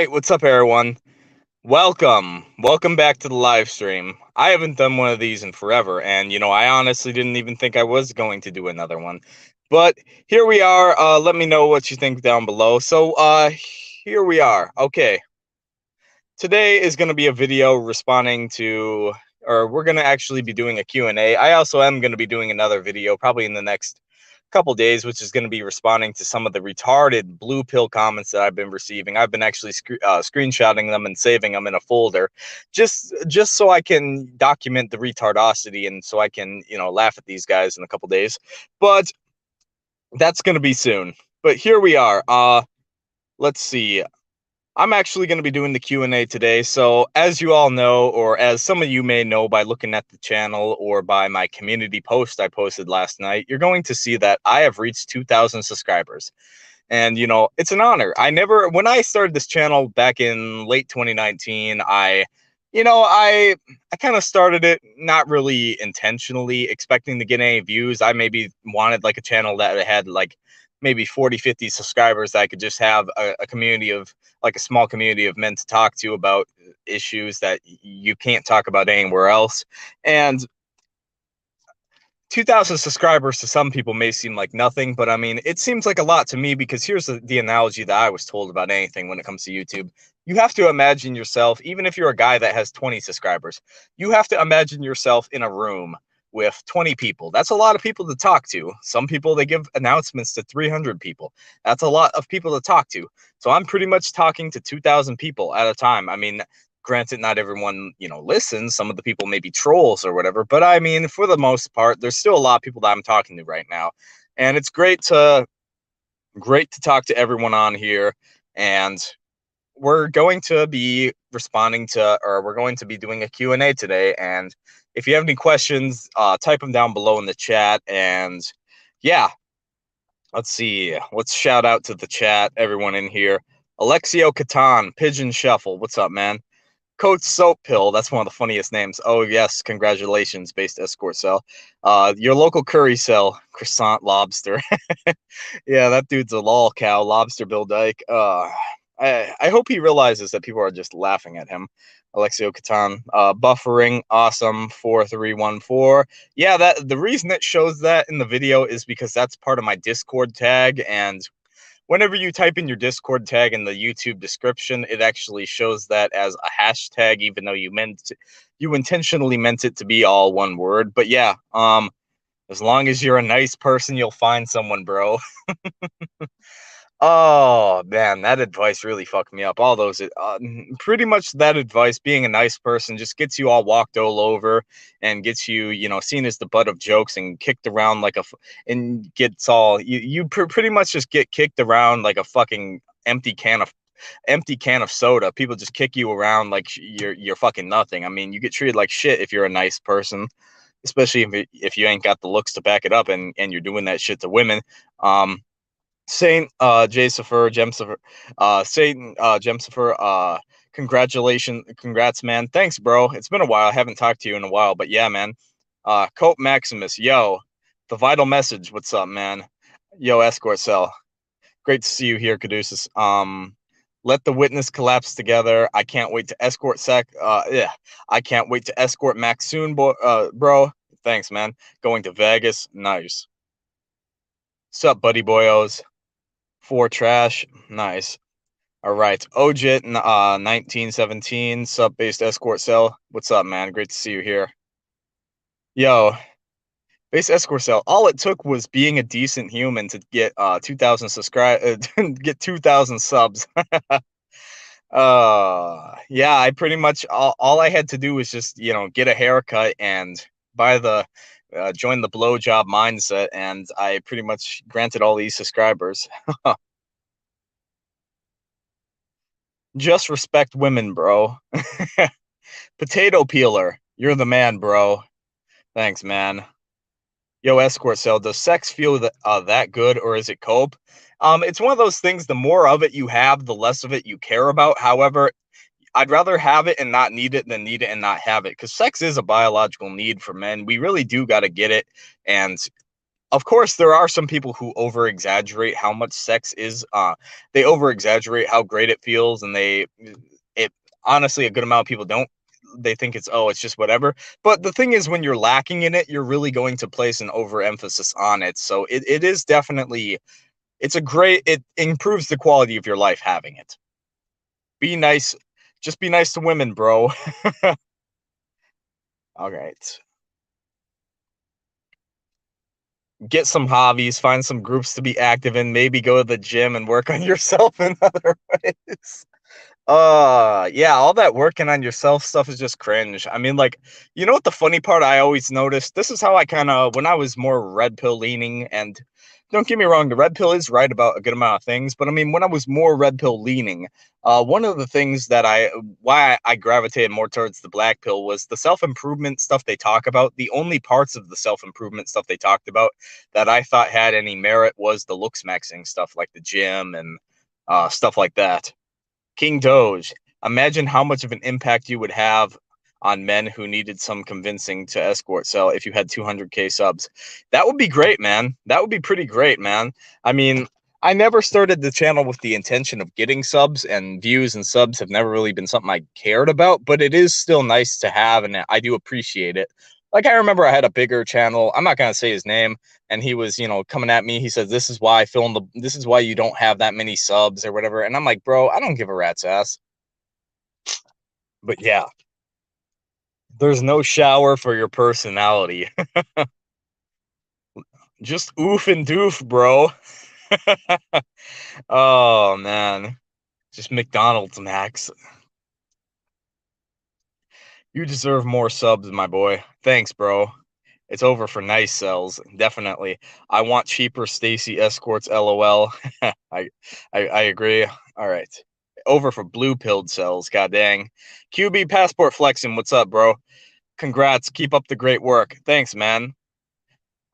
right, what's up, everyone? Welcome, welcome back to the live stream. I haven't done one of these in forever, and you know, I honestly didn't even think I was going to do another one. But here we are. Uh, let me know what you think down below. So, uh, here we are. Okay, today is going to be a video responding to, or we're going to actually be doing a Q&A. I also am going to be doing another video probably in the next couple days, which is going to be responding to some of the retarded blue pill comments that I've been receiving. I've been actually sc uh, screenshotting them and saving them in a folder, just just so I can document the retardosity and so I can you know laugh at these guys in a couple days. But that's going to be soon. But here we are. Uh, let's see. I'm actually going to be doing the Q&A today. So as you all know, or as some of you may know by looking at the channel or by my community post I posted last night, you're going to see that I have reached 2,000 subscribers. And, you know, it's an honor. I never, when I started this channel back in late 2019, I, you know, I, I kind of started it not really intentionally expecting to get any views. I maybe wanted like a channel that had like maybe 40, 50 subscribers that I could just have a, a, community of like a small community of men to talk to about uh, issues that you can't talk about anywhere else. And 2000 subscribers to some people may seem like nothing, but I mean, it seems like a lot to me because here's the, the analogy that I was told about anything when it comes to YouTube. You have to imagine yourself, even if you're a guy that has 20 subscribers, you have to imagine yourself in a room with 20 people. That's a lot of people to talk to. Some people they give announcements to 300 people. That's a lot of people to talk to. So I'm pretty much talking to 2000 people at a time. I mean, granted not everyone, you know, listens. Some of the people may be trolls or whatever, but I mean, for the most part, there's still a lot of people that I'm talking to right now. And it's great to great to talk to everyone on here and we're going to be responding to or we're going to be doing a Q&A today and if you have any questions, uh, type them down below in the chat. And yeah, let's see. Let's shout out to the chat, everyone in here. Alexio Catan, Pigeon Shuffle. What's up, man? Coach Soap Pill. That's one of the funniest names. Oh, yes. Congratulations, based escort cell. Uh, your local curry cell, croissant lobster. yeah, that dude's a lol cow, lobster Bill Dyke. Uh, I, I hope he realizes that people are just laughing at him. Alexio Catan. Uh, buffering, awesome, 4314. Yeah, that the reason it shows that in the video is because that's part of my Discord tag. And whenever you type in your Discord tag in the YouTube description, it actually shows that as a hashtag, even though you meant to, you intentionally meant it to be all one word. But yeah, um, as long as you're a nice person, you'll find someone, bro. Oh man, that advice really fucked me up. All those, uh, pretty much that advice, being a nice person, just gets you all walked all over and gets you, you know, seen as the butt of jokes and kicked around like a, and gets all you, you pr pretty much just get kicked around like a fucking empty can of empty can of soda. People just kick you around like you're you're fucking nothing. I mean, you get treated like shit if you're a nice person, especially if if you ain't got the looks to back it up and and you're doing that shit to women. Um Saint uh Jasifer, Jemsifer, uh Satan, uh uh congratulations, congrats, man. Thanks, bro. It's been a while. I haven't talked to you in a while, but yeah, man. Uh Cope Maximus, yo, the vital message. What's up, man? Yo, escort cell. Great to see you here, Caduceus. Um let the witness collapse together. I can't wait to escort sec. Uh, yeah, I can't wait to escort Max soon, bo- uh, bro. Thanks, man. Going to Vegas, nice. Sup, buddy boyos? Four trash. Nice. All right. Ojit, uh, 1917, sub based escort cell. What's up, man? Great to see you here. Yo, base escort cell. All it took was being a decent human to get uh 2,000 subscribe, uh, get 2,000 subs. uh, yeah, I pretty much all, all I had to do was just you know get a haircut and buy the uh, joined the blowjob mindset, and I pretty much granted all these subscribers. Just respect women, bro. Potato peeler, you're the man, bro. Thanks, man. Yo, escort cell, does sex feel that, uh, that good or is it cope? Um, it's one of those things, the more of it you have, the less of it you care about. However, I'd rather have it and not need it than need it and not have it because sex is a biological need for men. We really do got to get it. And of course there are some people who over exaggerate how much sex is uh they over exaggerate how great it feels and they it honestly a good amount of people don't they think it's oh it's just whatever but the thing is when you're lacking in it you're really going to place an overemphasis on it so it, it is definitely it's a great it improves the quality of your life having it be nice just be nice to women bro all right get some hobbies, find some groups to be active in, maybe go to the gym and work on yourself in other ways. Uh yeah, all that working on yourself stuff is just cringe. I mean, like, you know what the funny part I always noticed? This is how I kind of when I was more red pill leaning and don't get me wrong, the red pill is right about a good amount of things, but I mean, when I was more red pill leaning, uh, one of the things that I why I gravitated more towards the black pill was the self improvement stuff they talk about. The only parts of the self improvement stuff they talked about that I thought had any merit was the looks maxing stuff, like the gym and uh, stuff like that. King Doge, imagine how much of an impact you would have on men who needed some convincing to escort sell if you had 200k subs. That would be great, man. That would be pretty great, man. I mean, I never started the channel with the intention of getting subs and views and subs have never really been something I cared about, but it is still nice to have and I do appreciate it. Like I remember I had a bigger channel. I'm not going to say his name and he was, you know, coming at me. He said this is why I filmed the this is why you don't have that many subs or whatever. And I'm like, "Bro, I don't give a rat's ass." But yeah, there's no shower for your personality. Just oof and doof, bro. oh man. Just McDonald's Max. You deserve more subs, my boy. Thanks, bro. It's over for nice cells, definitely. I want cheaper Stacy escorts, lol. I, I I agree. All right. Over for blue pilled cells, god dang. QB passport flexing, what's up, bro? Congrats. Keep up the great work. Thanks, man.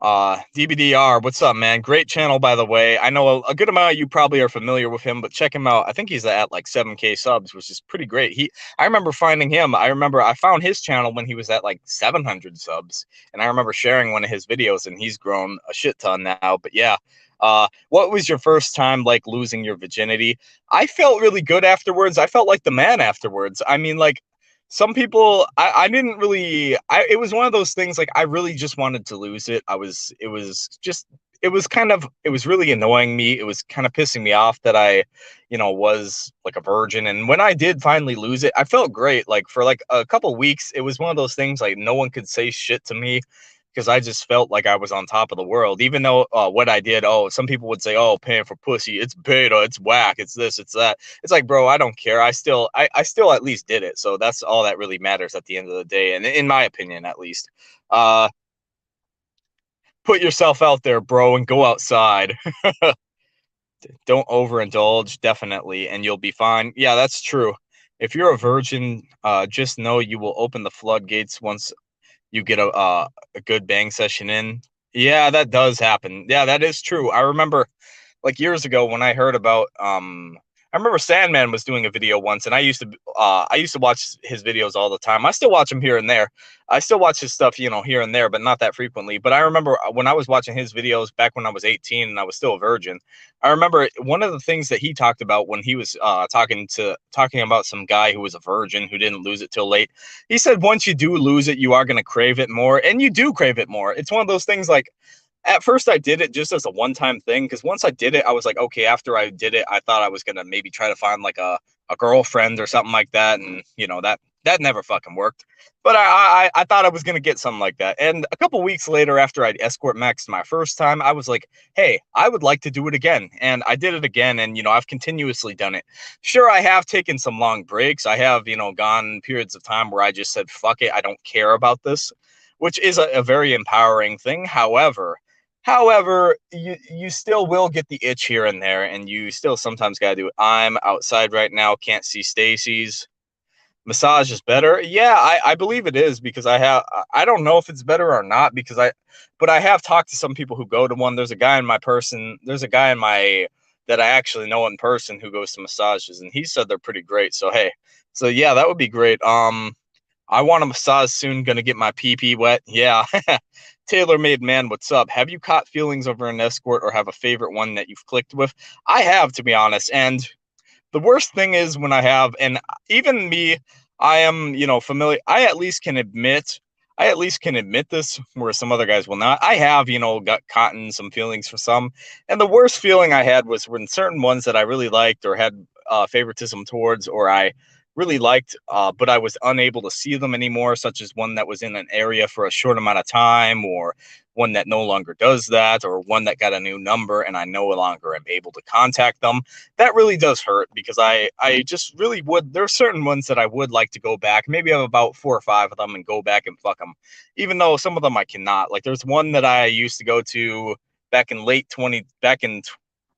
Uh, DBDR, what's up, man? Great channel, by the way. I know a, a, good amount of you probably are familiar with him, but check him out. I think he's at like 7K subs, which is pretty great. He, I remember finding him. I remember I found his channel when he was at like 700 subs, and I remember sharing one of his videos, and he's grown a shit ton now. But yeah, uh, what was your first time like losing your virginity? I felt really good afterwards. I felt like the man afterwards. I mean, like some people I, I didn't really I it was one of those things like I really just wanted to lose it. I was it was just it was kind of it was really annoying me. It was kind of pissing me off that I, you know, was like a virgin. And when I did finally lose it, I felt great. Like for like a couple weeks, it was one of those things like no one could say shit to me because I just felt like I was on top of the world. Even though uh, what I did, oh, some people would say, oh, paying for pussy, it's beta, it's whack, it's this, it's that. It's like, bro, I don't care. I still, I, I still at least did it. So that's all that really matters at the end of the day, and in my opinion, at least. Uh, put yourself out there, bro, and go outside. don't overindulge, definitely, and you'll be fine. Yeah, that's true. If you're a virgin, uh, just know you will open the floodgates once you get a uh, a good bang session in. Yeah, that does happen. Yeah, that is true. I remember like years ago when I heard about um I remember Sandman was doing a video once, and I used to uh, I used to watch his videos all the time. I still watch him here and there. I still watch his stuff, you know, here and there, but not that frequently. But I remember uh, when I was watching his videos back when I was 18 and I was still a virgin. I remember one of the things that he talked about when he was uh, talking to talking about some guy who was a virgin who didn't lose it till late. He said once you do lose it, you are going to crave it more, and you do crave it more. It's one of those things like at first I did it just as a one-time thing because once I did it, I was like, okay, after I did it, I thought I was gonna maybe try to find like a, a girlfriend or something like that. And you know, that that never fucking worked. But I I, I thought I was gonna get something like that. And a couple weeks later, after I'd escort maxed my first time, I was like, hey, I would like to do it again. And I did it again, and you know, I've continuously done it. Sure, I have taken some long breaks. I have, you know, gone periods of time where I just said, fuck it, I don't care about this, which is a, a very empowering thing. However, However, you you still will get the itch here and there, and you still sometimes gotta do it. I'm outside right now, can't see Stacy's. Massage is better. Yeah, I, I believe it is because I have I don't know if it's better or not because I but I have talked to some people who go to one. There's a guy in my person, there's a guy in my that I actually know in person who goes to massages and he said they're pretty great. So hey, so yeah, that would be great. Um I want a massage soon, gonna get my pee pee wet. Yeah. Taylor Made Man, what's up? Have you caught feelings over an escort or have a favorite one that you've clicked with? I have, to be honest. And the worst thing is when I have, and even me, I am, you know, familiar. I at least can admit, I at least can admit this, where some other guys will not. I have, you know, got caught in some feelings for some, and the worst feeling I had was when certain ones that I really liked or had uh, favoritism towards, or I really liked, uh, but I was unable to see them anymore, such as one that was in an area for a short amount of time, or one that no longer does that, or one that got a new number and I no longer am able to contact them. That really does hurt because I I just really would. There are certain ones that I would like to go back. Maybe I have about four or five of them and go back and fuck them, even though some of them I cannot. Like there's one that I used to go to back in late 20 back in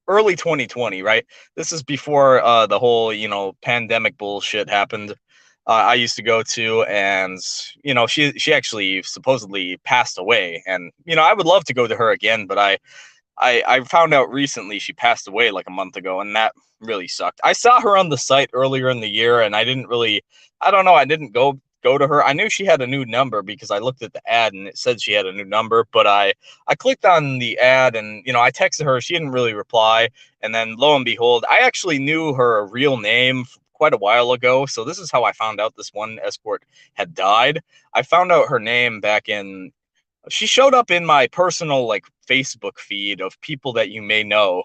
early 2020, right? This is before uh, the whole, you know, pandemic bullshit happened. Uh, I used to go to, and you know, she she actually supposedly passed away, and you know, I would love to go to her again, but I, I, I found out recently she passed away like a month ago, and that really sucked. I saw her on the site earlier in the year, and I didn't really, I don't know, I didn't go go to her. I knew she had a new number because I looked at the ad and it said she had a new number, but I I clicked on the ad and you know, I texted her, she didn't really reply, and then lo and behold, I actually knew her real name quite a while ago. So this is how I found out this one escort had died. I found out her name back in she showed up in my personal like Facebook feed of people that you may know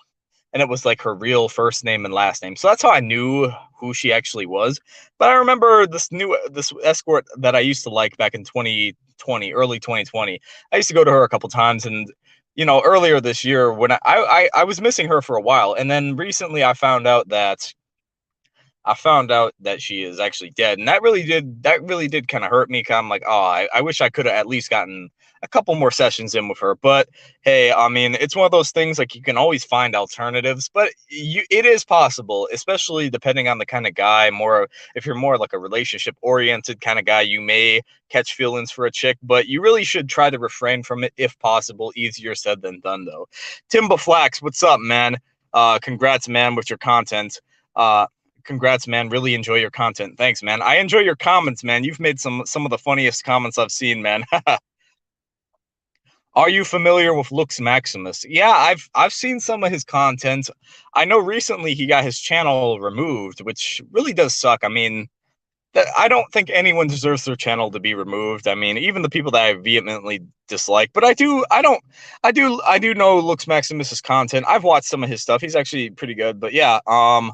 and it was like her real first name and last name. So that's how I knew who she actually was. But I remember this new this escort that I used to like back in 2020, early 2020. I used to go to her a couple times and you know, earlier this year when I, I I was missing her for a while and then recently I found out that I found out that she is actually dead. And that really did that really did kind of hurt me. I'm like, oh, I, I wish I could have at least gotten a couple more sessions in with her. But hey, I mean, it's one of those things like you can always find alternatives, but you it is possible, especially depending on the kind of guy. More if you're more like a relationship oriented kind of guy, you may catch feelings for a chick, but you really should try to refrain from it if possible. Easier said than done though. Timba Flax, what's up, man? Uh congrats, man, with your content. Uh congrats, man. Really enjoy your content. Thanks, man. I enjoy your comments, man. You've made some some of the funniest comments I've seen, man. Are you familiar with Lux Maximus? Yeah, I've I've seen some of his content. I know recently he got his channel removed, which really does suck. I mean, I don't think anyone deserves their channel to be removed. I mean, even the people that I vehemently dislike. But I do, I don't, I do, I do know Lux Maximus's content. I've watched some of his stuff. He's actually pretty good. But yeah, um,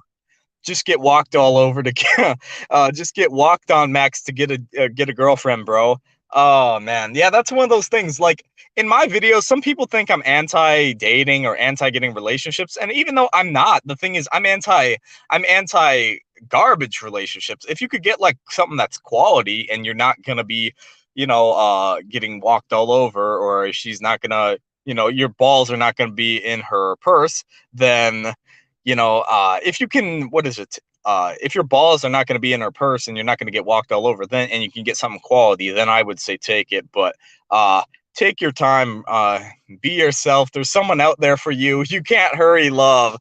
just get walked all over to uh, just get walked on Max to get a uh, get a girlfriend, bro. Oh man, yeah, that's one of those things. Like in my videos, some people think I'm anti-dating or anti-getting relationships, and even though I'm not, the thing is, I'm anti, I'm anti garbage relationships. If you could get like something that's quality, and you're not gonna be, you know, uh, getting walked all over, or she's not gonna, you know, your balls are not gonna be in her purse, then you know, uh, if you can, what is it? Uh, if your balls are not going to be in her purse and you're not going to get walked all over, then and you can get something quality, then I would say take it. But uh, take your time, uh, be yourself. There's someone out there for you. You can't hurry, love.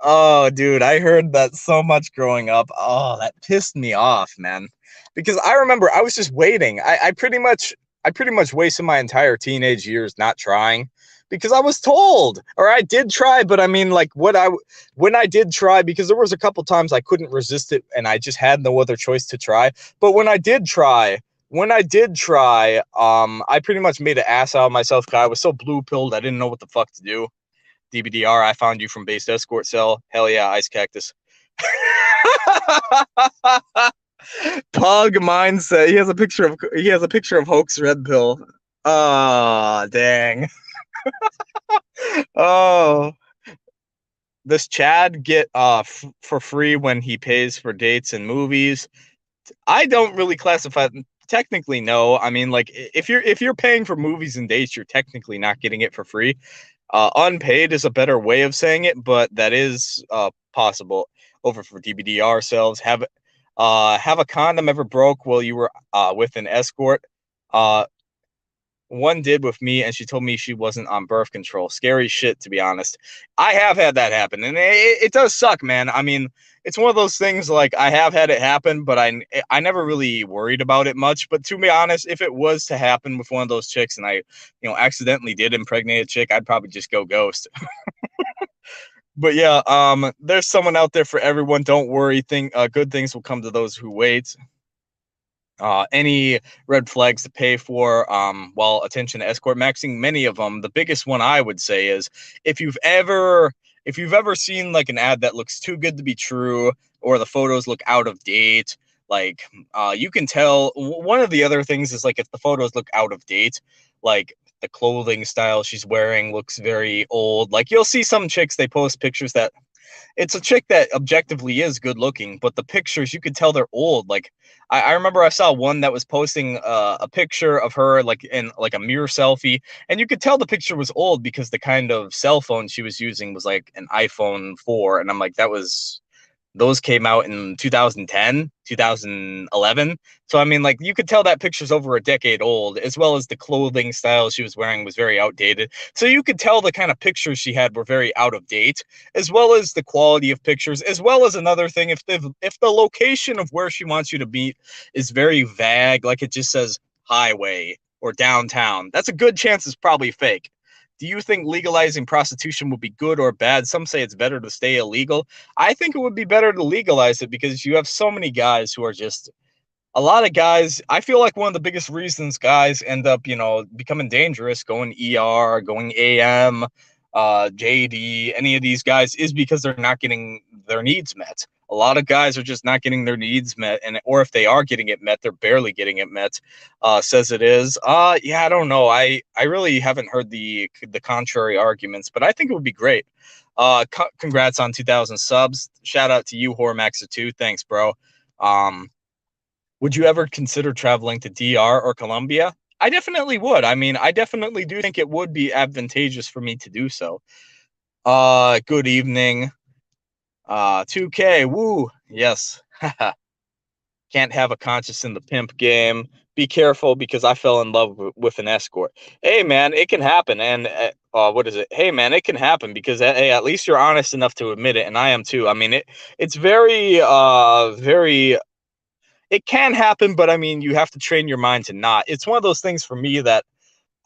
Oh, dude, I heard that so much growing up. Oh, that pissed me off, man. Because I remember I was just waiting. I, I pretty much, I pretty much wasted my entire teenage years not trying because I was told, or I did try, but I mean, like what I when I did try, because there was a couple times I couldn't resist it, and I just had no other choice to try. But when I did try, when I did try, um, I pretty much made an ass out of myself. Cause I was so blue pilled, I didn't know what the fuck to do. DBDR, I found you from base escort cell. Hell yeah, ice cactus. Pug mindset. He has a picture of he has a picture of hoax red pill. Ah, oh, dang. oh, does Chad get uh for free when he pays for dates and movies? I don't really classify technically no. I mean like if you're if you're paying for movies and dates, you're technically not getting it for free. Uh, unpaid is a better way of saying it, but that is uh possible over for DBD ourselves. Have uh have a condom ever broke while you were uh with an escort? Uh one did with me, and she told me she wasn't on birth control. Scary shit, to be honest. I have had that happen, and it, it does suck, man. I mean, it's one of those things like I have had it happen, but I I never really worried about it much. But to be honest, if it was to happen with one of those chicks, and I, you know, accidentally did impregnate a chick, I'd probably just go ghost. but yeah, um, there's someone out there for everyone. Don't worry, thing uh, good things will come to those who wait uh, any red flags to pay for um, while attention escort maxing many of them the biggest one i would say is if you've ever if you've ever seen like an ad that looks too good to be true or the photos look out of date like uh, you can tell one of the other things is like if the photos look out of date like the clothing style she's wearing looks very old. Like you'll see some chicks they post pictures that it's a chick that objectively is good looking, but the pictures you could tell they're old. Like I, I remember I saw one that was posting uh, a picture of her like in like a mirror selfie, and you could tell the picture was old because the kind of cell phone she was using was like an iPhone 4, and I'm like that was those came out in 2010 2011 so i mean like you could tell that picture's over a decade old as well as the clothing style she was wearing was very outdated. So you could tell the kind of pictures she had were very out of date as well as the quality of pictures as well as another thing if the if the location of where she wants you to meet is very vague like it just says highway or downtown that's a good chance it's probably fake do you think legalizing prostitution would be good or bad? Some say it's better to stay illegal. I think it would be better to legalize it because you have so many guys who are just a lot of guys. I feel like one of the biggest reasons guys end up, you know, becoming dangerous, going ER, going AM, uh, JD, any of these guys is because they're not getting their needs met. A lot of guys are just not getting their needs met and or if they are getting it met they're barely getting it met uh, says it is. Uh yeah i don't know. I i really haven't heard the the contrary arguments but i think it would be great. Uh c- congrats on 2000 subs. Shout out to you hormaxer too. Thanks bro. Um would you ever consider traveling to dr or colombia i definitely would i mean i definitely do think it would be advantageous for me to do so uh good evening uh, 2K, woo, yes. Can't have a conscience in the pimp game. Be careful because I fell in love with an escort. Hey, man, it can happen. And uh, uh, what is it? Hey, man, it can happen because uh, hey, at least you're honest enough to admit it, and I am too. I mean, it it's very, uh, very. It can happen, but I mean, you have to train your mind to not. It's one of those things for me that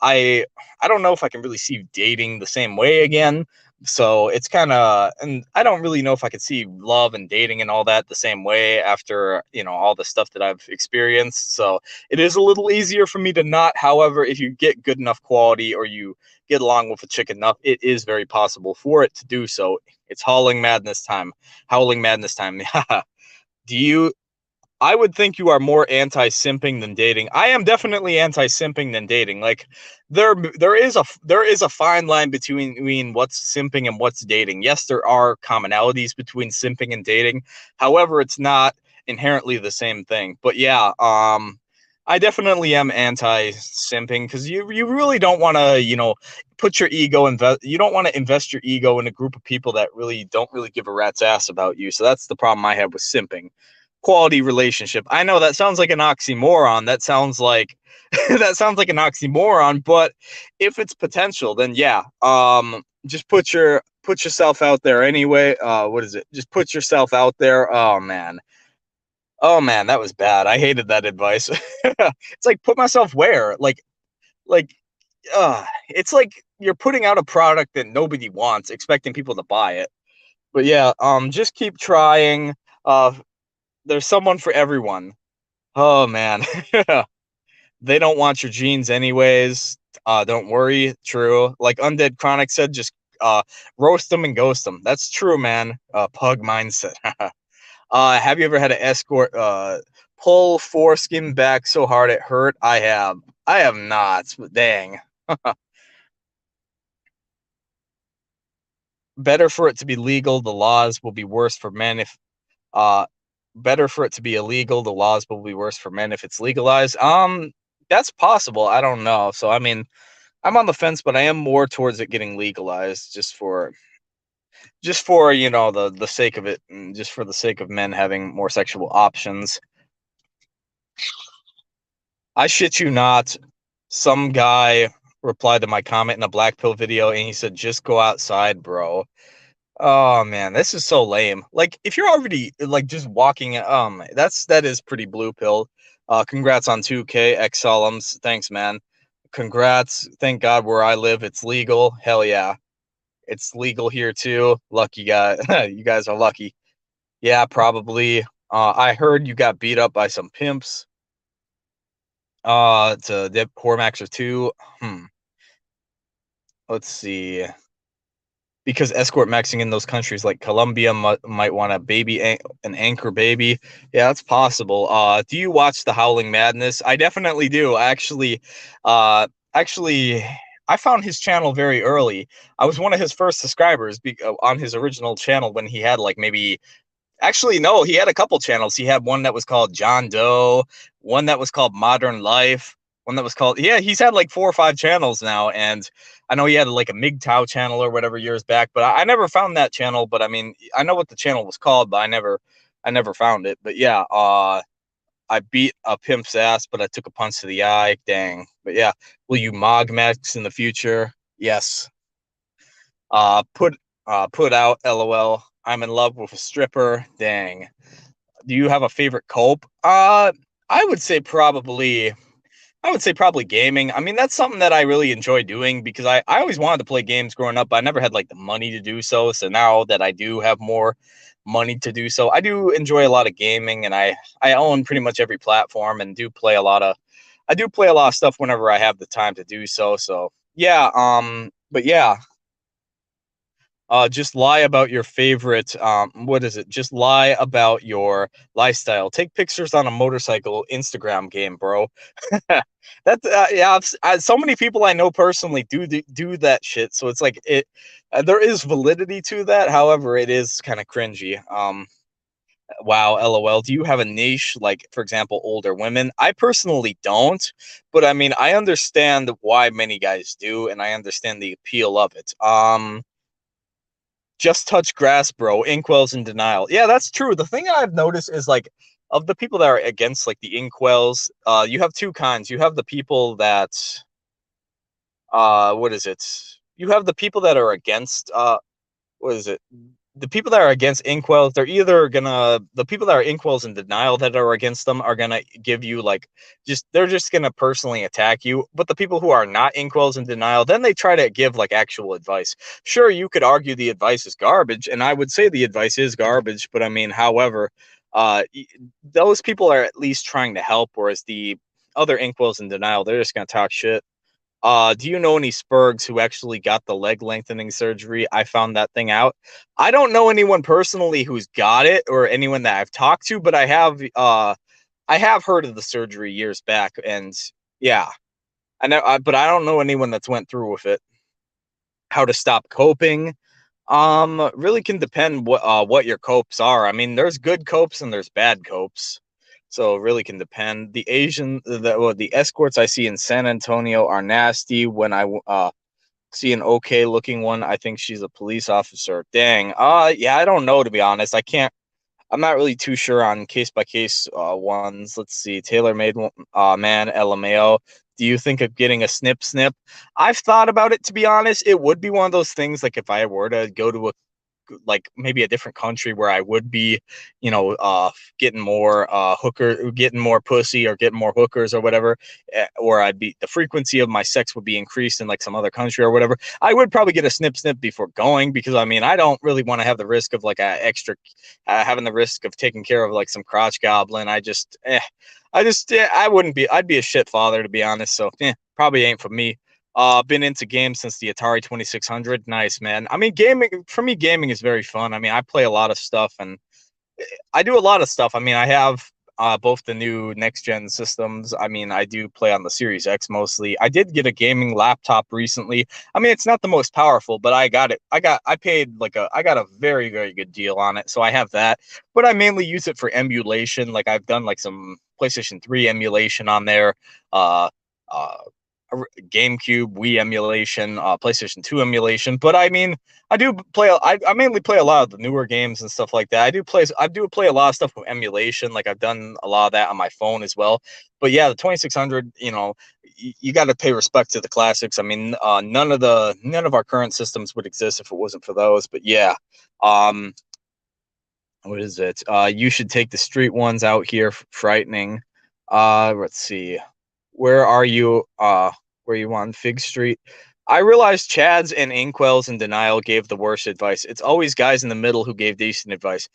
I I don't know if I can really see dating the same way again so it's kind of, and I don't really know if I could see love and dating and all that the same way after, you know, all the stuff that I've experienced. So it is a little easier for me to not. However, if you get good enough quality or you get along with a chick enough, it is very possible for it to do so. It's howling madness time. Howling madness time. do you I would think you are more anti-simping than dating. I am definitely anti-simping than dating. Like there there is a there is a fine line between, between what's simping and what's dating. Yes, there are commonalities between simping and dating. However, it's not inherently the same thing. But yeah, um I definitely am anti-simping because you you really don't want to you know put your ego invest you don't want to invest your ego in a group of people that really don't really give a rat's ass about you. So that's the problem I have with simping quality relationship. I know that sounds like an oxymoron. That sounds like that sounds like an oxymoron, but if it's potential, then yeah. Um just put your put yourself out there anyway. Uh what is it? Just put yourself out there. Oh man. Oh man, that was bad. I hated that advice. it's like put myself where? Like like uh it's like you're putting out a product that nobody wants, expecting people to buy it. But yeah, um just keep trying. Uh there's someone for everyone. Oh man. they don't want your genes anyways. Uh, don't worry. True. Like Undead Chronic said, just uh, roast them and ghost them. That's true, man. Uh, pug mindset. uh, have you ever had an escort uh, pull foreskin back so hard it hurt? I have. I have not. Dang. Better for it to be legal. The laws will be worse for men if uh, better for it to be illegal. The laws will be worse for men if it's legalized. Um, that's possible. I don't know. So I mean, I'm on the fence, but I am more towards it getting legalized, just for, just for you know the the sake of it, just for the sake of men having more sexual options. I shit you not. some guy replied to my comment in a black pill video and he said just go outside bro oh man this is so lame. Like if you're already like just walking um that's that is pretty blue pill. Uh congrats on 2k x solemns thanks man. Congrats. Thank god where i live it's legal. Hell yeah. It's legal here too. Lucky guy you guys are lucky. Yeah probably. Uh i heard you got beat up by some pimps. Uh to dip Cormax 2 hmm. Let's see because escort maxing in those countries like Colombia might, want a baby an anchor baby. Yeah, that's possible. Uh, do you watch the Howling Madness? I definitely do. Actually, uh, actually, I found his channel very early. I was one of his first subscribers be, uh, on his original channel when he had like maybe. Actually, no, he had a couple channels. He had one that was called John Doe, one that was called Modern Life, one that was called yeah. He's had like four or five channels now, and I know he had like a MGTOW channel or whatever years back, but I, I, never found that channel. But I mean, I know what the channel was called, but I never, I never found it. But yeah, uh, I beat a pimp's ass, but I took a punch to the eye. Dang. But yeah, will you mog max in the future? Yes. Uh, put, uh, put out. LOL. I'm in love with a stripper. Dang. Do you have a favorite cope? Uh, I would say probably I would say probably gaming. I mean, that's something that I really enjoy doing because I, I always wanted to play games growing up, but I never had like the money to do so. So now that I do have more money to do so, I do enjoy a lot of gaming and I, I own pretty much every platform and do play a lot of I do play a lot of stuff whenever I have the time to do so. So yeah, um, but yeah, uh, just lie about your favorite um, what is it? Just lie about your lifestyle. Take pictures on a motorcycle instagram game bro. That's uh, yeah I, so many people i know personally do, do that shit so it's like it uh, there is validity to that however it is kind of cringy um wow lol do you have a niche like for example older women? I personally don't but i mean i understand why many guys do and i understand the appeal of it um just touch grass, bro. Incel's in denial. Yeah, that's true. The thing I've noticed is like of the people that are against like the incels, uh, you have two kinds. You have the people that uh what is it? You have the people that are against uh what is it? The people that are against incels, they're either gonna the people that are incels in denial that are against them are gonna give you like just they're just gonna personally attack you. But the people who are not incels in denial, then they try to give like actual advice. Sure, you could argue the advice is garbage, and I would say the advice is garbage, but I mean, however, uh those people are at least trying to help, whereas the other incels in denial, they're just gonna talk shit. Uh, do you know any Spurgs who actually got the leg lengthening surgery? I found that thing out. I don't know anyone personally who's got it or anyone that I've talked to, but I have uh I have heard of the surgery years back and yeah. I know I, but I don't know anyone that's went through with it. How to stop coping? Um really can depend what uh what your copes are. I mean, there's good copes and there's bad copes. So it really can depend. The Asian, the well, the escorts I see in San Antonio are nasty. When I uh, see an okay looking one, I think she's a police officer. Dang. Uh, yeah, I don't know to be honest. I can't. I'm not really too sure on case by case uh, ones. Let's see. Taylor made uh, man LMAO. Do you think of getting a snip snip? I've thought about it to be honest. It would be one of those things like if I were to go to a like maybe a different country where I would be, you know, uh, getting more uh, hooker, getting more pussy or getting more hookers or whatever, eh, or I'd be the frequency of my sex would be increased in like some other country or whatever. I would probably get a snip snip before going because I mean I don't really want to have the risk of like a extra uh, having the risk of taking care of like some crotch goblin. I just, eh, I just, eh, I wouldn't be. I'd be a shit father to be honest. So, eh, probably ain't for me. Uh, been into games since the Atari 2600. Nice, man. I mean, gaming for me, gaming is very fun. I mean, I play a lot of stuff and eh, I do a lot of stuff. I mean, I have uh, both the new next gen systems. I mean, I do play on the Series X mostly. I did get a gaming laptop recently. I mean, it's not the most powerful, but I got it. I got, I paid like a, I got a very, very good deal on it. So I have that, but I mainly use it for emulation. Like I've done like some PlayStation 3 emulation on there. Uh, uh, GameCube, Wii emulation, uh, PlayStation 2 emulation. But I mean, I do play. I, I mainly play a lot of the newer games and stuff like that. I do play. I do play a lot of stuff with emulation. Like I've done a lot of that on my phone as well. But yeah, the 2600. You know, you got to pay respect to the classics. I mean, uh, none of the none of our current systems would exist if it wasn't for those. But yeah, um, what is it? Uh, you should take the street ones out here. Frightening. Uh, let's see. Where are you? Uh, where you on Fig Street? I realized Chads and Incels in denial gave the worst advice. It's always guys in the middle who gave decent advice.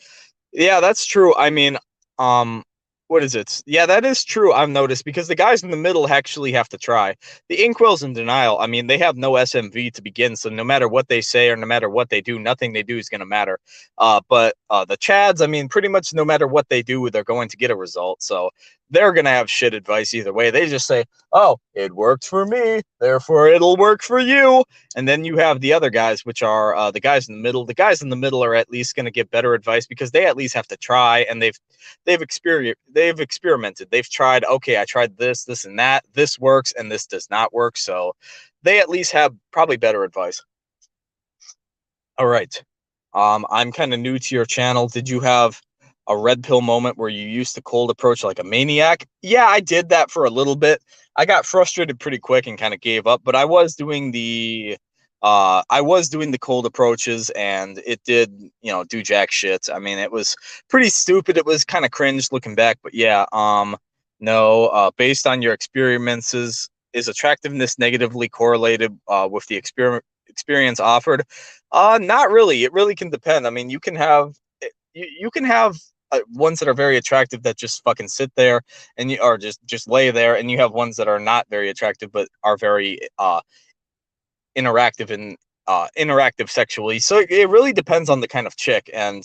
Yeah, that's true. I mean, um, what is it? Yeah, that is true. I've noticed because the guys in the middle actually have to try. The Incel's in denial. I mean, they have no SMV to begin, so no matter what they say or no matter what they do, nothing they do is going to matter. Uh, but uh, the Chads, I mean, pretty much no matter what they do, they're going to get a result. So they're going to have shit advice either way. They just say, oh, it worked for me, therefore it'll work for you. And then you have the other guys, which are uh, the guys in the middle. The guys in the middle are at least going to get better advice because they at least have to try and they've they've experienced they've experimented. They've tried, okay, I tried this, this, and that. This works and this does not work. So they at least have probably better advice. All right. Um, I'm kind of new to your channel. Did you have a red pill moment where you used the cold approach like a maniac? Yeah, I did that for a little bit. I got frustrated pretty quick and kind of gave up, but I was doing the uh I was doing the cold approaches and it did, you know, do jack shit. I mean, it was pretty stupid. It was kind of cringe looking back, but yeah, um no, uh based on your experiences is attractiveness negatively correlated uh with the experiment experience offered? Uh not really. It really can depend. I mean, you can have you, you can have ones that are very attractive that just fucking sit there and you are just just lay there and you have ones that are not very attractive but are very uh interactive and uh interactive sexually. So it really depends on the kind of chick and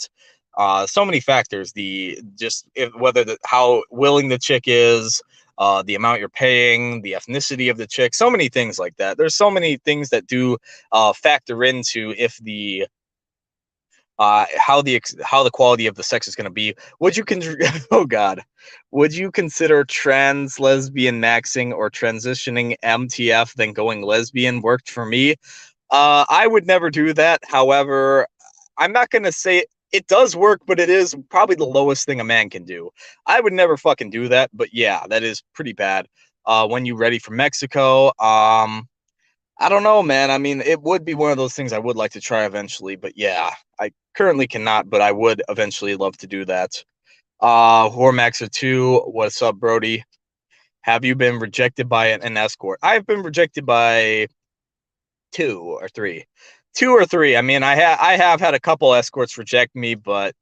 uh so many factors. The just if, whether the how willing the chick is uh the amount you're paying the ethnicity of the chick so many things like that. There's so many things that do uh factor into if the uh, how the how the quality of the sex is going to be. Would you con- oh god, would you consider trans lesbian maxing or transitioning MTF then going lesbian worked for me? Uh, I would never do that. However, I'm not going to say it, it does work, but it is probably the lowest thing a man can do. I would never fucking do that, but yeah, that is pretty bad. Uh, when you ready for Mexico, um, I don't know, man. I mean, it would be one of those things I would like to try eventually, but yeah, I currently cannot, but I would eventually love to do that. Uh, Hormaxer 2, what's up, Brody? Have you been rejected by an, an escort? I've been rejected by two or three. Two or three. I mean, I have I have had a couple escorts reject me, but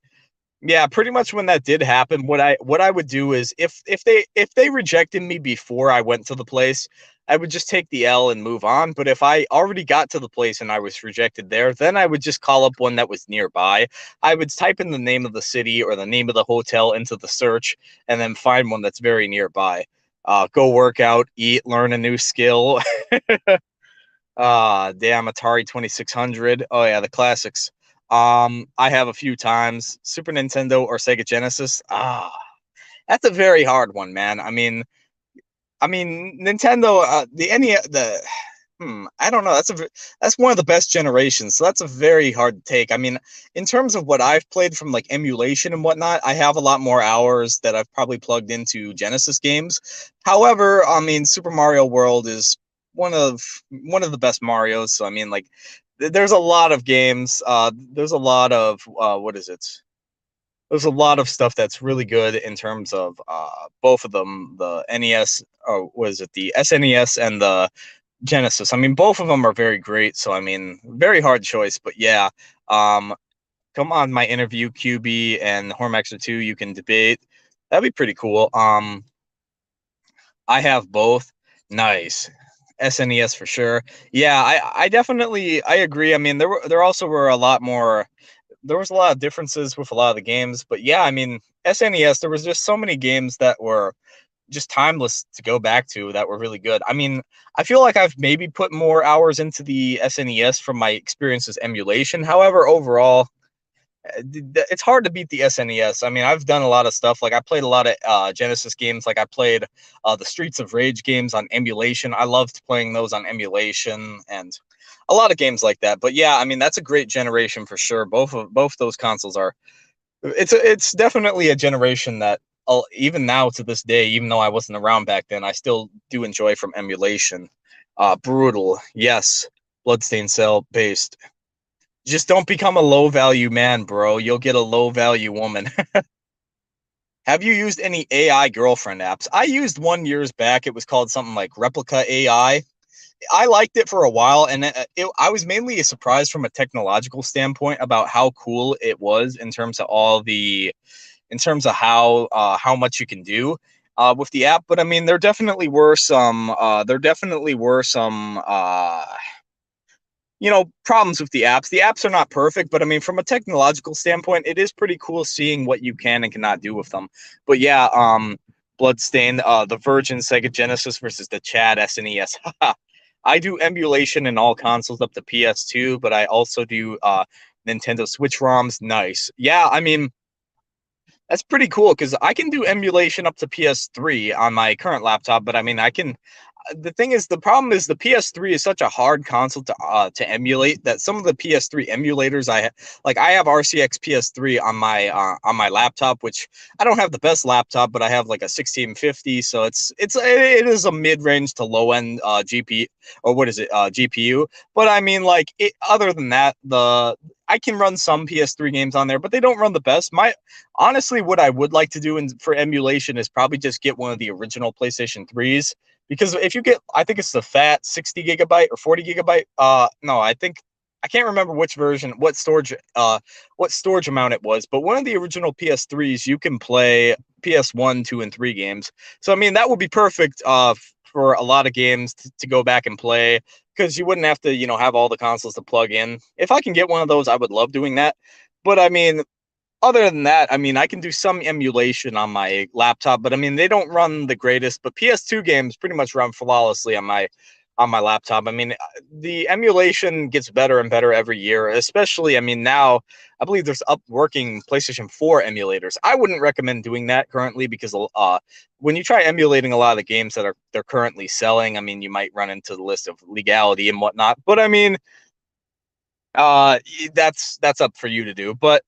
yeah, pretty much when that did happen, what I what I would do is if if they if they rejected me before I went to the place, I would just take the L and move on. But if I already got to the place and I was rejected there, then I would just call up one that was nearby. I would type in the name of the city or the name of the hotel into the search and then find one that's very nearby. Uh, go work out, eat, learn a new skill. uh, damn Atari 2600. Oh, yeah, the classics. Um, I have a few times Super Nintendo or Sega Genesis. Ah, that's a very hard one, man. I mean, I mean, Nintendo, uh, the any the hmm, I don't know. That's a that's one of the best generations. So that's a very hard take. I mean, in terms of what I've played from like emulation and whatnot, I have a lot more hours that I've probably plugged into Genesis games. However, I mean, Super Mario World is one of one of the best Mario's. So I mean, like, there's a lot of games. Uh, there's a lot of uh, what is it? There's a lot of stuff that's really good in terms of uh, both of them the nes or was it the snes and the genesis. I mean both of them are very great so i mean very hard choice but yeah um come on my interview qb and hormaxer 2 you can debate. That'd be pretty cool. Um i have both. Nice. Snes for sure. Yeah i i definitely i agree. I mean there were there also were a lot more there was a lot of differences with a lot of the games, but yeah, I mean, SNES, there was just so many games that were just timeless to go back to that were really good. I mean, I feel like I've maybe put more hours into the SNES from my experiences emulation. However, overall, eh, it's hard to beat the SNES. I mean, I've done a lot of stuff. Like I played a lot of uh, Genesis games. Like I played uh, the Streets of Rage games on emulation. I loved playing those on emulation, and a lot of games like that. But yeah, I mean that's a great generation for sure. Both of both those consoles are. It's a, it's definitely a generation that I'll, even now to this day, even though I wasn't around back then, I still do enjoy from emulation. Uh, brutal, yes. Bloodstain cell based. Just don't become a low value man, bro. You'll get a low value woman. Have you used any AI girlfriend apps? I used one years back. It was called something like Replica AI. I liked it for a while, and it, it, I was mainly surprised from a technological standpoint about how cool it was in terms of all the, in terms of how uh, how much you can do uh, with the app. But I mean, there definitely were some, uh, there definitely were some, uh, you know, problems with the apps. The apps are not perfect, but I mean, from a technological standpoint, it is pretty cool seeing what you can and cannot do with them. But yeah, um, Bloodstain, uh, the Virgin Sega Genesis versus the Chad SNES. I do emulation in all consoles up to PS2, but I also do uh, Nintendo Switch ROMs. Nice. Yeah, I mean, that's pretty cool because I can do emulation up to PS3 on my current laptop, but I mean, I can the thing is, the problem is the PS3 is such a hard console to uh, to emulate that some of the PS3 emulators I have like I have RCX PS3 on my uh, on my laptop, which I don't have the best laptop, but I have like a 1650, so it's it's it is a mid range to low end uh, GP or what is it uh, GPU. But I mean, like it, other than that, the I can run some PS3 games on there, but they don't run the best. My honestly, what I would like to do in, for emulation is probably just get one of the original PlayStation 3s because if you get i think it's the fat 60 gigabyte or 40 gigabyte uh no i think i can't remember which version what storage uh what storage amount it was but one of the original ps3s you can play ps1 2 and 3 games. So i mean that would be perfect uh for a lot of games to, to go back and play because you wouldn't have to you know have all the consoles to plug in. If i can get one of those i would love doing that. But i mean other than that, I mean, I can do some emulation on my laptop, but I mean, they don't run the greatest. But PS2 games pretty much run flawlessly on my on my laptop. I mean, uh, the emulation gets better and better every year. Especially, I mean, now I believe there's up working PlayStation 4 emulators. I wouldn't recommend doing that currently because uh, when you try emulating a lot of the games that are they're currently selling, I mean, you might run into the list of legality and whatnot. But I mean, uh, that's that's up for you to do. But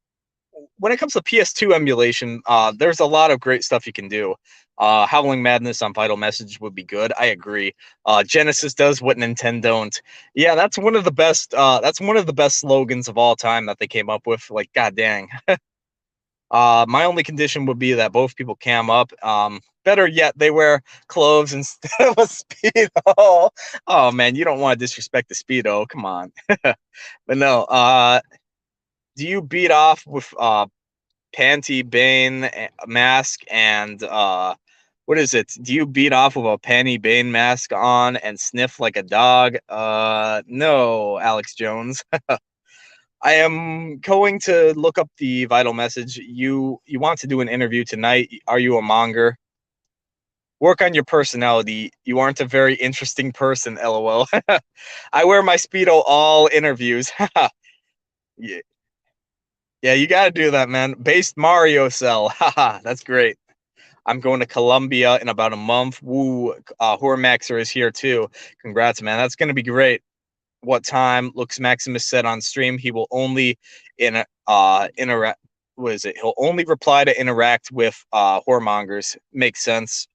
when it comes to PS2 emulation, uh, there's a lot of great stuff you can do. Uh, Howling Madness on Vital Message would be good. I agree. Uh, Genesis does what Nintendo don't. Yeah, that's one of the best. Uh, that's one of the best slogans of all time that they came up with. Like, god dang. uh, my only condition would be that both people cam up. Um, better yet, they wear clothes instead of a speedo. Oh man, you don't want to disrespect the speedo. Come on. but no. Uh, do you beat off with uh panty bane eh, mask and uh what is it? Do you beat off with a panty bane mask on and sniff like a dog? Uh no alex jones. I am going to look up the vital message. You you want to do an interview tonight? Are you a monger? Work on your personality. You aren't a very interesting person lol i wear my speedo all interviews. Yeah yeah, you got to do that, man. Based Mario cell. Haha, that's great. I'm going to Colombia in about a month. Woo, uh, Hormaxer is here too. Congrats, man. That's going to be great. What time? Looks Maximus said on stream he will only in uh interact. Was it? He'll only reply to interact with uh whoremongers. Makes sense.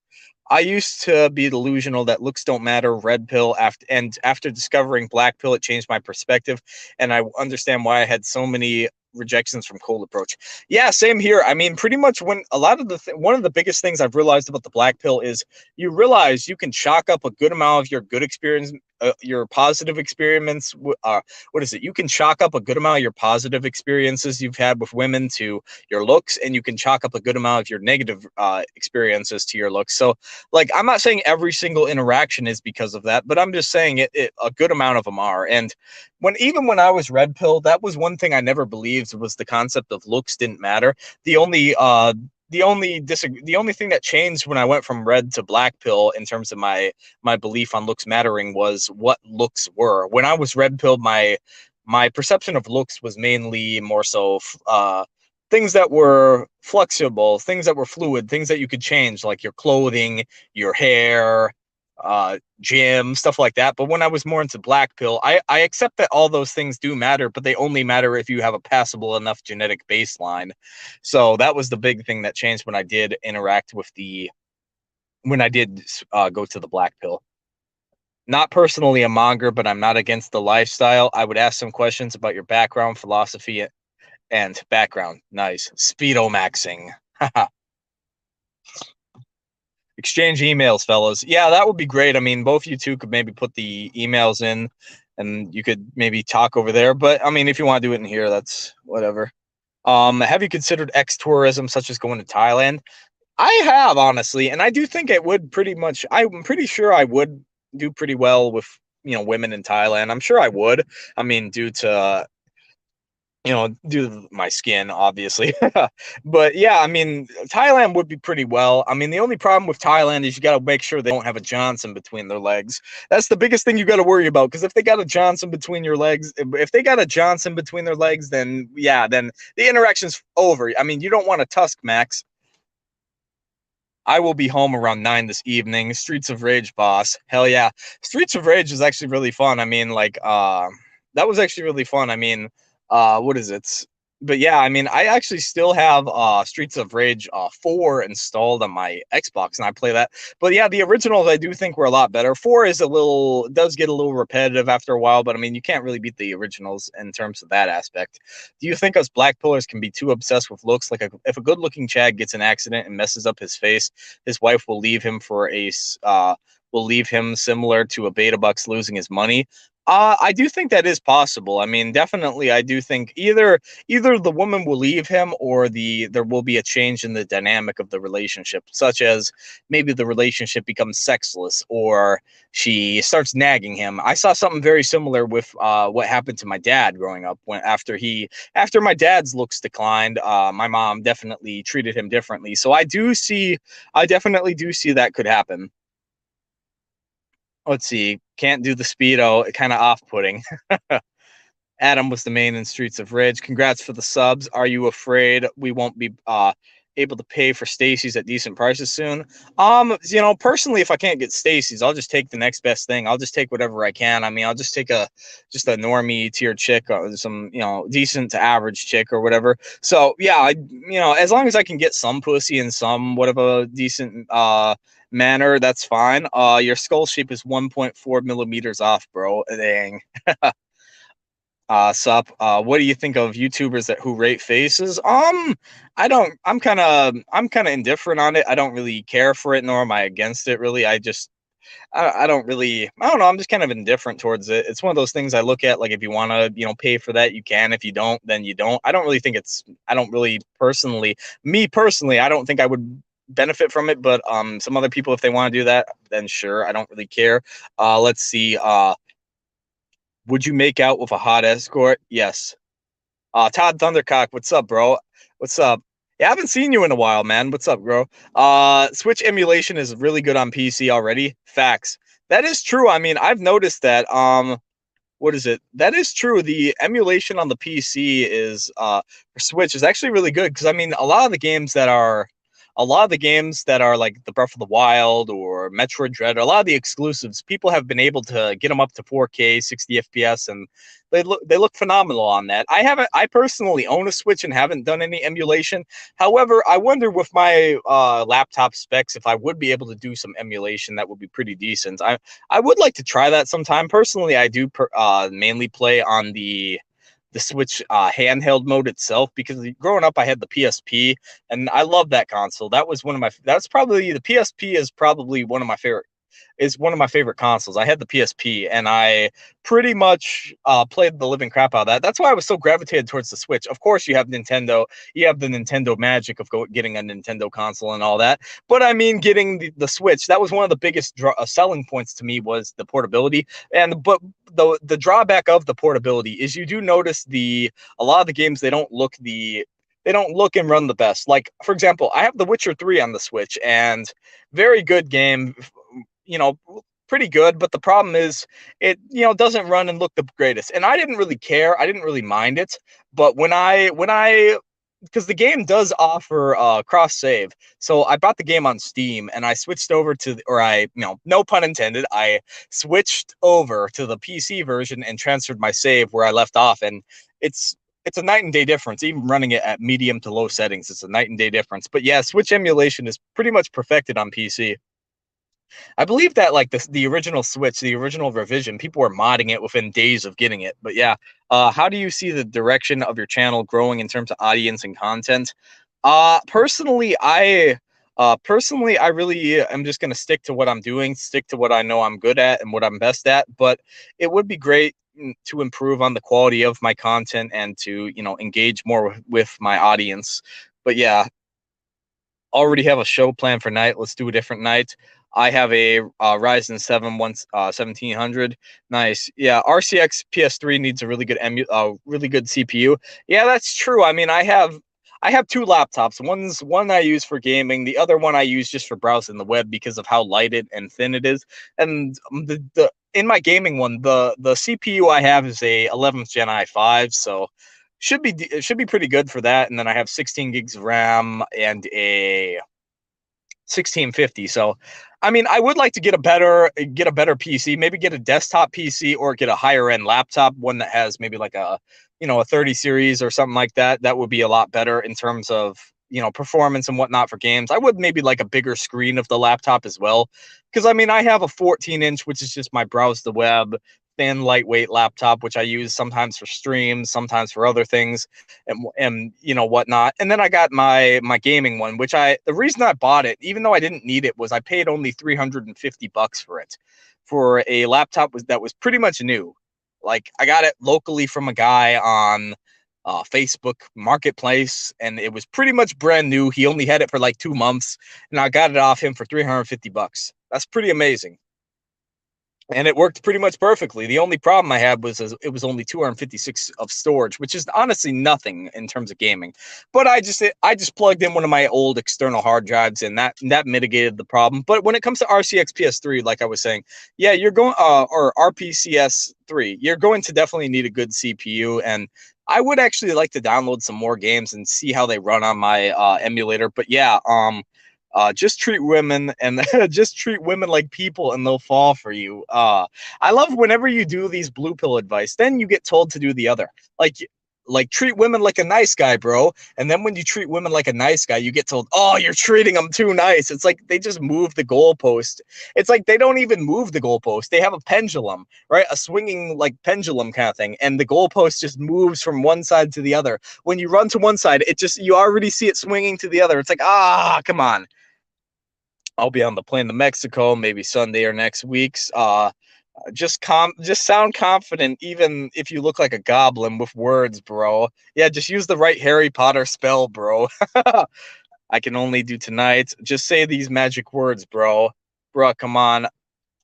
I used to be delusional that looks don't matter, red pill after and after discovering black pill, it changed my perspective, and I understand why I had so many rejections from cold approach. Yeah, same here. I mean, pretty much when a lot of the th- one of the biggest things I've realized about the black pill is you realize you can chalk up a good amount of your good experience uh, your positive experiments uh, what is it? You can chalk up a good amount of your positive experiences you've had with women to your looks and you can chalk up a good amount of your negative uh, experiences to your looks. So like i'm not saying every single interaction is because of that but i'm just saying it, it a good amount of them are. And when even when i was red pill that was one thing i never believed was the concept of looks didn't matter. The only uh the only disagree the only thing that changed when I went from red to black pill in terms of my my belief on looks mattering was what looks were. When I was red pill, my my perception of looks was mainly more so uh, things that were flexible, things that were fluid, things that you could change, like your clothing, your hair, uh, gym, stuff like that. But when I was more into black pill, I, I accept that all those things do matter, but they only matter if you have a passable enough genetic baseline. So that was the big thing that changed when I did interact with the, when I did uh, go to the black pill. Not personally a monger, but I'm not against the lifestyle. I would ask some questions about your background, philosophy, and background. Nice. Speedo maxing. exchange emails, fellas. Yeah, that would be great. I mean, both you two could maybe put the emails in and you could maybe talk over there. But I mean, if you want to do it in here, that's whatever. Um, have you considered X tourism, such as going to Thailand? I have, honestly, and I do think it would pretty much. I'm pretty sure I would do pretty well with you know women in Thailand. I'm sure I would. I mean, due to you know, due to my skin, obviously. but yeah, I mean, Thailand would be pretty well. I mean, the only problem with Thailand is you got to make sure they don't have a Johnson between their legs. That's the biggest thing you got to worry about. Because if they got a Johnson between your legs, if they got a Johnson between their legs, then yeah, then the interaction's over. I mean, you don't want a tusk, Max. I will be home around nine this evening. Streets of Rage, boss. Hell yeah. Streets of Rage is actually really fun. I mean, like, uh, that was actually really fun. I mean, uh, what is it? But yeah, I mean, I actually still have uh, Streets of Rage uh, 4 installed on my Xbox, and I play that. But yeah, the originals I do think were a lot better. 4 is a little, does get a little repetitive after a while, but I mean, you can't really beat the originals in terms of that aspect. Do you think us black pillars can be too obsessed with looks? Like, a, if a good looking Chad gets an accident and messes up his face, his wife will leave him for a, uh, will leave him similar to a beta bucks losing his money. Uh, I do think that is possible. I mean, definitely, I do think either either the woman will leave him or the there will be a change in the dynamic of the relationship, such as maybe the relationship becomes sexless or she starts nagging him. I saw something very similar with uh, what happened to my dad growing up. When after he after my dad's looks declined, uh, my mom definitely treated him differently. So I do see, I definitely do see that could happen let's see, can't do the speedo, kind of off-putting. Adam was the main in Streets of Rage. Congrats for the subs. Are you afraid we won't be uh, able to pay for Stacy's at decent prices soon? Um, you know, personally, if I can't get Stacy's, I'll just take the next best thing. I'll just take whatever I can. I mean, I'll just take a just a normie tier chick or some, you know, decent to average chick or whatever. So yeah, I you know, as long as I can get some pussy and some whatever decent uh manner, that's fine. Uh, your skull shape is 1.4 millimeters off, bro. Dang. uh, sup. Uh, what do you think of YouTubers that who rate faces? Um, I don't. I'm kind of. I'm kind of indifferent on it. I don't really care for it, nor am I against it. Really, I just. I, I don't really. I don't know. I'm just kind of indifferent towards it. It's one of those things I look at. Like, if you want to, you know, pay for that, you can. If you don't, then you don't. I don't really think it's. I don't really personally. Me personally, I don't think I would benefit from it, but um, some other people, if they want to do that, then sure, I don't really care. Uh, let's see. Uh, would you make out with a hot escort? Yes. Uh, Todd Thundercock, what's up, bro? What's up? Yeah, I haven't seen you in a while, man. What's up, bro? Uh, Switch emulation is really good on PC already. Facts. That is true. I mean, I've noticed that. Um, what is it? That is true. The emulation on the PC is uh Switch is actually really good because I mean, a lot of the games that are a lot of the games that are like the Breath of the Wild or Metroid Dread, a lot of the exclusives, people have been able to get them up to 4K, 60 FPS, and they look they look phenomenal on that. I haven't, I personally own a Switch and haven't done any emulation. However, I wonder with my uh, laptop specs if I would be able to do some emulation that would be pretty decent. I I would like to try that sometime. Personally, I do per, uh, mainly play on the the Switch uh, handheld mode itself because growing up I had the PSP and I love that console. That was one of my that's probably the PSP is probably one of my favorite is one of my favorite consoles. I had the PSP and I pretty much uh, played the living crap out of that. That's why I was so gravitated towards the Switch. Of course, you have Nintendo, you have the Nintendo magic of getting a Nintendo console and all that. But I mean, getting the, the Switch, that was one of the biggest uh, selling points to me was the portability. And but the the drawback of the portability is you do notice the a lot of the games they don't look the they don't look and run the best. Like for example, I have The Witcher 3 on the Switch and very good game you know, pretty good, but the problem is it, you know, doesn't run and look the greatest. And I didn't really care. I didn't really mind it. But when I when I because the game does offer uh cross save. So I bought the game on Steam and I switched over to or I you know no pun intended I switched over to the PC version and transferred my save where I left off and it's it's a night and day difference. Even running it at medium to low settings, it's a night and day difference. But yeah, Switch emulation is pretty much perfected on PC. I believe that like the the original Switch, the original revision, people were modding it within days of getting it. But yeah, uh, how do you see the direction of your channel growing in terms of audience and content? Uh, personally, I uh, personally, I really am just gonna stick to what I'm doing, stick to what I know I'm good at and what I'm best at. But it would be great mm, to improve on the quality of my content and to you know engage more with, with my audience. But yeah, already have a show plan for night. Let's do a different night. I have a uh, Ryzen 7 one, uh, 1700. Nice. Yeah, RCX PS3 needs a really good emu, uh, really good CPU. Yeah, that's true. I mean, I have I have two laptops. One's one I use for gaming. The other one I use just for browsing the web because of how light it and thin it is. And the, the in my gaming one, the the CPU I have is a 11th Gen i5, so should be should be pretty good for that. And then I have 16 gigs of RAM and a 1650. So, I mean, I would like to get a better get a better PC, maybe get a desktop PC or get a higher end laptop, one that has maybe like a, you know, a 30 series or something like that. That would be a lot better in terms of, you know, performance and whatnot for games. I would maybe like a bigger screen of the laptop as well. Cause I mean, I have a 14 inch, which is just my browse the web thin, lightweight laptop, which I use sometimes for streams, sometimes for other things, and and you know whatnot. And then I got my my gaming one, which I the reason I bought it, even though I didn't need it, was I paid only three hundred and fifty bucks for it, for a laptop was that was pretty much new. Like I got it locally from a guy on uh, Facebook Marketplace, and it was pretty much brand new. He only had it for like two months, and I got it off him for 350 bucks. That's pretty amazing and it worked pretty much perfectly. The only problem I had was it was only 256 of storage, which is honestly nothing in terms of gaming. But I just I just plugged in one of my old external hard drives, and that that mitigated the problem. But when it comes to RCX PS3, like I was saying, yeah, you're going uh, or RPCS three, you're going to definitely need a good CPU and. I would actually like to download some more games and see how they run on my uh, emulator. But yeah, um, uh, just treat women and just treat women like people and they'll fall for you. Uh, I love whenever you do these blue pill advice, then you get told to do the other. Like like treat women like a nice guy, bro. And then when you treat women like a nice guy, you get told, "Oh, you're treating them too nice." It's like they just move the goalpost. It's like they don't even move the goalpost. They have a pendulum, right? A swinging like pendulum kind of thing, and the goalpost just moves from one side to the other. When you run to one side, it just you already see it swinging to the other. It's like, "Ah, come on." I'll be on the plane to Mexico, maybe Sunday or next week's. Uh, just com just sound confident even if you look like a goblin with words bro. Yeah just use the right harry potter spell bro. I can only do tonight. Just say these magic words bro. Bro come on.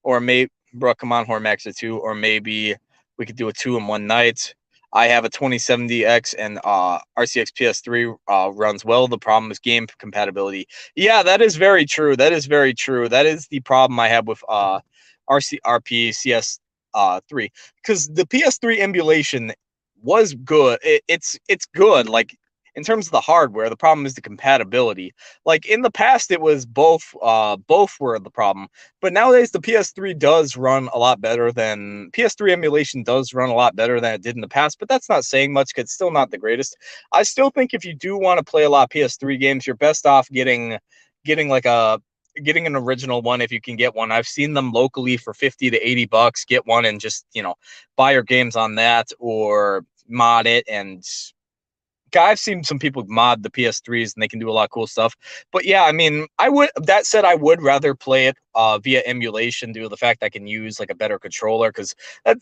Or maybe bro come on hormax or two. Or maybe we could do a two in one night I have a 2070X and uh, RCX PS3 uh, runs well. The problem is game compatibility. Yeah, that is very true. That is very true. That is the problem I have with uh, RC RP CS uh, 3 because the PS3 emulation was good. It, it's it's good. Like in terms of the hardware, the problem is the compatibility. Like in the past, it was both uh, both were the problem, but nowadays the PS3 does run a lot better than PS3 emulation does run a lot better than it did in the past. But that's not saying much because it's still not the greatest. I still think if you do want to play a lot of PS3 games, you're best off getting getting like a getting an original one if you can get one. I've seen them locally for 50 to 80 bucks. Get one and just, you know, buy your games on that or mod it and I've seen some people mod the PS3s and they can do a lot of cool stuff. But yeah, I mean, I would that said, I would rather play it uh, via emulation due to the fact I can use like a better controller because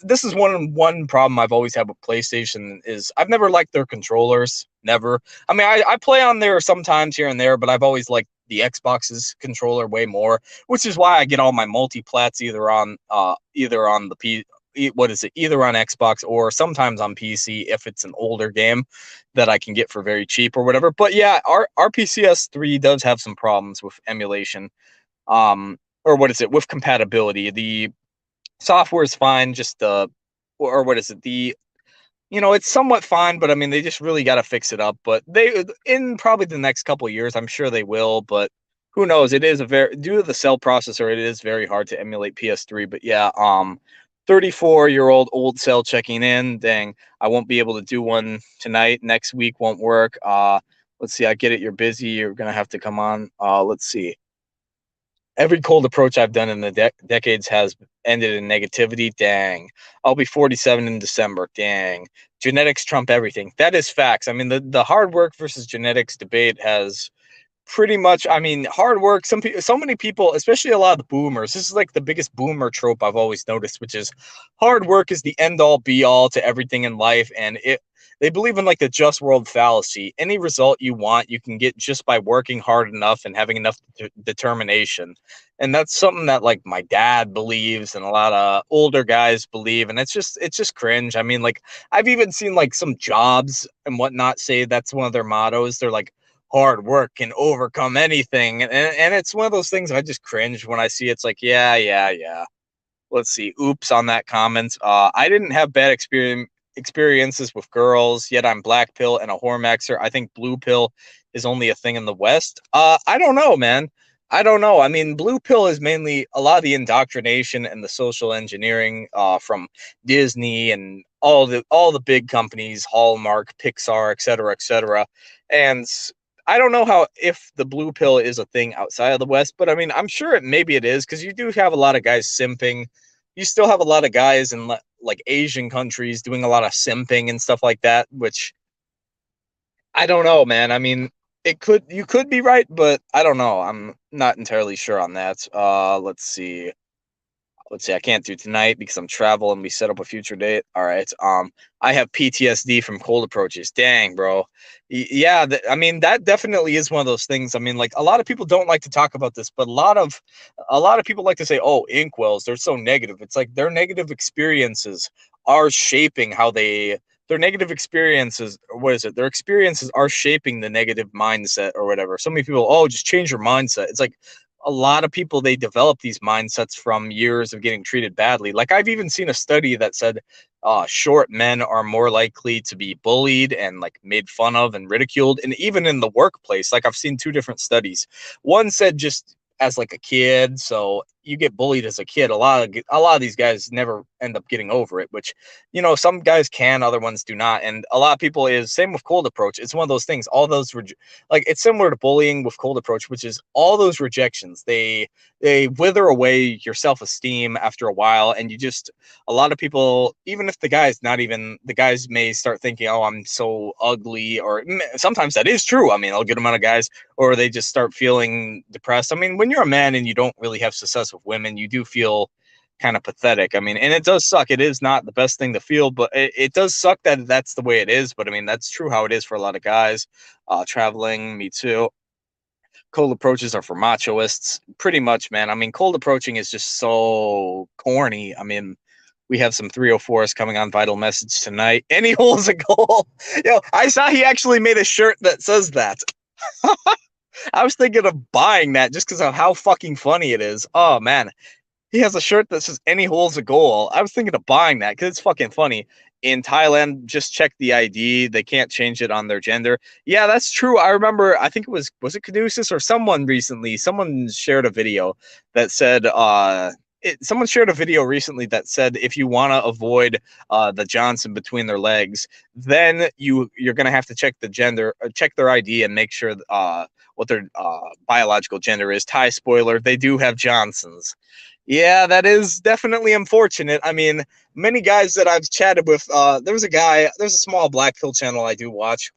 this is one one problem I've always had with PlayStation is I've never liked their controllers. Never. I mean, I, I play on there sometimes here and there, but I've always liked the Xbox's controller way more, which is why I get all my multi-plats either on uh either on the P what is it either on Xbox or sometimes on PC if it's an older game that I can get for very cheap or whatever. But yeah, our our PCS three does have some problems with emulation. Um or what is it with compatibility. The software is fine, just the or what is it? The you know, it's somewhat fine, but I mean, they just really got to fix it up. But they, in probably the next couple years, I'm sure they will. But who knows? It is a very due to the cell processor, it is very hard to emulate PS3. But yeah, um, 34 year old old cell checking in. Dang, I won't be able to do one tonight. Next week won't work. Uh, let's see. I get it. You're busy. You're gonna have to come on. Uh, let's see. Every cold approach I've done in the de- decades has ended in negativity. Dang. I'll be 47 in December. Dang. Genetics trump everything. That is facts. I mean, the, the hard work versus genetics debate has pretty much i mean hard work some people so many people especially a lot of the boomers this is like the biggest boomer trope i've always noticed which is hard work is the end all be all to everything in life and it they believe in like the just world fallacy. Any result you want, you can get just by working hard enough and having enough de- determination. And that's something that like my dad believes and a lot of older guys believe. And it's just, it's just cringe. I mean, like I've even seen like some jobs and whatnot say that's one of their mottos. They're like, hard work can overcome anything. And, and it's one of those things I just cringe when I see it's like, yeah, yeah, yeah. Let's see. Oops on that comment. Uh, I didn't have bad experience experiences with girls, yet I'm black pill and a hormaxer. I think blue pill is only a thing in the West. Uh, I don't know, man. I don't know. I mean, blue pill is mainly a lot of the indoctrination and the social engineering uh, from Disney and all the all the big companies, Hallmark, Pixar, et cetera, et cetera. And I don't know how if the blue pill is a thing outside of the West, but I mean, I'm sure it maybe it is because you do have a lot of guys simping. You still have a lot of guys in like Asian countries doing a lot of simping and stuff like that, which I don't know, man. I mean, it could you could be right, but I don't know. I'm not entirely sure on that. Uh let's see let's see, I can't do tonight because I'm traveling. We set up a future date. All right. Um, I have PTSD from cold approaches. Dang, bro. yeah, I mean that definitely is one of those things. I mean, like a lot of people don't like to talk about this, but a lot of a lot of people like to say, "Oh, incels, they're so negative." It's like their negative experiences are shaping how they their negative experiences what is it their experiences are shaping the negative mindset or whatever so many people oh just change your mindset it's like a lot of people they develop these mindsets from years of getting treated badly. Like I've even seen a study that said uh, short men are more likely to be bullied and like made fun of and ridiculed, and even in the workplace. Like I've seen two different studies. One said just as like a kid, so you get bullied as a kid. A lot of a lot of these guys never end up getting over it, which you know some guys can, other ones do not. And a lot of people is same with cold approach. It's one of those things. All those like it's similar to bullying with cold approach, which is all those rejections. They they wither away your self esteem after a while, and you just a lot of people, even if the guy's not even the guys may start thinking, oh, I'm so ugly, or sometimes that is true. I mean, a good amount of guys, or they just start feeling depressed. I mean, when you're a man and you don't really have success with women, you do feel kind of pathetic. I mean, and it does suck. It is not the best thing to feel, but it, it does suck that that's the way it is. But I mean, that's true how it is for a lot of guys uh, traveling. Me too. Cold approaches are for machoists, pretty much, man. I mean, cold approaching is just so corny. I mean, we have some 304s coming on Vital Message tonight. Any holes a goal. Yo, I saw he actually made a shirt that says that. I was thinking of buying that just because of how fucking funny it is. Oh man, he has a shirt that says "Any holes a goal." I was thinking of buying that because it's fucking funny. In Thailand, just check the ID. They can't change it on their gender. Yeah, that's true. I remember. I think it was was it Caduceus or someone recently. Someone shared a video that said uh it, someone shared a video recently that said if you want to avoid uh, the Johnson between their legs, then you you're gonna have to check the gender, uh, check their ID, and make sure uh, what their uh, biological gender is. Thai spoiler: they do have Johnsons. Yeah, that is definitely unfortunate. I mean, many guys that I've chatted with, uh, there was a guy, there's a small black pill channel I do watch,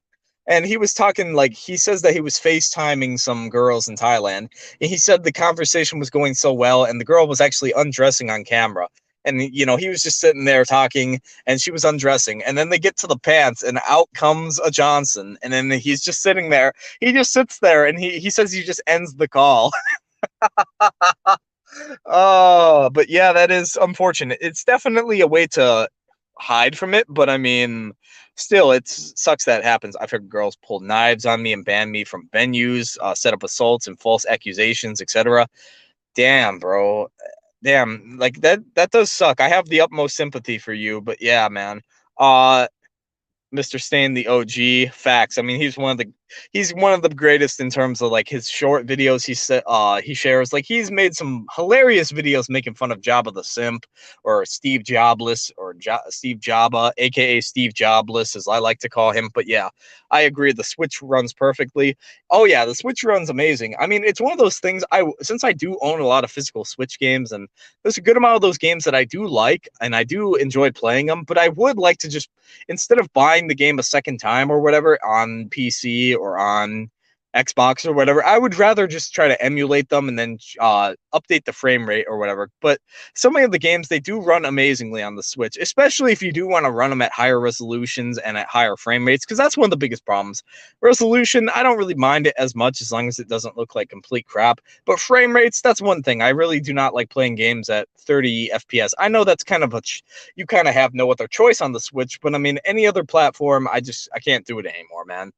and he was talking like he says that he was FaceTiming some girls in Thailand. And he said the conversation was going so well, and the girl was actually undressing on camera. And you know, he was just sitting there talking, and she was undressing. And then they get to the pants, and out comes a Johnson. And then he's just sitting there. He just sits there, and he he says he just ends the call. oh, but yeah, that is unfortunate. It's definitely a way to hide from it, but I mean, still, it sucks that happens. I've heard girls pull knives on me and ban me from venues, uh, set up assaults and false accusations, etc. Damn, bro. Damn, like that. That does suck. I have the utmost sympathy for you, but yeah, man. Uh, Mr. Stain, the OG facts. I mean, he's one of the he's one of the greatest in terms of like his short videos he said uh he shares. Like he's made some hilarious videos making fun of Jabba the Simp or Steve Jobless or jo- Steve Jabba, aka Steve Jobless, as I like to call him. But yeah, I agree. The Switch runs perfectly. Oh yeah, the Switch runs amazing. I mean, it's one of those things. I since I do own a lot of physical Switch games, and there's a good amount of those games that I do like, and I do enjoy playing them. But I would like to just instead of buying the game a second time or whatever on PC or on Xbox or whatever. I would rather just try to emulate them and then uh, update the frame rate or whatever. But so many of the games they do run amazingly on the Switch, especially if you do want to run them at higher resolutions and at higher frame rates, because that's one of the biggest problems. Resolution, I don't really mind it as much as long as it doesn't look like complete crap. But frame rates, that's one thing. I really do not like playing games at 30 FPS. I know that's kind of a you kind of have no other choice on the Switch, but I mean any other platform, I just I can't do it anymore, man.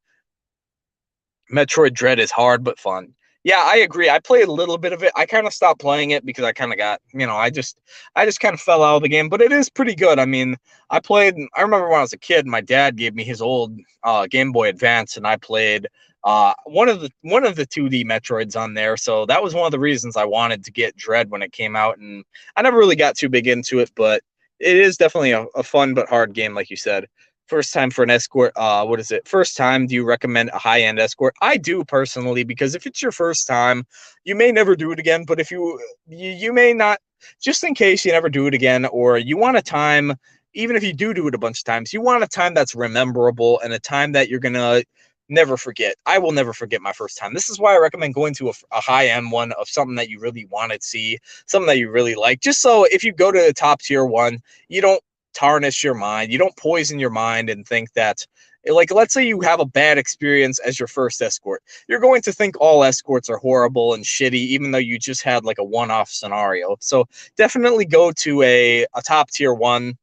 Metroid Dread is hard but fun. Yeah, I agree. I played a little bit of it. I kind of stopped playing it because I kind of got, you know, I just I just kind of fell out of the game, but it is pretty good. I mean, I played I remember when I was a kid, my dad gave me his old uh, Game Boy Advance and I played uh, one of the one of the 2D Metroids on there. So that was one of the reasons I wanted to get Dread when it came out and I never really got too big into it, but it is definitely a, a fun but hard game like you said first time for an escort uh what is it? First time do you recommend a high end escort? I do personally because if it's your first time you may never do it again but if you you, you may not just in case you never do it again or you want a time even if you do do it a bunch of times you want a time that's rememberable and a time that you're gonna never forget. I will never forget my first time. This is why i recommend going to a, a high end one of something that you really want to see something that you really like just so if you go to the top tier one you don't tarnish your mind. You don't poison your mind and think that like let's say you have a bad experience as your first escort. You're going to think all escorts are horrible and shitty even though you just had like a one-off scenario. So definitely go to a, a top tier one.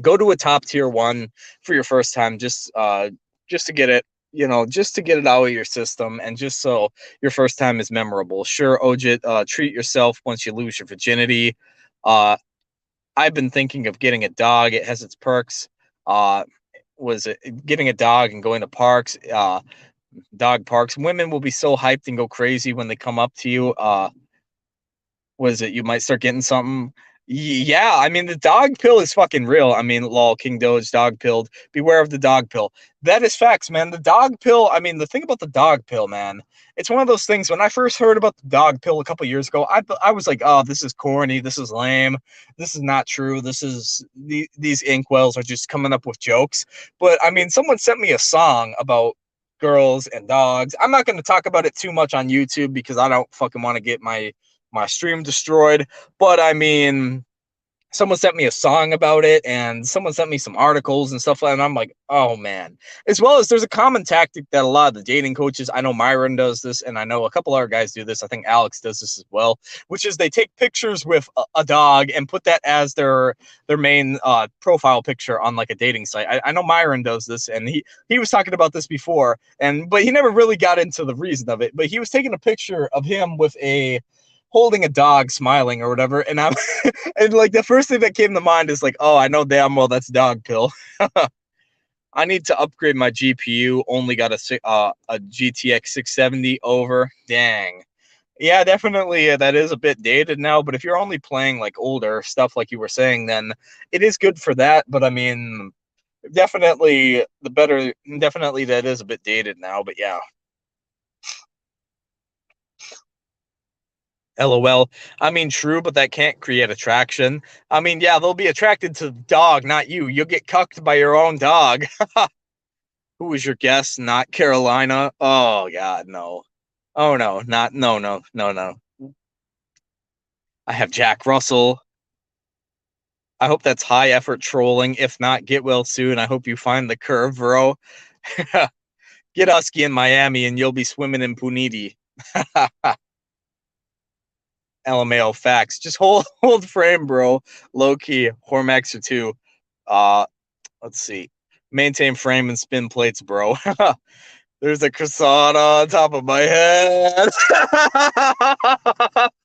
Go to a top tier one for your first time just uh just to get it you know just to get it out of your system and just so your first time is memorable. Sure ojit uh treat yourself once you lose your virginity. Uh I've been thinking of getting a dog. It has its perks. Uh, was it getting a dog and going to parks? Uh, dog parks. Women will be so hyped and go crazy when they come up to you. Uh, was it you might start getting something? Yeah, I mean the dog pill is fucking real. I mean, lol, King Doge dog pilled. Beware of the dog pill. That is facts, man. The dog pill. I mean, the thing about the dog pill, man. It's one of those things. When I first heard about the dog pill a couple years ago, I I was like, oh, this is corny. This is lame. This is not true. This is the, these incels are just coming up with jokes. But I mean, someone sent me a song about girls and dogs. I'm not going to talk about it too much on YouTube because I don't fucking want to get my my stream destroyed. But I mean, someone sent me a song about it and someone sent me some articles and stuff like that. And I'm like, oh man. As well as there's a common tactic that a lot of the dating coaches, I know Myron does this, and I know a couple other guys do this. I think Alex does this as well, which is they take pictures with a, a dog and put that as their their main uh, profile picture on like a dating site. I, I know Myron does this, and he he was talking about this before, and but he never really got into the reason of it. But he was taking a picture of him with a holding a dog smiling or whatever and i'm and like the first thing that came to mind is like oh i know damn well that's dog pill. I need to upgrade my gpu only got a uh, a gtx 670 over. Dang. Yeah definitely uh, that is a bit dated now but if you're only playing like older stuff like you were saying then it is good for that but i mean definitely the better definitely that is a bit dated now but yeah LOL. I mean, true, but that can't create attraction. I mean, yeah, they'll be attracted to the dog, not you. You'll get cucked by your own dog. Who was your guest? Not Carolina. Oh God, no. Oh no, not no, no, no, no. I have Jack Russell. I hope that's high effort trolling. If not, get well soon. I hope you find the curve, bro. get Husky in Miami and you'll be swimming in Puniti. LMAO facts. Just hold hold frame, bro. Low key. Hormax or two. Uh let's see. Maintain frame and spin plates, bro. There's a croissant on top of my head.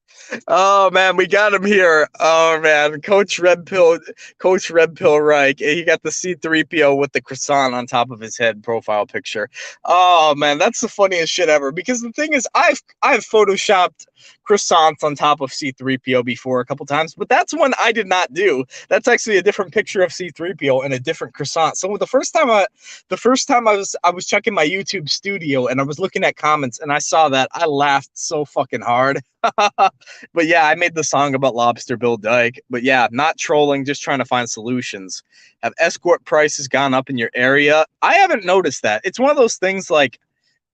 Oh man, we got him here. Oh man, Coach Red Pill, Coach Red Pill Reich. He got the C3PO with the croissant on top of his head profile picture. Oh man, that's the funniest shit ever. Because the thing is, I've I've photoshopped croissants on top of C3PO before a couple times, but that's one I did not do. That's actually a different picture of C3PO and a different croissant. So the first time I the first time I was I was checking my YouTube studio and I was looking at comments and I saw that, I laughed so fucking hard. but yeah, I made the song about Lobster Bill Dyke. But yeah, not trolling, just trying to find solutions. Have escort prices gone up in your area? I haven't noticed that. It's one of those things like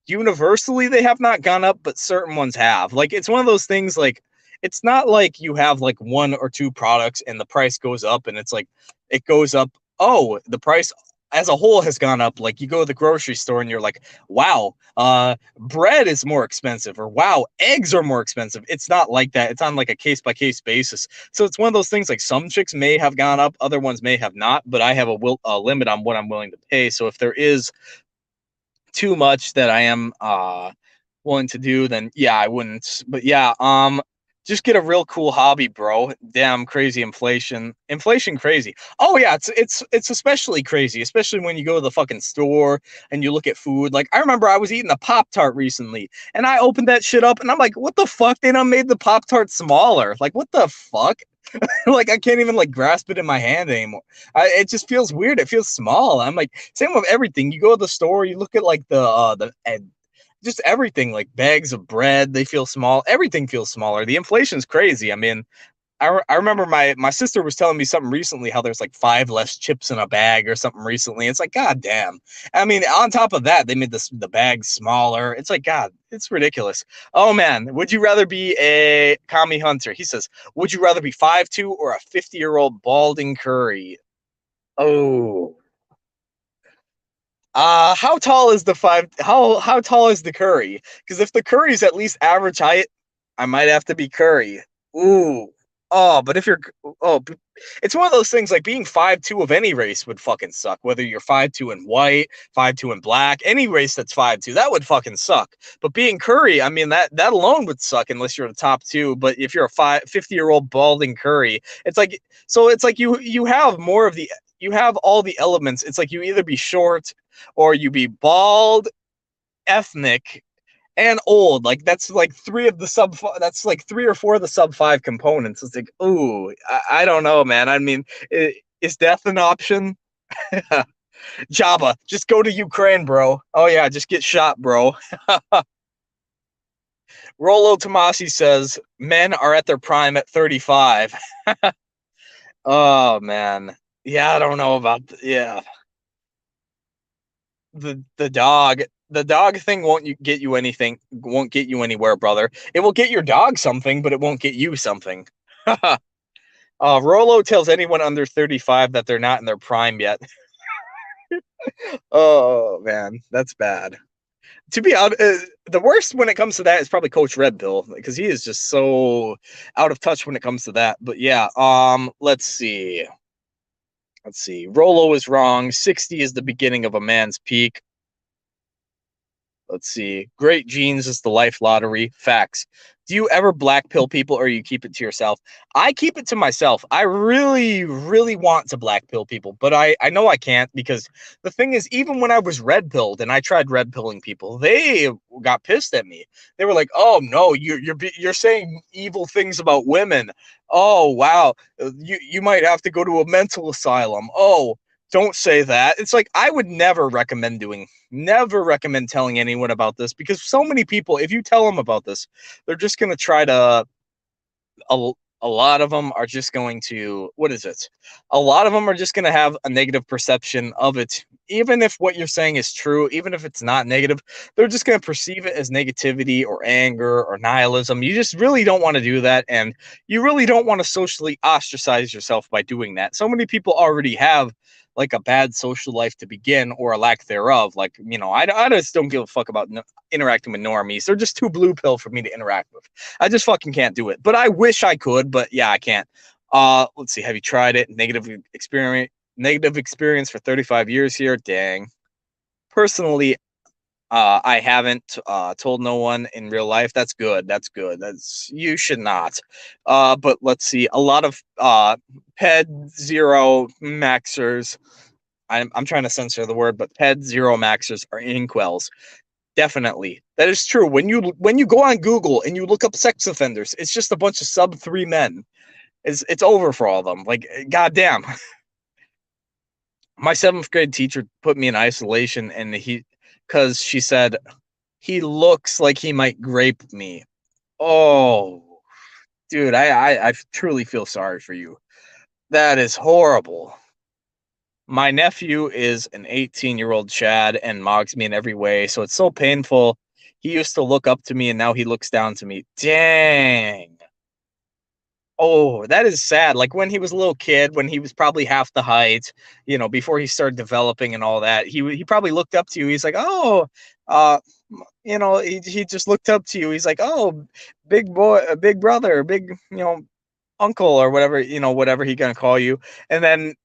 universally they have not gone up, but certain ones have. Like it's one of those things like it's not like you have like one or two products and the price goes up and it's like it goes up. Oh, the price as a whole has gone up. Like you go to the grocery store and you're like, wow, uh, bread is more expensive, or wow, eggs are more expensive. It's not like that. It's on like a case by case basis. So it's one of those things like some chicks may have gone up, other ones may have not, but I have a, will, a limit on what I'm willing to pay. So if there is too much that I am uh willing to do, then yeah, I wouldn't. But yeah, um, just get a real cool hobby, bro. Damn crazy inflation. Inflation crazy. Oh yeah, it's it's it's especially crazy, especially when you go to the fucking store and you look at food. Like I remember I was eating a Pop Tart recently and I opened that shit up and I'm like, what the fuck? They done made the Pop Tart smaller. Like what the fuck? like I can't even like grasp it in my hand anymore. I, it just feels weird. It feels small. I'm like same with everything. You go to the store, you look at like the uh the just everything like bags of bread they feel small everything feels smaller the inflation's crazy i mean I, re- I remember my my sister was telling me something recently how there's like five less chips in a bag or something recently it's like god damn i mean on top of that they made this the bag smaller it's like god it's ridiculous. Oh man would you rather be a commie hunter? He says would you rather be five two or a 50 year old balding curry? Oh uh, how tall is the five? How how tall is the Curry? Because if the Curry's at least average height, I might have to be Curry. Ooh, oh, but if you're oh, it's one of those things like being five two of any race would fucking suck. Whether you're five two in white, five two in black, any race that's five two, that would fucking suck. But being Curry, I mean that that alone would suck unless you're the top two. But if you're a five, 50 year old balding Curry, it's like so it's like you you have more of the you have all the elements. It's like you either be short or you be bald, ethnic, and old. Like that's like three of the sub. That's like three or four of the sub five components. It's like, ooh, I, I don't know, man. I mean, is death an option? Java, just go to Ukraine, bro. Oh yeah, just get shot, bro. Rollo Tomassi says men are at their prime at 35. oh man. Yeah, I don't know about th- yeah. The the dog the dog thing won't you get you anything won't get you anywhere, brother. It will get your dog something, but it won't get you something. uh Rollo tells anyone under 35 that they're not in their prime yet. oh man, that's bad. To be honest, uh, the worst when it comes to that is probably Coach Red Pill because he is just so out of touch when it comes to that. But yeah, um, let's see. Let's see. Rollo is wrong. 60 is the beginning of a man's peak. Let's see. Great genes is the life lottery. Facts do you ever black pill people or you keep it to yourself? I keep it to myself. I really, really want to black pill people, but I, I know I can't because the thing is, even when I was red pilled and I tried red pilling people, they got pissed at me. They were like, "Oh no, you're you're you're saying evil things about women. Oh wow, you you might have to go to a mental asylum. Oh, don't say that. It's like I would never recommend doing, never recommend telling anyone about this because so many people, if you tell them about this, they're just going to try to. A, a lot of them are just going to, what is it? A lot of them are just going to have a negative perception of it. Even if what you're saying is true, even if it's not negative, they're just going to perceive it as negativity or anger or nihilism. You just really don't want to do that. And you really don't want to socially ostracize yourself by doing that. So many people already have like a bad social life to begin or a lack thereof. Like, you know, I, I just don't give a fuck about no, interacting with normies. They're just too blue pill for me to interact with. I just fucking can't do it. But I wish I could, but yeah, I can't. Uh, let's see. Have you tried it? Negative experience. Negative experience for 35 years here. Dang. Personally, Uh, I haven't uh, told no one in real life. That's good. That's good. That's you should not. Uh, but let's see. A lot of uh, PED zero maxers. I'm I'm trying to censor the word, but PED zero maxers are incels. Definitely, that is true. When you when you go on Google and you look up sex offenders, it's just a bunch of sub three men. It's it's over for all of them. Like goddamn. My seventh grade teacher put me in isolation, and he because she said he looks like he might grape me. Oh, dude, I, I I truly feel sorry for you. That is horrible. My nephew is an 18 year old Chad and mocks me in every way, so it's so painful. He used to look up to me and now he looks down to me. Dang. Oh, that is sad. Like when he was a little kid, when he was probably half the height, you know, before he started developing and all that, he he probably looked up to you. He's like, oh, uh, you know, he he just looked up to you. He's like, oh, big boy, a big brother, big, you know, uncle or whatever, you know, whatever he gonna call you. And then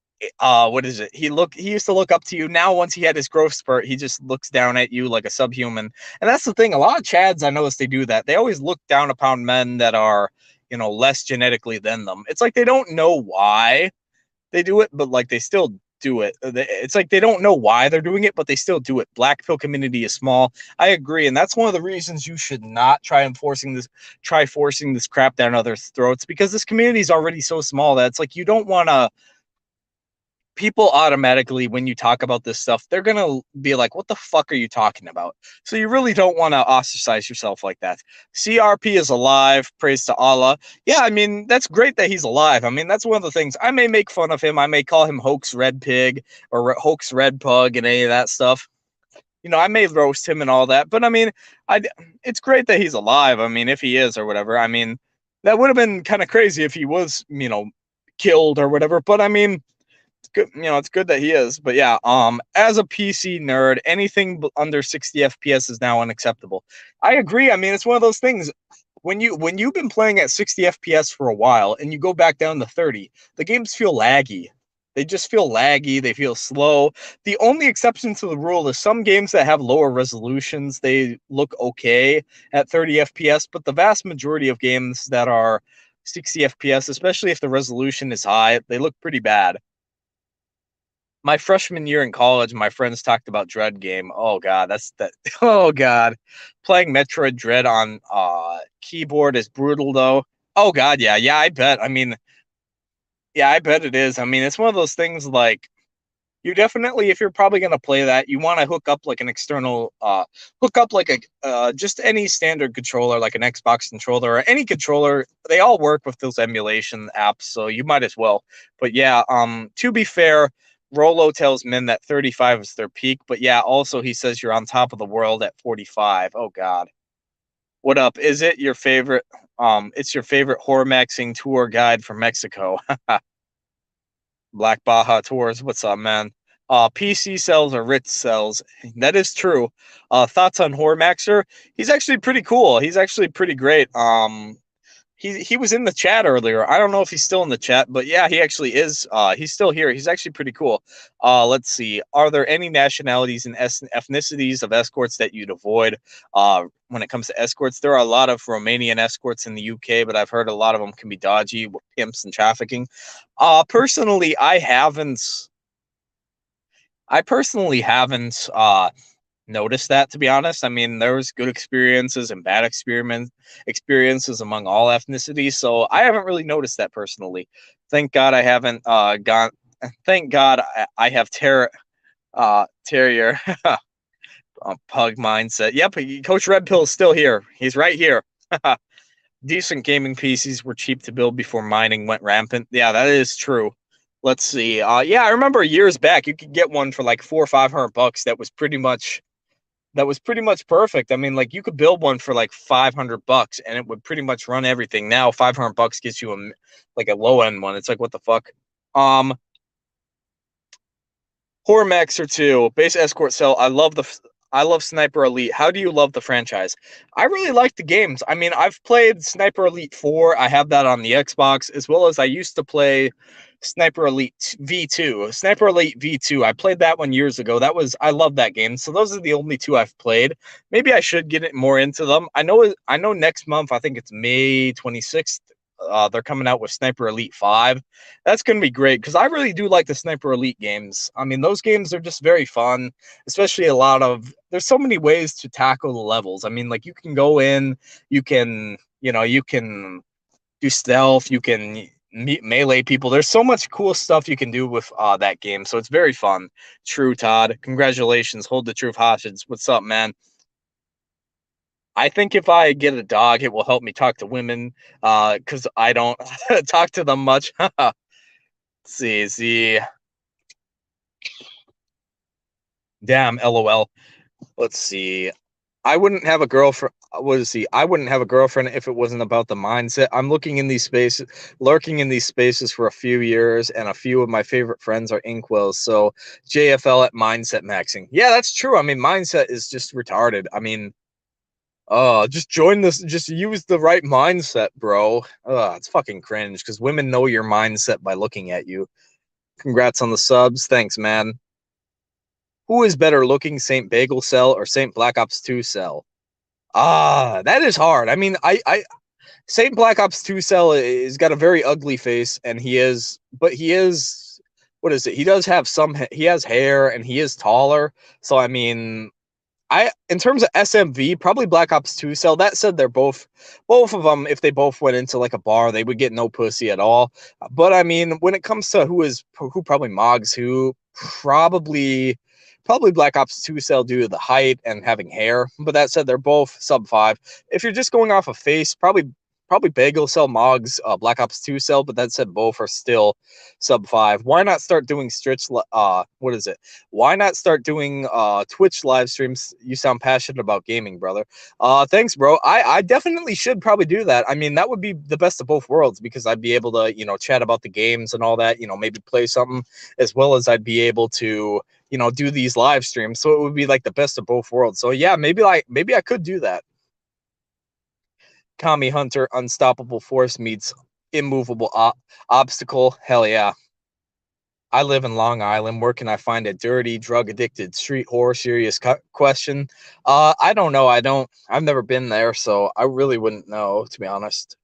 uh what is it he look he used to look up to you now once he had his growth spurt he just looks down at you like a subhuman and that's the thing a lot of chads i notice they do that they always look down upon men that are you know, less genetically than them. It's like they don't know why they do it, but like they still do it. Uh, it's like they don't know why they're doing it, but they still do it. Black pill community is small. I agree, and that's one of the reasons you should not try enforcing this. Try forcing this crap down others' throats because this community is already so small that it's like you don't want to people automatically when you talk about this stuff they're gonna be like what the fuck are you talking about? So you really don't want to ostracize yourself like that. Crp is alive praise to allah. Yeah i mean that's great that he's alive. I mean that's one of the things i may make fun of him i may call him hoax red pig or hoax red pug and any of that stuff. You know i may roast him and all that but i mean i it's great that he's alive i mean if he is or whatever i mean that would have been kind of crazy if he was you know killed or whatever but i mean good you know it's good that he is but yeah um as a pc nerd anything under 60 fps is now unacceptable. I agree i mean it's one of those things when you when you've been playing at 60 fps for a while and you go back down to 30 the games feel laggy. They just feel laggy they feel slow. The only exception to the rule is some games that have lower resolutions they look okay at 30 fps but the vast majority of games that are 60 fps especially if the resolution is high they look pretty bad my freshman year in college, my friends talked about Dread game. Oh god, that's that. Oh god, playing Metroid Dread on uh keyboard is brutal though. Oh god, yeah, yeah, I bet. I mean, yeah, I bet it is. I mean, it's one of those things like you definitely, if you're probably gonna play that, you want to hook up like an external, uh, hook up like a uh, just any standard controller, like an Xbox controller or any controller. They all work with those emulation apps, so you might as well. But yeah, um, to be fair Rollo tells men that 35 is their peak, but yeah, also he says you're on top of the world at 45. Oh God. What up? Is it your favorite? Um, it's your favorite horror maxing tour guide from Mexico. Black Baja Tours. What's up, man? Uh, PC cells are rich cells. That is true. Uh, thoughts on Horror Maxer? He's actually pretty cool. He's actually pretty great. Um, he he was in the chat earlier. I don't know if he's still in the chat, but yeah, he actually is. Uh, he's still here. He's actually pretty cool. Uh, let's see. Are there any nationalities and ethnicities of escorts that you'd avoid? Uh, when it comes to escorts, there are a lot of Romanian escorts in the UK, but I've heard a lot of them can be dodgy, pimps and trafficking. Uh, personally, I haven't. I personally haven't uh, noticed that to be honest. I mean, there was good experiences and bad experiment experiences among all ethnicities, so I haven't really noticed that personally. Thank God I haven't uh gone. Thank God I, I have ter- uh terrier uh, pug mindset. Yep, Coach Red Pill is still here. He's right here. Decent gaming PCs were cheap to build before mining went rampant. Yeah, that is true. Let's see. Uh, yeah, I remember years back you could get one for like four or five hundred bucks. That was pretty much that was pretty much perfect. I mean, like you could build one for like 500 bucks and it would pretty much run everything. Now 500 bucks gets you a like a low end one. It's like what the fuck. Um Horror Max or two base escort cell. I love the I love Sniper Elite. How do you love the franchise? I really like the games. I mean, I've played Sniper Elite 4. I have that on the Xbox, as well as I used to play Sniper Elite V2. Sniper Elite V2. I played that one years ago. That was I love that game. So those are the only two I've played. Maybe I should get it more into them. I know I know next month, I think it's May 26th. Uh, they're coming out with Sniper Elite 5. That's going to be great because I really do like the Sniper Elite games. I mean, those games are just very fun, especially a lot of there's so many ways to tackle the levels. I mean, like you can go in, you can, you know, you can do stealth, you can me- melee people. There's so much cool stuff you can do with uh, that game. So it's very fun. True, Todd. Congratulations. Hold the truth hostage. What's up, man? I think if I get a dog, it will help me talk to women because uh, I don't talk to them much. see, see. Damn, lol. Let's see. I wouldn't have a girlfriend. Uh, what is he? I wouldn't have a girlfriend if it wasn't about the mindset. I'm looking in these spaces, lurking in these spaces for a few years, and a few of my favorite friends are inkwells. So JFL at mindset maxing. Yeah, that's true. I mean, mindset is just retarded. I mean, uh, just join this. Just use the right mindset, bro. Uh, it's fucking cringe because women know your mindset by looking at you. Congrats on the subs. Thanks, man. Who is better looking, Saint Bagel Cell or Saint Black Ops 2 Cell? Ah, that is hard. I mean, I, I, Saint Black Ops 2 Cell is got a very ugly face, and he is, but he is, what is it? He does have some, he has hair, and he is taller. So I mean, I in terms of SMV, probably Black Ops 2 Cell. That said, they're both both of them. If they both went into like a bar, they would get no pussy at all. But I mean, when it comes to who is who probably Mogs who probably probably Black Ops 2 Cell due to the height and having hair. But that said, they're both sub five. If you're just going off of face, probably probably Bagel Cell, Mogs, uh, Black Ops 2 Cell, but that said both are still sub five. Why not start doing stretch? Uh, what is it? Why not start doing uh Twitch live streams? You sound passionate about gaming, brother. Uh, thanks, bro. I I definitely should probably do that. I mean, that would be the best of both worlds because I'd be able to you know chat about the games and all that. You know, maybe play something as well as I'd be able to you know do these live streams. So it would be like the best of both worlds. So yeah, maybe like maybe I could do that. Kami Hunter Unstoppable Force meets Immovable Obstacle. Hell yeah. I live in Long Island. Where can I find a dirty, drug addicted street whore? Serious question. Uh, I don't know. I don't. I've never been there, so I really wouldn't know, to be honest.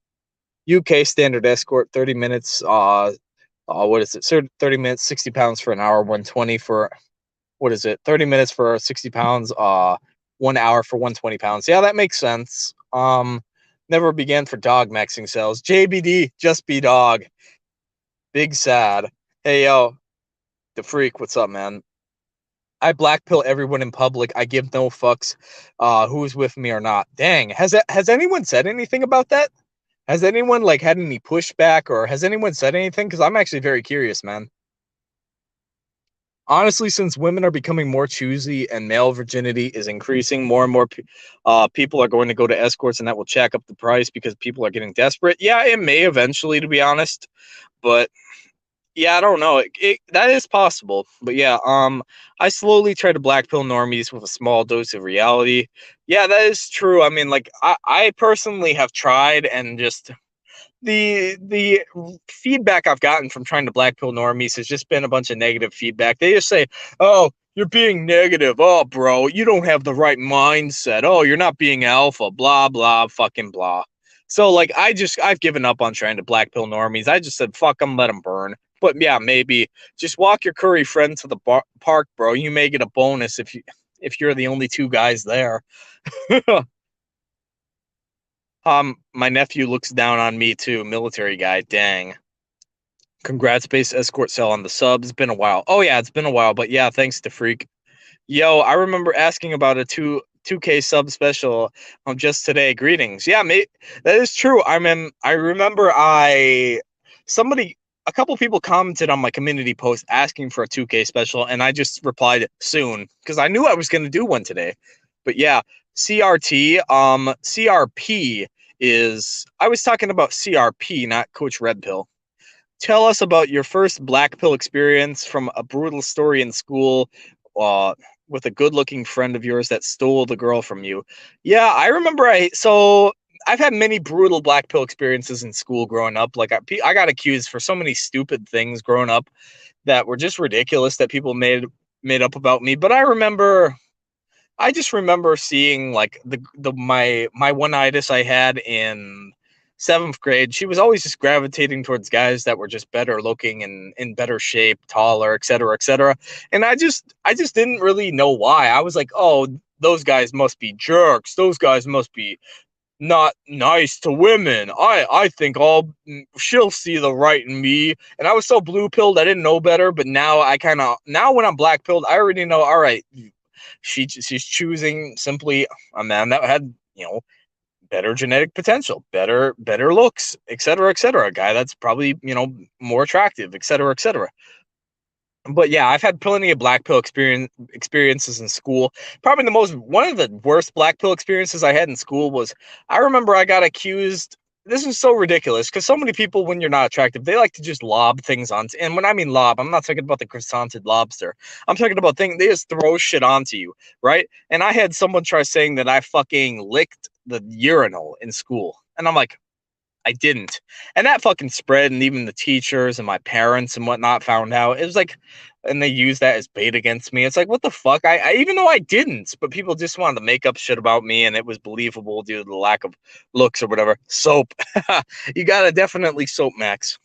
UK standard escort, thirty minutes. Uh, uh what is it? Thirty minutes, sixty pounds for an hour, one twenty for. What is it? Thirty minutes for sixty pounds. Uh, one hour for one twenty pounds. Yeah, that makes sense. Um, never began for dog maxing cells. JBD, just be dog. Big sad. Hey yo, the freak, what's up, man? I blackpill everyone in public. I give no fucks uh who's with me or not. Dang, has that has anyone said anything about that? Has anyone like had any pushback or has anyone said anything? Because I'm actually very curious, man honestly, since women are becoming more choosy and male virginity is increasing, more and more uh, people are going to go to escorts, and that will jack up the price because people are getting desperate. Yeah, it may eventually, to be honest, but yeah, I don't know. It, it, that is possible, but yeah, um, I slowly try to black pill normies with a small dose of reality. Yeah, that is true. I mean, like I, I personally have tried and just the the feedback I've gotten from trying to blackpill normies has just been a bunch of negative feedback. They just say, "Oh, you're being negative. Oh, bro, you don't have the right mindset. Oh, you're not being alpha. Blah blah fucking blah." So like, I just I've given up on trying to blackpill normies. I just said, "Fuck them, let them burn." But yeah, maybe just walk your curry friend to the bar- park, bro. You may get a bonus if you if you're the only two guys there. Um, my nephew looks down on me too, military guy. Dang. Congrats, base escort cell on the subs. Been a while. Oh yeah, it's been a while, but yeah, thanks to Freak. Yo, I remember asking about a two 2K sub special um, just today. Greetings. Yeah, mate, that is true. I mean, I remember I somebody a couple people commented on my community post asking for a 2K special, and I just replied soon because I knew I was going to do one today. But yeah, CRT, um, CRP is I was talking about CRP, not Coach Red Pill. Tell us about your first black pill experience from a brutal story in school. Uh, with a good-looking friend of yours that stole the girl from you. Yeah, I remember. I so I've had many brutal black pill experiences in school growing up. Like I, I got accused for so many stupid things growing up that were just ridiculous that people made made up about me. But I remember, I just remember seeing like the the my my one itis I had in seventh grade, she was always just gravitating towards guys that were just better looking and in better shape, taller, et cetera, et cetera. And I just, I just didn't really know why. I was like, oh, those guys must be jerks. Those guys must be not nice to women. I, I think I'll, mm, she'll see the right in me. And I was so blue pilled, I didn't know better. But now I kind of, now when I'm black pilled, I already know, all right, she, she's choosing simply a man that had, you know, better genetic potential, better better looks, et cetera, et cetera. A guy that's probably you know more attractive, et cetera, et cetera. But yeah, I've had plenty of black pill experience experiences in school. Probably the most one of the worst black pill experiences I had in school was I remember I got accused. This is so ridiculous because so many people, when you're not attractive, they like to just lob things on. And when I mean lob, I'm not talking about the croissanted lobster. I'm talking about things they just throw shit onto you, right? And I had someone try saying that I fucking licked the urinal in school. And I'm like, I didn't. And that fucking spread, and even the teachers and my parents and whatnot found out. It was like, and they use that as bait against me. It's like, what the fuck? I, I even though I didn't, but people just wanted to make up shit about me, and it was believable due to the lack of looks or whatever. Soap, you gotta definitely soap Max.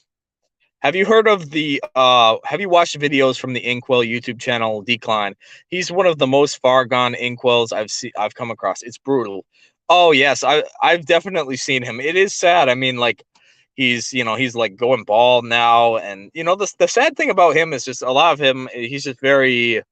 Have you heard of the uh have you watched videos from the Inkwell YouTube channel Decline? He's one of the most far gone Inkwells I've seen I've come across. It's brutal. Oh yes, I I've definitely seen him. It is sad. I mean, like he's you know he's like going bald now, and you know the the sad thing about him is just a lot of him. He's just very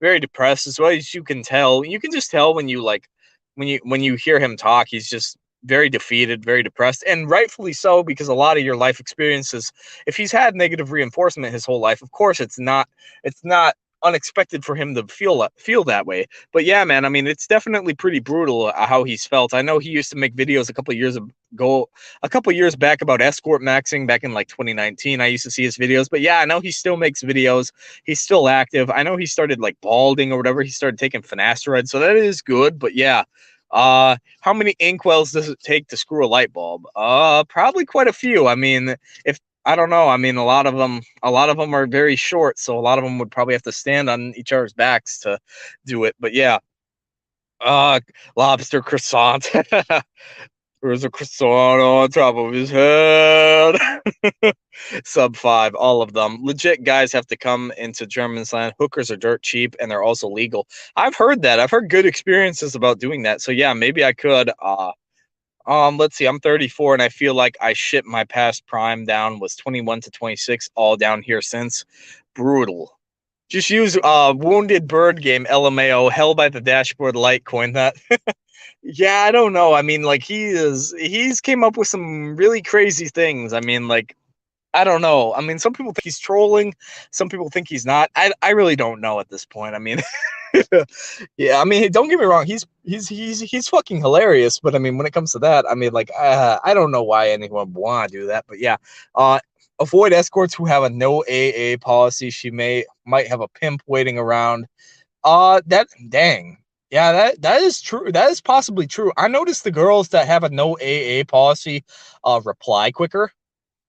very depressed as well as you can tell. You can just tell when you like when you when you hear him talk. He's just very defeated, very depressed, and rightfully so because a lot of your life experiences. If he's had negative reinforcement his whole life, of course it's not it's not unexpected for him to feel feel that way. But yeah, man, I mean, it's definitely pretty brutal uh, how he's felt. I know he used to make videos a couple years ago, a couple years back about escort maxing back in like 2019. I used to see his videos, but yeah, I know he still makes videos. He's still active. I know he started like balding or whatever. He started taking finasteride, so that is good. But yeah. Uh, how many inkwells does it take to screw a light bulb? Uh, probably quite a few. I mean, if I don't know. I mean, a lot of them, a lot of them are very short, so a lot of them would probably have to stand on each other's backs to do it. But yeah, uh, lobster croissant. There's a croissant on top of his head. Sub five, all of them. Legit guys have to come into German's land. Hookers are dirt cheap and they're also legal. I've heard that. I've heard good experiences about doing that. So yeah, maybe I could uh um, let's see, I'm 34 and I feel like I shipped my past prime down was 21 to 26, all down here since. Brutal. Just use uh wounded bird game LMAO, hell by the dashboard light coin that. yeah, I don't know. I mean, like he is he's came up with some really crazy things. I mean, like I don't know. I mean, some people think he's trolling, some people think he's not. I I really don't know at this point. I mean yeah, I mean, don't get me wrong. He's he's he's he's fucking hilarious. But I mean, when it comes to that, I mean, like, uh, I don't know why anyone would want to do that. But yeah, uh, avoid escorts who have a no AA policy. She may might have a pimp waiting around. Uh, that dang. Yeah, that that is true. That is possibly true. I noticed the girls that have a no AA policy uh reply quicker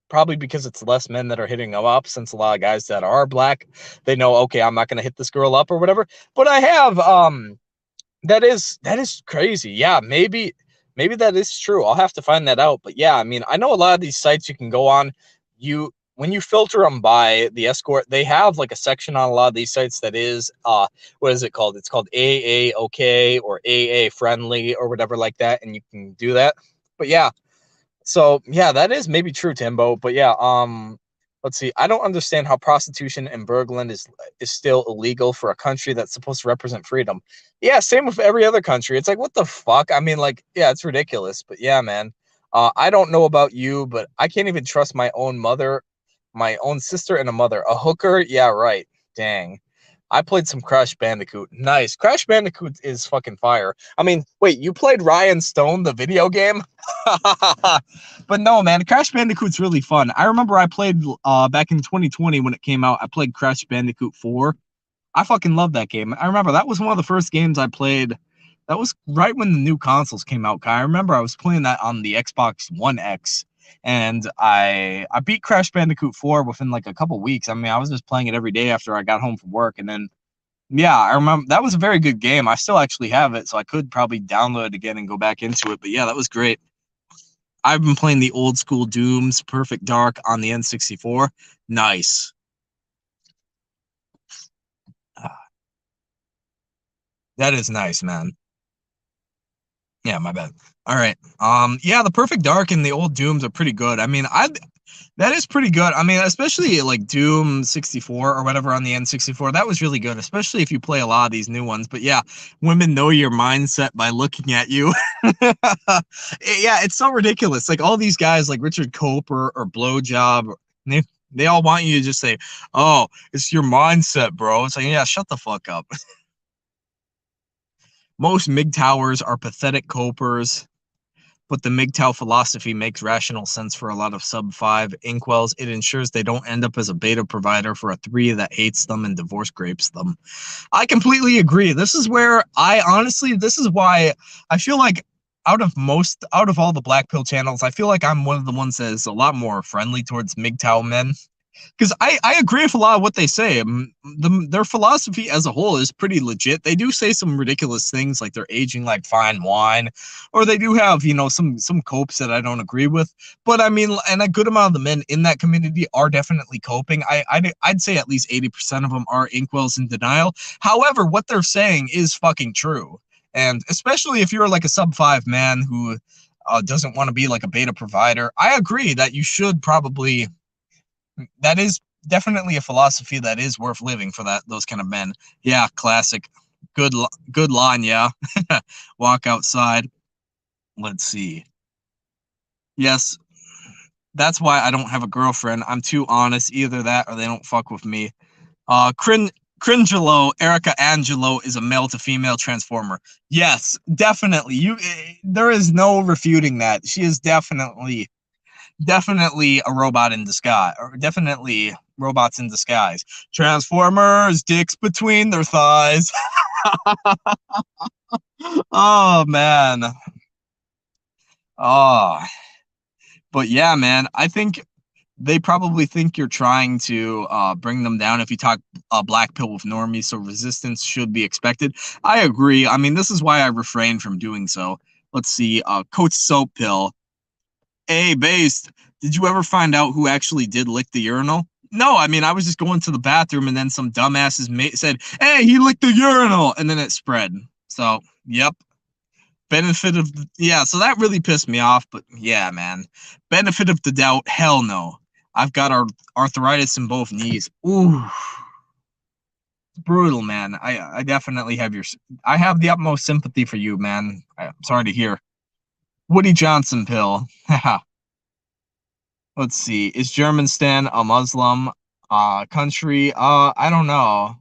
probably because it's less men that are hitting them up since a lot of guys that are black they know okay i'm not going to hit this girl up or whatever. But i have um that is that is crazy. Yeah maybe maybe that is true. I'll have to find that out. But yeah i mean i know a lot of these sites you can go on. You when you filter them by the escort they have like a section on a lot of these sites that is uh what is it called? It's called aa okay or aa friendly or whatever like that and you can do that. But yeah so yeah, that is maybe true, Timbo. But yeah, um, let's see. I don't understand how prostitution in Bergland is is still illegal for a country that's supposed to represent freedom. Yeah, same with every other country. It's like what the fuck? I mean, like, yeah, it's ridiculous. But yeah, man. Uh, I don't know about you, but I can't even trust my own mother, my own sister, and a mother. A hooker? Yeah, right. Dang. I played some Crash Bandicoot. Nice. Crash Bandicoot is fucking fire. I mean, wait, you played Ryan Stone, the video game? but no, man, Crash Bandicoot's really fun. I remember I played uh, back in 2020 when it came out. I played Crash Bandicoot 4. I fucking love that game. I remember that was one of the first games I played. That was right when the new consoles came out. I remember I was playing that on the Xbox One X, and I I beat Crash Bandicoot 4 within like a couple weeks. I mean, I was just playing it every day after I got home from work, and then yeah, I remember that was a very good game. I still actually have it, so I could probably download it again and go back into it. But yeah, that was great. I've been playing the old school Dooms Perfect Dark on the N64. Nice. Ah. That is nice, man. Yeah, my bad. All right. Um, yeah, the Perfect Dark and the old Dooms are pretty good. I mean, I that is pretty good. I mean, especially like Doom 64 or whatever on the N64. That was really good, especially if you play a lot of these new ones. But yeah, women know your mindset by looking at you. yeah, it's so ridiculous. Like all these guys like Richard Coper or Blowjob, they they all want you to just say, "Oh, it's your mindset, bro." It's like, "Yeah, shut the fuck up." Most MGTOWers are pathetic copers, but the MGTOW philosophy makes rational sense for a lot of sub 5 inkwells. It ensures they don't end up as a beta provider for a 3 that hates them and divorce grapes them. I completely agree. This is where I honestly, this is why I feel like out of most out of all the black pill channels i feel like i'm one of the ones that is a lot more friendly towards MGTOW men because I, I agree with a lot of what they say. The, their philosophy as a whole is pretty legit. They do say some ridiculous things like they're aging like fine wine, or they do have you know some some copes that I don't agree with. But I mean, and a good amount of the men in that community are definitely coping. I I'd, I'd say at least eighty percent of them are inkwells in denial. However, what they're saying is fucking true, and especially if you're like a sub five man who uh, doesn't want to be like a beta provider, I agree that you should probably that is definitely a philosophy that is worth living for that those kind of men. Yeah, classic. Good good line, yeah. Walk outside. Let's see. Yes. That's why I don't have a girlfriend. I'm too honest. Either that or they don't fuck with me. Uh Crin Cringelo, Erica Angelo is a male to female transformer. Yes, definitely. You eh, there is no refuting that. She is definitely definitely a robot in disguise, or definitely robots in disguise. Transformers, dicks between their thighs. oh man. Oh. But yeah, man, I think they probably think you're trying to uh, bring them down if you talk uh, black pill with normies, so resistance should be expected. I agree. I mean, this is why I refrain from doing so. Let's see. Uh, Coach Soap Pill Hey, based. Did you ever find out who actually did lick the urinal? No, I mean I was just going to the bathroom and then some dumbasses mate said, "Hey, he licked the urinal," and then it spread. So, yep. Benefit of the, yeah, so that really pissed me off. But yeah, man, benefit of the doubt. Hell no. I've got our arthritis in both knees. Ooh, brutal, man. I I definitely have your I have the utmost sympathy for you, man. I'm sorry to hear. Woody Johnson pill. Let's see. Is Germanistan a Muslim uh, country? Uh, I don't know.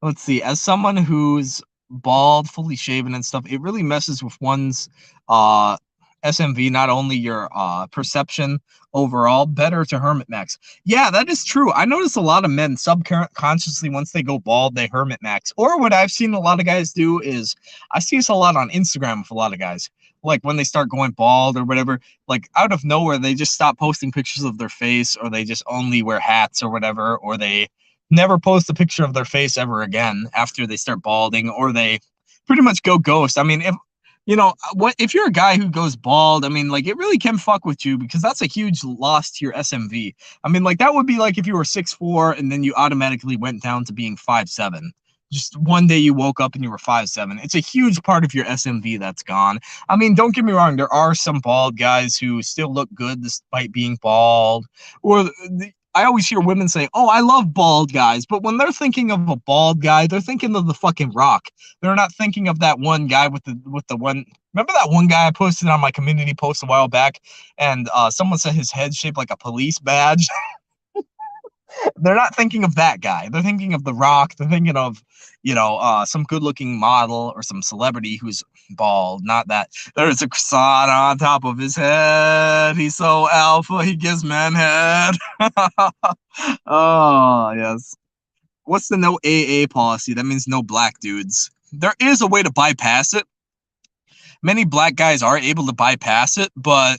Let's see. As someone who's bald, fully shaven, and stuff, it really messes with one's uh, SMV, not only your uh, perception overall, better to Hermit Max. Yeah, that is true. I notice a lot of men subconsciously, once they go bald, they Hermit Max. Or what I've seen a lot of guys do is I see this a lot on Instagram with a lot of guys. Like when they start going bald or whatever, like out of nowhere, they just stop posting pictures of their face or they just only wear hats or whatever, or they never post a picture of their face ever again after they start balding or they pretty much go ghost. I mean, if you know uh, what if you're a guy who goes bald i mean like it really can fuck with you because that's a huge loss to your smv i mean like that would be like if you were six four and then you automatically went down to being five seven. Just one day you woke up and you were five seven. It's a huge part of your smv that's gone. I mean don't get me wrong there are some bald guys who still look good despite being bald or the, I always hear women say, "Oh, I love bald guys," but when they're thinking of a bald guy, they're thinking of the fucking Rock. They're not thinking of that one guy with the with the one. Remember that one guy I posted on my community post a while back, and uh, someone said his head shaped like a police badge. they're not thinking of that guy. They're thinking of The Rock. They're thinking of, you know, uh, some good-looking model or some celebrity who's bald. Not that there's a croissant on top of his head. He's so alpha. He gives men head. oh yes. what's the no AA policy? That means no black dudes. There is a way to bypass it. Many black guys are able to bypass it, but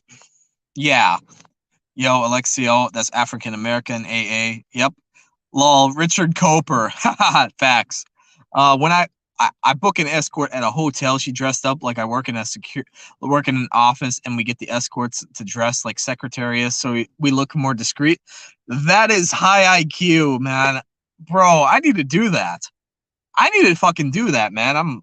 yeah. Yo, Alexio, that's African American AA. Yep. Lol, Richard Coper. Facts. Uh, when I, I, I book an escort at a hotel, she dressed up like I work in a secure, work in an office, and we get the escorts to dress like secretaries, so we, we look more discreet. That is high IQ, man bro, I need to do that. I need to fucking do that, man. I'm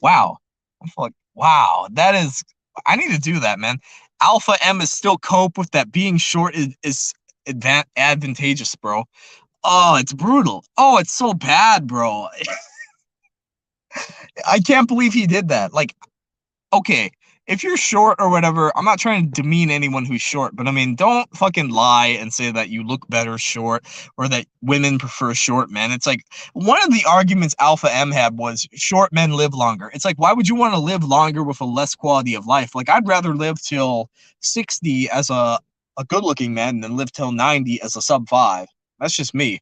wow. I'm like, wow, that is I need to do that, man. Alpha M is still cope with that being short is, is advan- advantageous, bro. Oh, it's brutal. Oh, it's so bad, bro. I can't believe he did that. Like, okay, if you're short or whatever, I'm not trying to demean anyone who's short, but I mean, don't fucking lie and say that you look better short or that women prefer short men. It's like one of the arguments Alpha M had was short men live longer. It's like, why would you want to live longer with a less quality of life? Like, I'd rather live till 60 as a, a good looking man than live till 90 as a sub five. That's just me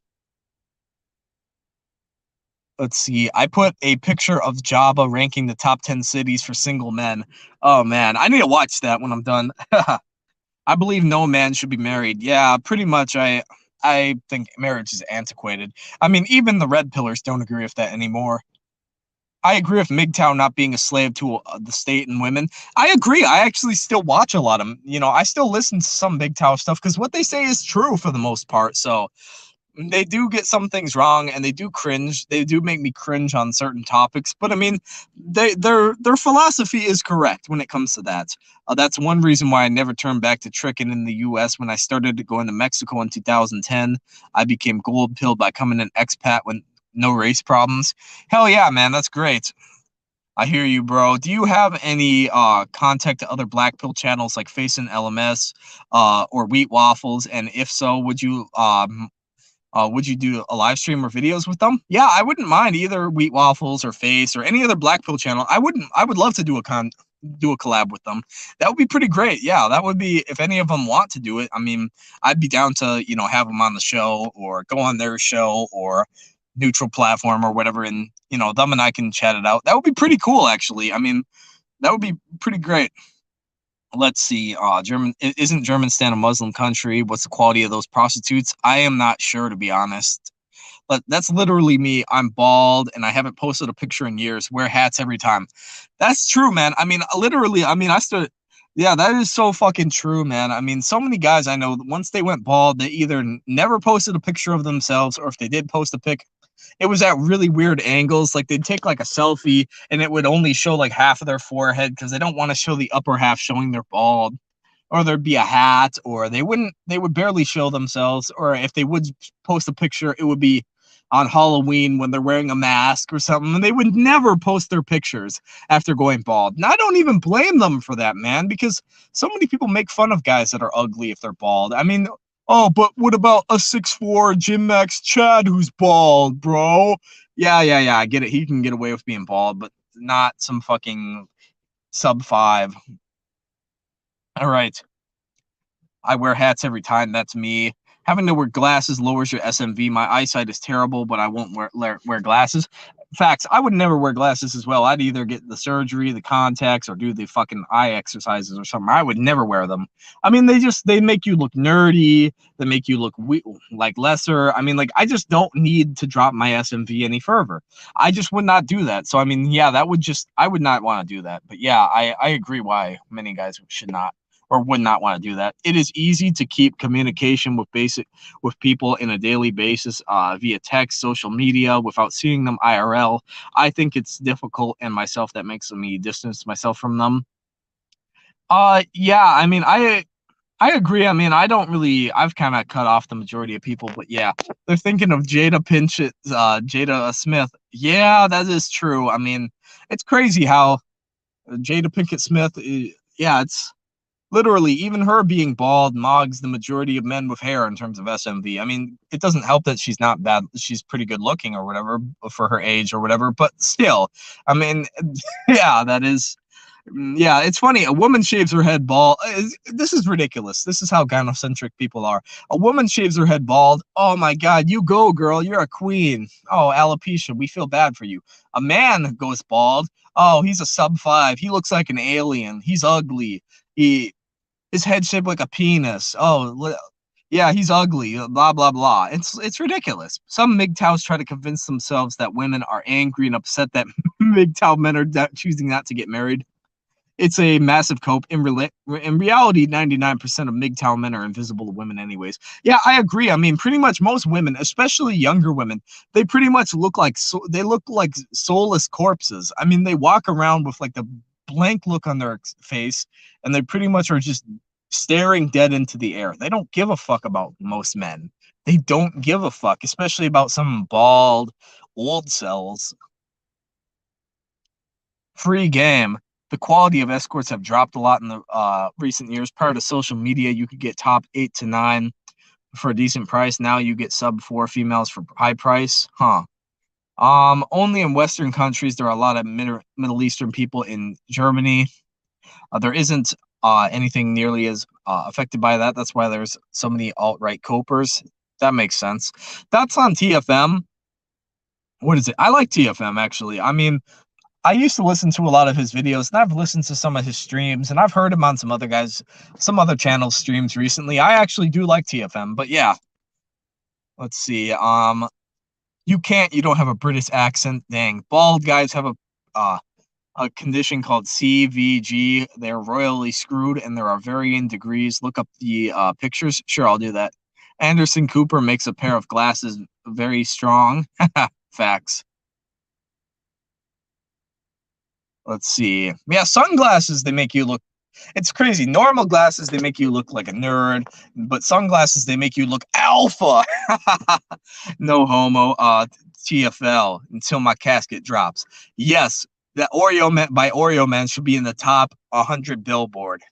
let's see. I put a picture of Jabba ranking the top 10 cities for single men. Oh man, I need to watch that when I'm done. I believe no man should be married. Yeah, pretty much I I think marriage is antiquated. I mean, even the red pillars don't agree with that anymore. I agree with MGTOW not being a slave to uh, the state and women. I agree. I actually still watch a lot of, you know, I still listen to some MGTOW stuff because what they say is true for the most part. So, they do get some things wrong and they do cringe. They do make me cringe on certain topics but i mean they their their philosophy is correct when it comes to that. Uh, that's one reason why i never turned back to tricking in the us when i started going to mexico in 2010 i became gold pilled by coming an expat with no race problems. Hell yeah man that's great. I hear you, bro. Do you have any uh, contact to other black pill channels like Facing LMS uh, or Wheat Waffles? And if so, would you um, uh, would you do a live stream or videos with them? Yeah, I wouldn't mind either Wheat Waffles or Face or any other Black Pill channel. I wouldn't. I would love to do a con do a collab with them. That would be pretty great. Yeah, that would be if any of them want to do it. I mean, I'd be down to you know have them on the show or go on their show or neutral platform or whatever, and you know them and I can chat it out. That would be pretty cool, actually. I mean, that would be pretty great let's see uh german isn't germanistan a muslim country? What's the quality of those prostitutes? I am not sure to be honest. But that's literally me. I'm bald and i haven't posted a picture in years. Wear hats every time. That's true man. I mean literally i mean i started yeah that is so fucking true man. I mean so many guys i know once they went bald they either never posted a picture of themselves or if they did post a pic it was at really weird angles. Like they'd take like a selfie and it would only show like half of their forehead because they don't want to show the upper half showing their bald. Or there'd be a hat, or they wouldn't, they would barely show themselves. Or if they would post a picture, it would be on Halloween when they're wearing a mask or something. And they would never post their pictures after going bald. And I don't even blame them for that, man, because so many people make fun of guys that are ugly if they're bald. I mean, Oh, but what about a six four Jim Max Chad who's bald, bro? Yeah, yeah, yeah. I get it. He can get away with being bald, but not some fucking sub five. All right. I wear hats every time. That's me. Having to wear glasses lowers your SMV. My eyesight is terrible, but I won't wear wear glasses facts, I would never wear glasses as well. I'd either get the surgery, the contacts, or do the fucking eye exercises or something. I would never wear them. I mean, they just they make you look nerdy. They make you look we- like lesser. I mean, like I just don't need to drop my SMV any further. I just would not do that. So I mean, yeah, that would just I would not want to do that. But yeah, I I agree why many guys should not or would not want to do that. It is easy to keep communication with basic with people in a daily basis uh, via text, social media, without seeing them IRL. I think it's difficult, and myself that makes me distance myself from them. Uh, yeah, I mean, I I agree. I mean, I don't really. I've kind of cut off the majority of people, but yeah, they're thinking of Jada Pinkett, uh, Jada Smith. Yeah, that is true. I mean, it's crazy how Jada Pinkett Smith. Eh, yeah, it's literally even her being bald mogs the majority of men with hair in terms of smv i mean it doesn't help that she's not bad she's pretty good looking or whatever for her age or whatever but still i mean yeah that is yeah, it's funny. A woman shaves her head bald. Uh, this is ridiculous. This is how gynocentric people are. A woman shaves her head bald. Oh my God, you go, girl. You're a queen. Oh, alopecia. We feel bad for you. A man goes bald. Oh, he's a sub five. He looks like an alien. He's ugly. He his head shaped like a penis. Oh, yeah, he's ugly. Uh, blah blah blah. It's it's ridiculous. Some MGTOWs try to convince themselves that women are angry and upset that MGTOW men are choosing not to get married it's a massive cope. In, re- in reality, 99% of MGTOW men are invisible to women, anyways. Yeah, I agree. I mean, pretty much most women, especially younger women, they pretty much look like so- they look like soulless corpses. I mean, they walk around with like the blank look on their face, and they pretty much are just staring dead into the air. They don't give a fuck about most men. They don't give a fuck, especially about some bald old cells. Free game the quality of escorts have dropped a lot in the uh, recent years. Prior to social media, you could get top eight to nine for a decent price. Now you get sub four females for high price, huh? Um, only in Western countries there are a lot of Mid- Middle Eastern people in Germany. Uh, there isn't uh, anything nearly as uh, affected by that. That's why there's so many alt right copers. That makes sense. That's on TFM. What is it? I like TFM actually. I mean, I used to listen to a lot of his videos, and I've listened to some of his streams, and I've heard him on some other guys, some other channel streams recently. I actually do like TFM, but yeah. Let's see. Um, you can't. You don't have a British accent. Dang, bald guys have a uh, a condition called CVG. They're royally screwed, and there are varying degrees. Look up the uh, pictures. Sure, I'll do that. Anderson Cooper makes a pair of glasses very strong. Facts. Let's see. Yeah, sunglasses, they make you look it's crazy. Normal glasses, they make you look like a nerd, but sunglasses, they make you look alpha. no homo. Uh, TFL until my casket drops. Yes, that Oreo Man by Oreo Man should be in the top 100 Billboard.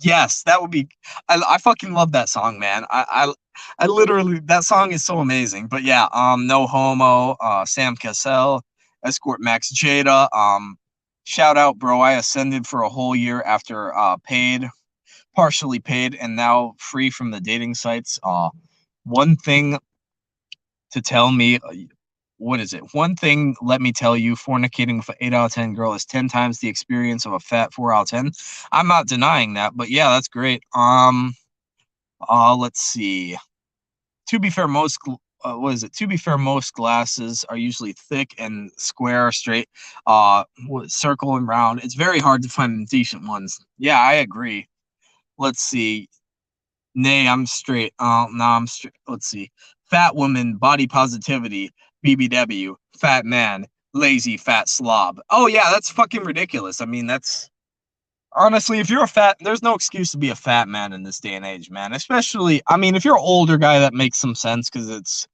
Yes, that would be. I, I fucking love that song, man. I, I I literally that song is so amazing. But yeah, um, no homo. Uh, Sam Cassell, Escort Max Jada. Um, shout out, bro. I ascended for a whole year after uh, paid, partially paid, and now free from the dating sites. Uh, one thing to tell me, uh, what is it? One thing, let me tell you, fornicating with an 8 out of 10 girl is 10 times the experience of a fat 4 out of 10. I'm not denying that, but yeah, that's great. Um, uh, let's see. To be fair, most uh, what is it? To be fair, most glasses are usually thick and square, straight, uh, circle and round. It's very hard to find decent ones. Yeah, I agree. Let's see. Nay, I'm straight. Uh, no, I'm straight. Let's see. Fat woman, body positivity, BBW, fat man, lazy fat slob. Oh yeah, that's fucking ridiculous. I mean, that's honestly, if you're a fat, there's no excuse to be a fat man in this day and age, man. Especially, I mean, if you're an older guy, that makes some sense because it's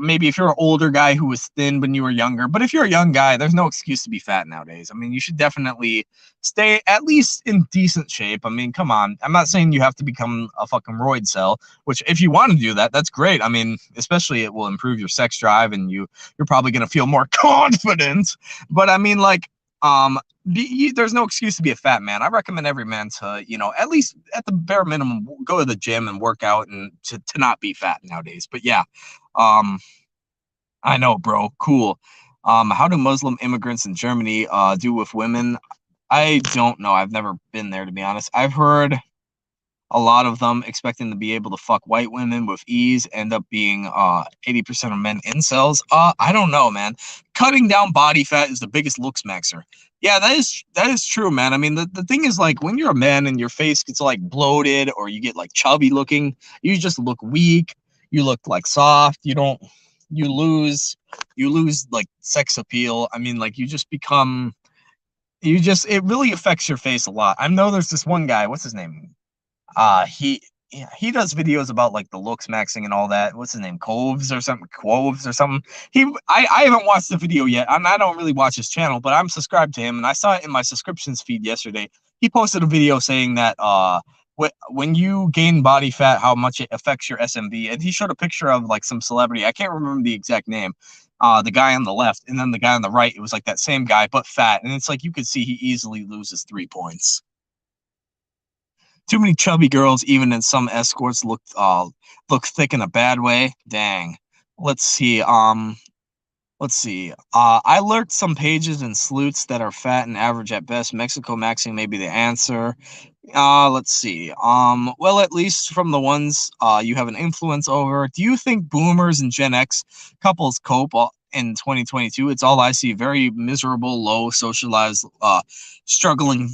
maybe if you're an older guy who was thin when you were younger, but if you're a young guy, there's no excuse to be fat nowadays. I mean, you should definitely stay at least in decent shape. I mean, come on. I'm not saying you have to become a fucking roid cell, which if you want to do that, that's great. I mean, especially it will improve your sex drive and you you're probably going to feel more confident. But I mean like um be, you, there's no excuse to be a fat man. I recommend every man to, you know, at least at the bare minimum, go to the gym and work out and to, to not be fat nowadays. But yeah, um, I know, bro. Cool. Um, how do Muslim immigrants in Germany uh, do with women? I don't know. I've never been there to be honest. I've heard a lot of them expecting to be able to fuck white women with ease end up being uh 80% of men incels. Uh I don't know, man. Cutting down body fat is the biggest looks maxer. Yeah, that is that is true, man. I mean, the, the thing is like when you're a man and your face gets like bloated or you get like chubby looking, you just look weak, you look like soft, you don't you lose you lose like sex appeal. I mean, like you just become you just it really affects your face a lot. I know there's this one guy, what's his name? Uh he yeah, he does videos about like the looks maxing and all that. What's his name? Coves or something? Quoves or something. He I, I haven't watched the video yet. I'm, I don't really watch his channel, but I'm subscribed to him and I saw it in my subscriptions feed yesterday. He posted a video saying that uh when you gain body fat, how much it affects your SMV. And he showed a picture of like some celebrity. I can't remember the exact name, uh, the guy on the left, and then the guy on the right, it was like that same guy, but fat. And it's like you could see he easily loses three points. Too many chubby girls, even in some escorts, look uh look thick in a bad way. Dang. Let's see. Um, let's see. Uh, I lurked some pages and sleuths that are fat and average at best. Mexico maxing may be the answer. Uh, let's see. Um, well, at least from the ones uh, you have an influence over. Do you think boomers and Gen X couples cope in 2022? It's all I see. Very miserable, low socialized, uh, struggling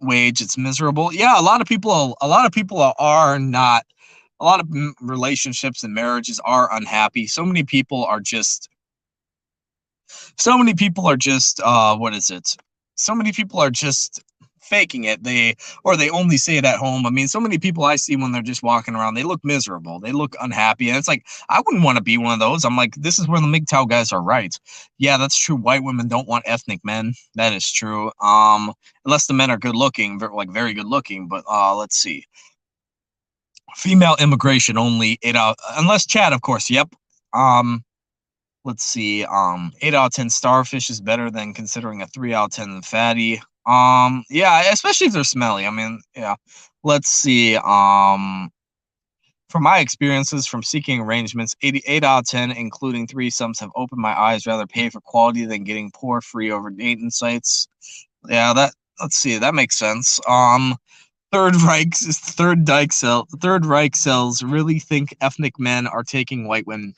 wage. It's miserable. Yeah, a lot of people, a lot of people are not. A lot of relationships and marriages are unhappy. So many people are just. So many people are just. Uh, what is it? So many people are just faking it. They or they only say it at home. I mean, so many people I see when they're just walking around, they look miserable. They look unhappy. And it's like, I wouldn't want to be one of those. I'm like, this is where the MGTOW guys are right. Yeah, that's true. White women don't want ethnic men. That is true. Um, unless the men are good looking, like very good looking. But uh, let's see. Female immigration only eight out unless Chad, of course. Yep. Um, let's see. Um, eight out of ten starfish is better than considering a three out of ten fatty. Um, yeah, especially if they're smelly. I mean, yeah. Let's see. Um, from my experiences from seeking arrangements, 88 out of 10, including threesomes, have opened my eyes. Rather pay for quality than getting poor free over dating sites. Yeah, that. Let's see. That makes sense. Um, Third Reich, Third Reich cell, Third Reich cells really think ethnic men are taking white women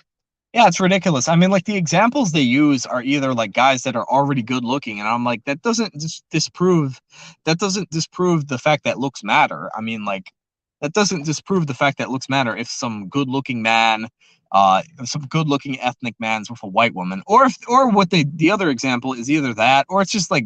yeah, it's ridiculous. I mean, like the examples they use are either like guys that are already good looking, and I'm like, that doesn't just disprove that doesn't disprove the fact that looks matter. I mean, like that doesn't disprove the fact that looks matter if some good looking man uh, some good looking ethnic man's with a white woman or if or what they the other example is either that or it's just like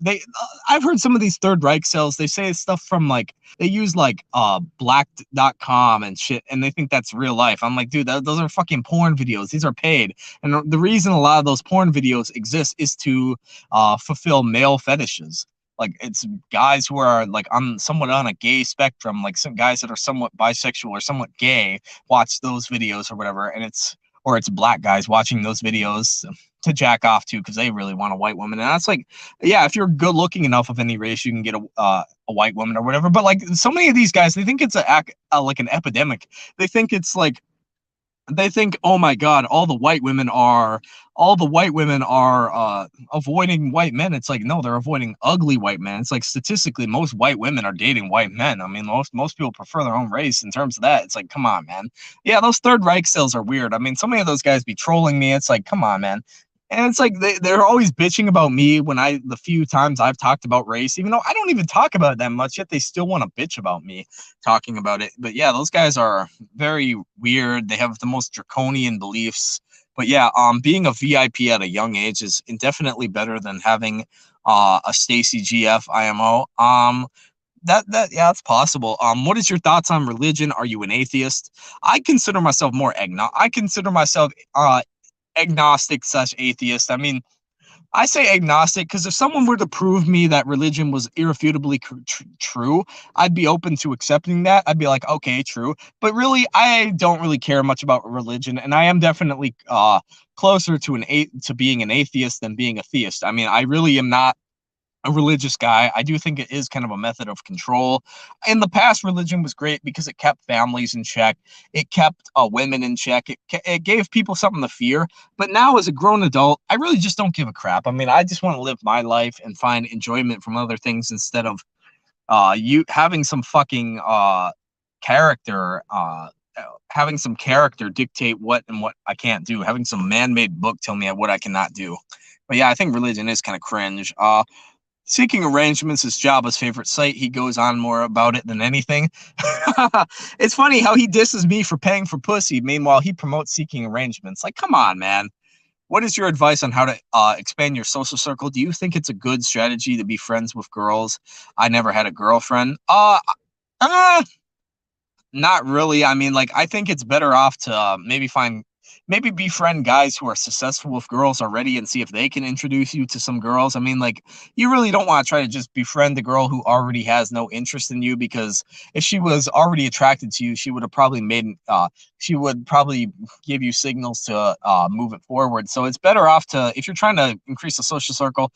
they uh, I've heard some of these third Reich cells, they say stuff from like they use like uh black.com and shit and they think that's real life. I'm like, dude, that, those are fucking porn videos. These are paid. And the reason a lot of those porn videos exist is to uh fulfill male fetishes. Like it's guys who are like on somewhat on a gay spectrum, like some guys that are somewhat bisexual or somewhat gay watch those videos or whatever, and it's or it's black guys watching those videos to jack off to because they really want a white woman. And that's like, yeah, if you're good looking enough of any race, you can get a uh, a white woman or whatever. But like so many of these guys, they think it's a, a like an epidemic. They think it's like they think, oh my god, all the white women are all the white women are uh, avoiding white men. It's like no, they're avoiding ugly white men. It's like statistically, most white women are dating white men. I mean, most most people prefer their own race. In terms of that, it's like, come on, man. Yeah, those Third Reich sales are weird. I mean, so many of those guys be trolling me. It's like, come on, man. And it's like they, they're always bitching about me when I, the few times I've talked about race, even though I don't even talk about it that much, yet they still want to bitch about me talking about it. But yeah, those guys are very weird. They have the most draconian beliefs. But yeah, um, being a VIP at a young age is indefinitely better than having uh, a Stacy GF IMO. Um, that that yeah, that's possible. Um, what is your thoughts on religion? Are you an atheist? I consider myself more agnostic. I consider myself uh agnostic such atheist. I mean, I say agnostic because if someone were to prove me that religion was irrefutably tr- true, I'd be open to accepting that. I'd be like, okay, true. But really, I don't really care much about religion, and I am definitely uh, closer to an to being an atheist than being a theist. I mean, I really am not a religious guy. I do think it is kind of a method of control. In the past, religion was great because it kept families in check. It kept uh, women in check. It, it gave people something to fear. But now, as a grown adult, I really just don't give a crap. I mean, I just want to live my life and find enjoyment from other things instead of uh, you having some fucking uh, character. Uh, having some character dictate what and what I can't do, having some man-made book tell me what I cannot do. But yeah, I think religion is kind of cringe. Uh, Seeking Arrangements is Jabba's favorite site. He goes on more about it than anything. it's funny how he disses me for paying for pussy. Meanwhile, he promotes Seeking Arrangements. Like, come on, man. What is your advice on how to uh, expand your social circle? Do you think it's a good strategy to be friends with girls? I never had a girlfriend. Uh, uh not really. I mean, like, I think it's better off to uh, maybe find maybe befriend guys who are successful with girls already and see if they can introduce you to some girls. I mean, like, you really don't want to try to just befriend the girl who already has no interest in you because if she was already attracted to you, she would have probably made, uh, she would probably give you signals to uh, move it forward. So it's better off to, if you're trying to increase the social circle,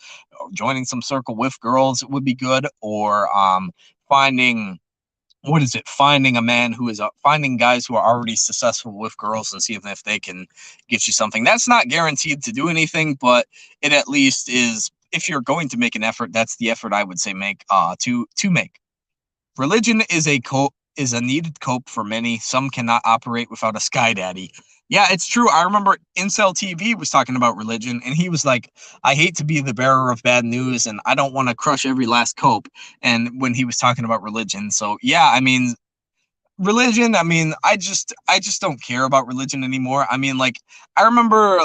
joining some circle with girls would be good, or um, finding what is it? Finding a man who is uh, finding guys who are already successful with girls and see if, if they can get you something. That's not guaranteed to do anything but it at least is if you're going to make an effort that's the effort i would say make uh to to make. Religion is a cope is a needed cope for many some cannot operate without a sky daddy yeah, it's true. I remember Incel TV was talking about religion, and he was like, I hate to be the bearer of bad news, and I don't want to crush every last cope. And when he was talking about religion. So, yeah, I mean, religion, I mean, I just, I just don't care about religion anymore. I mean, like, I remember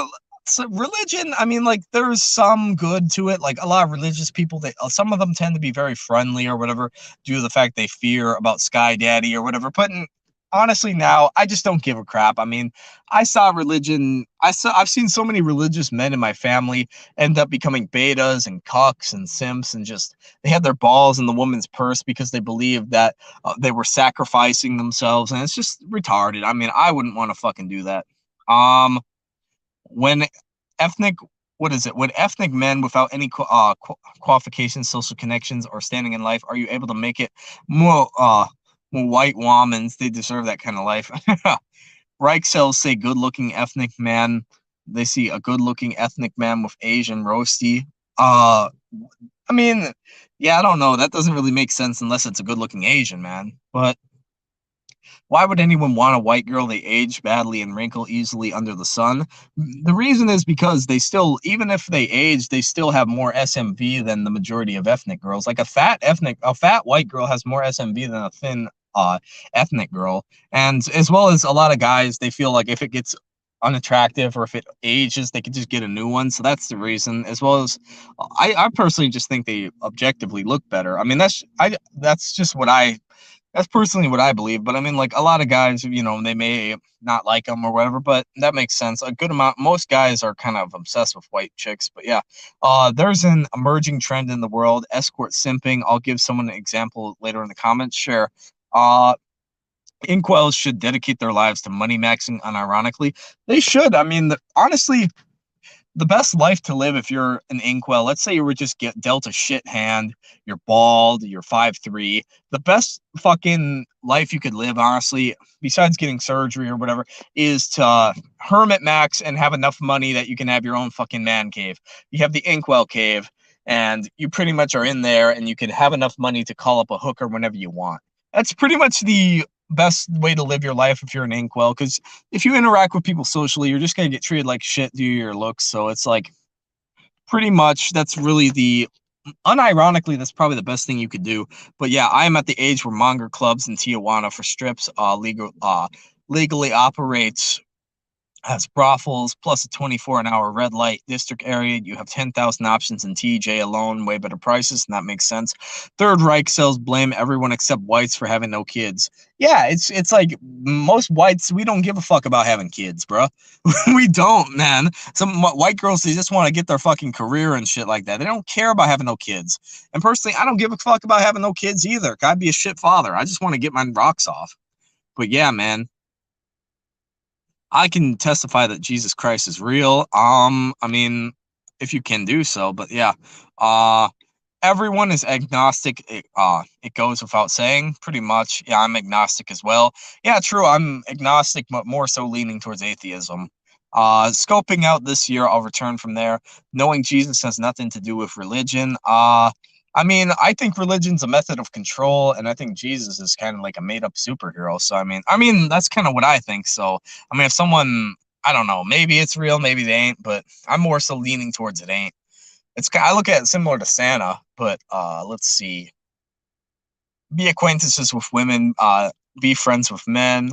so religion i mean like there's some good to it like a lot of religious people they some of them tend to be very friendly or whatever due to the fact they fear about sky daddy or whatever but in, honestly now I just don't give a crap. I mean, I saw religion. I saw I've seen so many religious men in my family end up becoming betas and cucks and simps and just they had their balls in the woman's purse because they believed that uh, they were sacrificing themselves and it's just retarded. I mean, I wouldn't want to fucking do that. Um when ethnic what is it? When ethnic men without any uh, qualifications, social connections, or standing in life, are you able to make it more uh, white womans, they deserve that kind of life. Reich cells say good looking ethnic man. They see a good looking ethnic man with Asian roasty. Uh I mean, yeah, I don't know. That doesn't really make sense unless it's a good looking Asian man. But why would anyone want a white girl? They age badly and wrinkle easily under the sun. The reason is because they still, even if they age, they still have more SMV than the majority of ethnic girls. Like a fat ethnic, a fat white girl has more SMV than a thin uh, ethnic girl. And as well as a lot of guys, they feel like if it gets unattractive or if it ages, they could just get a new one. So that's the reason. As well as I, I personally just think they objectively look better. I mean, that's I that's just what I that's personally what I believe. But I mean, like a lot of guys, you know, they may not like them or whatever, but that makes sense. A good amount, most guys are kind of obsessed with white chicks. But yeah, uh, there's an emerging trend in the world escort simping. I'll give someone an example later in the comments. Share. Uh, incels should dedicate their lives to money maxing unironically. They should. I mean, the, honestly, the best life to live if you're an incel, let's say you were just get dealt a shit hand, you're bald, you're five three. The best fucking life you could live, honestly, besides getting surgery or whatever, is to hermit max and have enough money that you can have your own fucking man cave. You have the incel cave, and you pretty much are in there, and you can have enough money to call up a hooker whenever you want that's pretty much the best way to live your life if you're an incel because if you interact with people socially you're just going to get treated like shit due to your looks. So it's like pretty much that's really the unironically that's probably the best thing you could do. But yeah i'm at the age where monger clubs in tijuana for strips uh legal uh legally operates has brothels plus a 24 an hour red light district area. You have 10,000 options in TJ alone, way better prices, and that makes sense. Third Reich cells blame everyone except whites for having no kids. Yeah, it's it's like most whites, we don't give a fuck about having kids, bro. we don't, man. Some white girls, they just want to get their fucking career and shit like that. They don't care about having no kids. And personally, I don't give a fuck about having no kids either. I'd be a shit father. I just want to get my rocks off. But yeah, man, I can testify that Jesus Christ is real. Um, I mean, if you can do so, but yeah, uh, everyone is agnostic. It, uh, it goes without saying, pretty much. Yeah, I'm agnostic as well. Yeah, true. I'm agnostic, but more so leaning towards atheism. Uh, scoping out this year, I'll return from there. Knowing Jesus has nothing to do with religion. Uh, I mean, I think religion's a method of control, and I think Jesus is kind of like a made-up superhero. So I mean, I mean that's kind of what I think. So I mean, if someone, I don't know, maybe it's real, maybe they ain't, but I'm more so leaning towards it ain't. It's I look at it similar to Santa, but uh, let's see. Be acquaintances with women, uh, be friends with men.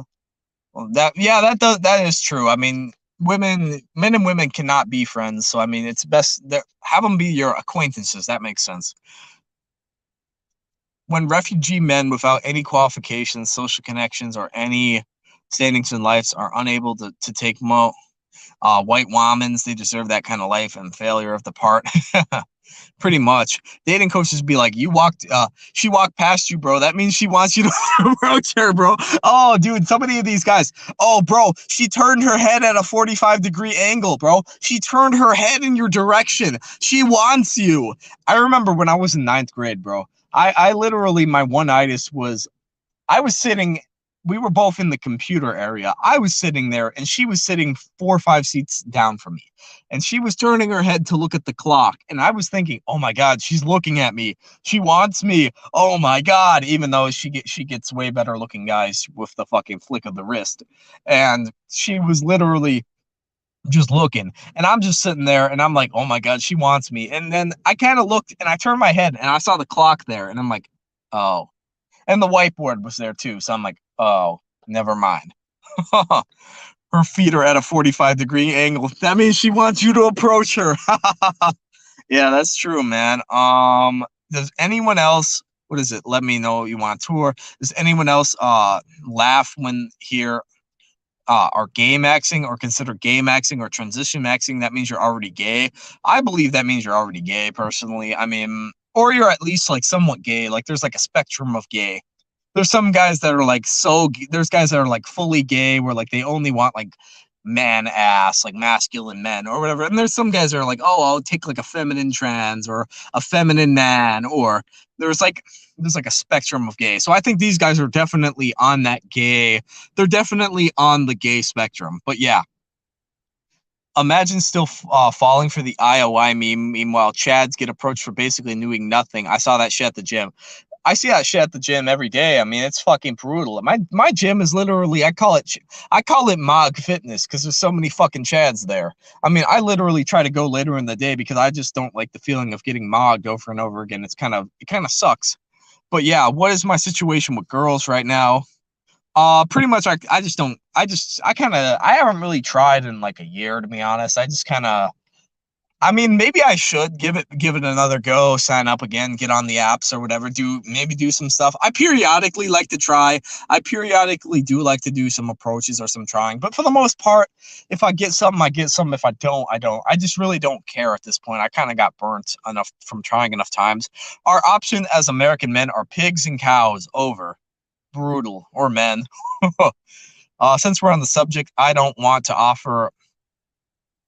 Well, that yeah, that does that is true. I mean, women, men and women cannot be friends. So I mean, it's best that have them be your acquaintances. That makes sense when refugee men without any qualifications, social connections, or any standings in life are unable to, to take mo Uh, white womans, they deserve that kind of life and failure of the part. Pretty much. Dating coaches be like, you walked, uh, she walked past you, bro. That means she wants you to her, bro. Oh, dude, so many of these guys. Oh, bro, she turned her head at a 45 degree angle, bro. She turned her head in your direction. She wants you. I remember when I was in ninth grade, bro. I, I literally, my one itis was, I was sitting we were both in the computer area. I was sitting there and she was sitting four or five seats down from me. And she was turning her head to look at the clock. And I was thinking, oh my God, she's looking at me. She wants me. Oh my God. Even though she get, she gets way better looking guys with the fucking flick of the wrist. And she was literally just looking. And I'm just sitting there and I'm like, oh my God, she wants me. And then I kind of looked and I turned my head and I saw the clock there. And I'm like, oh. And the whiteboard was there too. So I'm like, Oh, never mind. her feet are at a 45 degree angle. That means she wants you to approach her. yeah, that's true, man. Um, does anyone else what is it? Let me know you want a tour. Does anyone else uh laugh when hear uh are gay maxing or consider gay maxing or transition maxing? That means you're already gay. I believe that means you're already gay personally. I mean, or you're at least like somewhat gay. Like there's like a spectrum of gay there's some guys that are like so there's guys that are like fully gay where like they only want like man ass like masculine men or whatever and there's some guys that are like oh i'll take like a feminine trans or a feminine man or there's like there's like a spectrum of gay so i think these guys are definitely on that gay they're definitely on the gay spectrum but yeah imagine still uh, falling for the IOI meme. Meanwhile, Chads get approached for basically doing nothing. I saw that shit at the gym. I see that shit at the gym every day. I mean, it's fucking brutal. My my gym is literally I call it I call it Mog Fitness because there's so many fucking chads there. I mean, I literally try to go later in the day because I just don't like the feeling of getting mogged over and over again. It's kind of it kind of sucks. But yeah, what is my situation with girls right now? Uh, pretty much I I just don't I just I kind of I haven't really tried in like a year to be honest. I just kind of I mean, maybe I should give it give it another go, sign up again, get on the apps or whatever, do maybe do some stuff. I periodically like to try. I periodically do like to do some approaches or some trying, but for the most part, if I get something, I get something. If I don't, I don't. I just really don't care at this point. I kind of got burnt enough from trying enough times. Our option as American men are pigs and cows. Over. Brutal. Or men. uh, since we're on the subject, I don't want to offer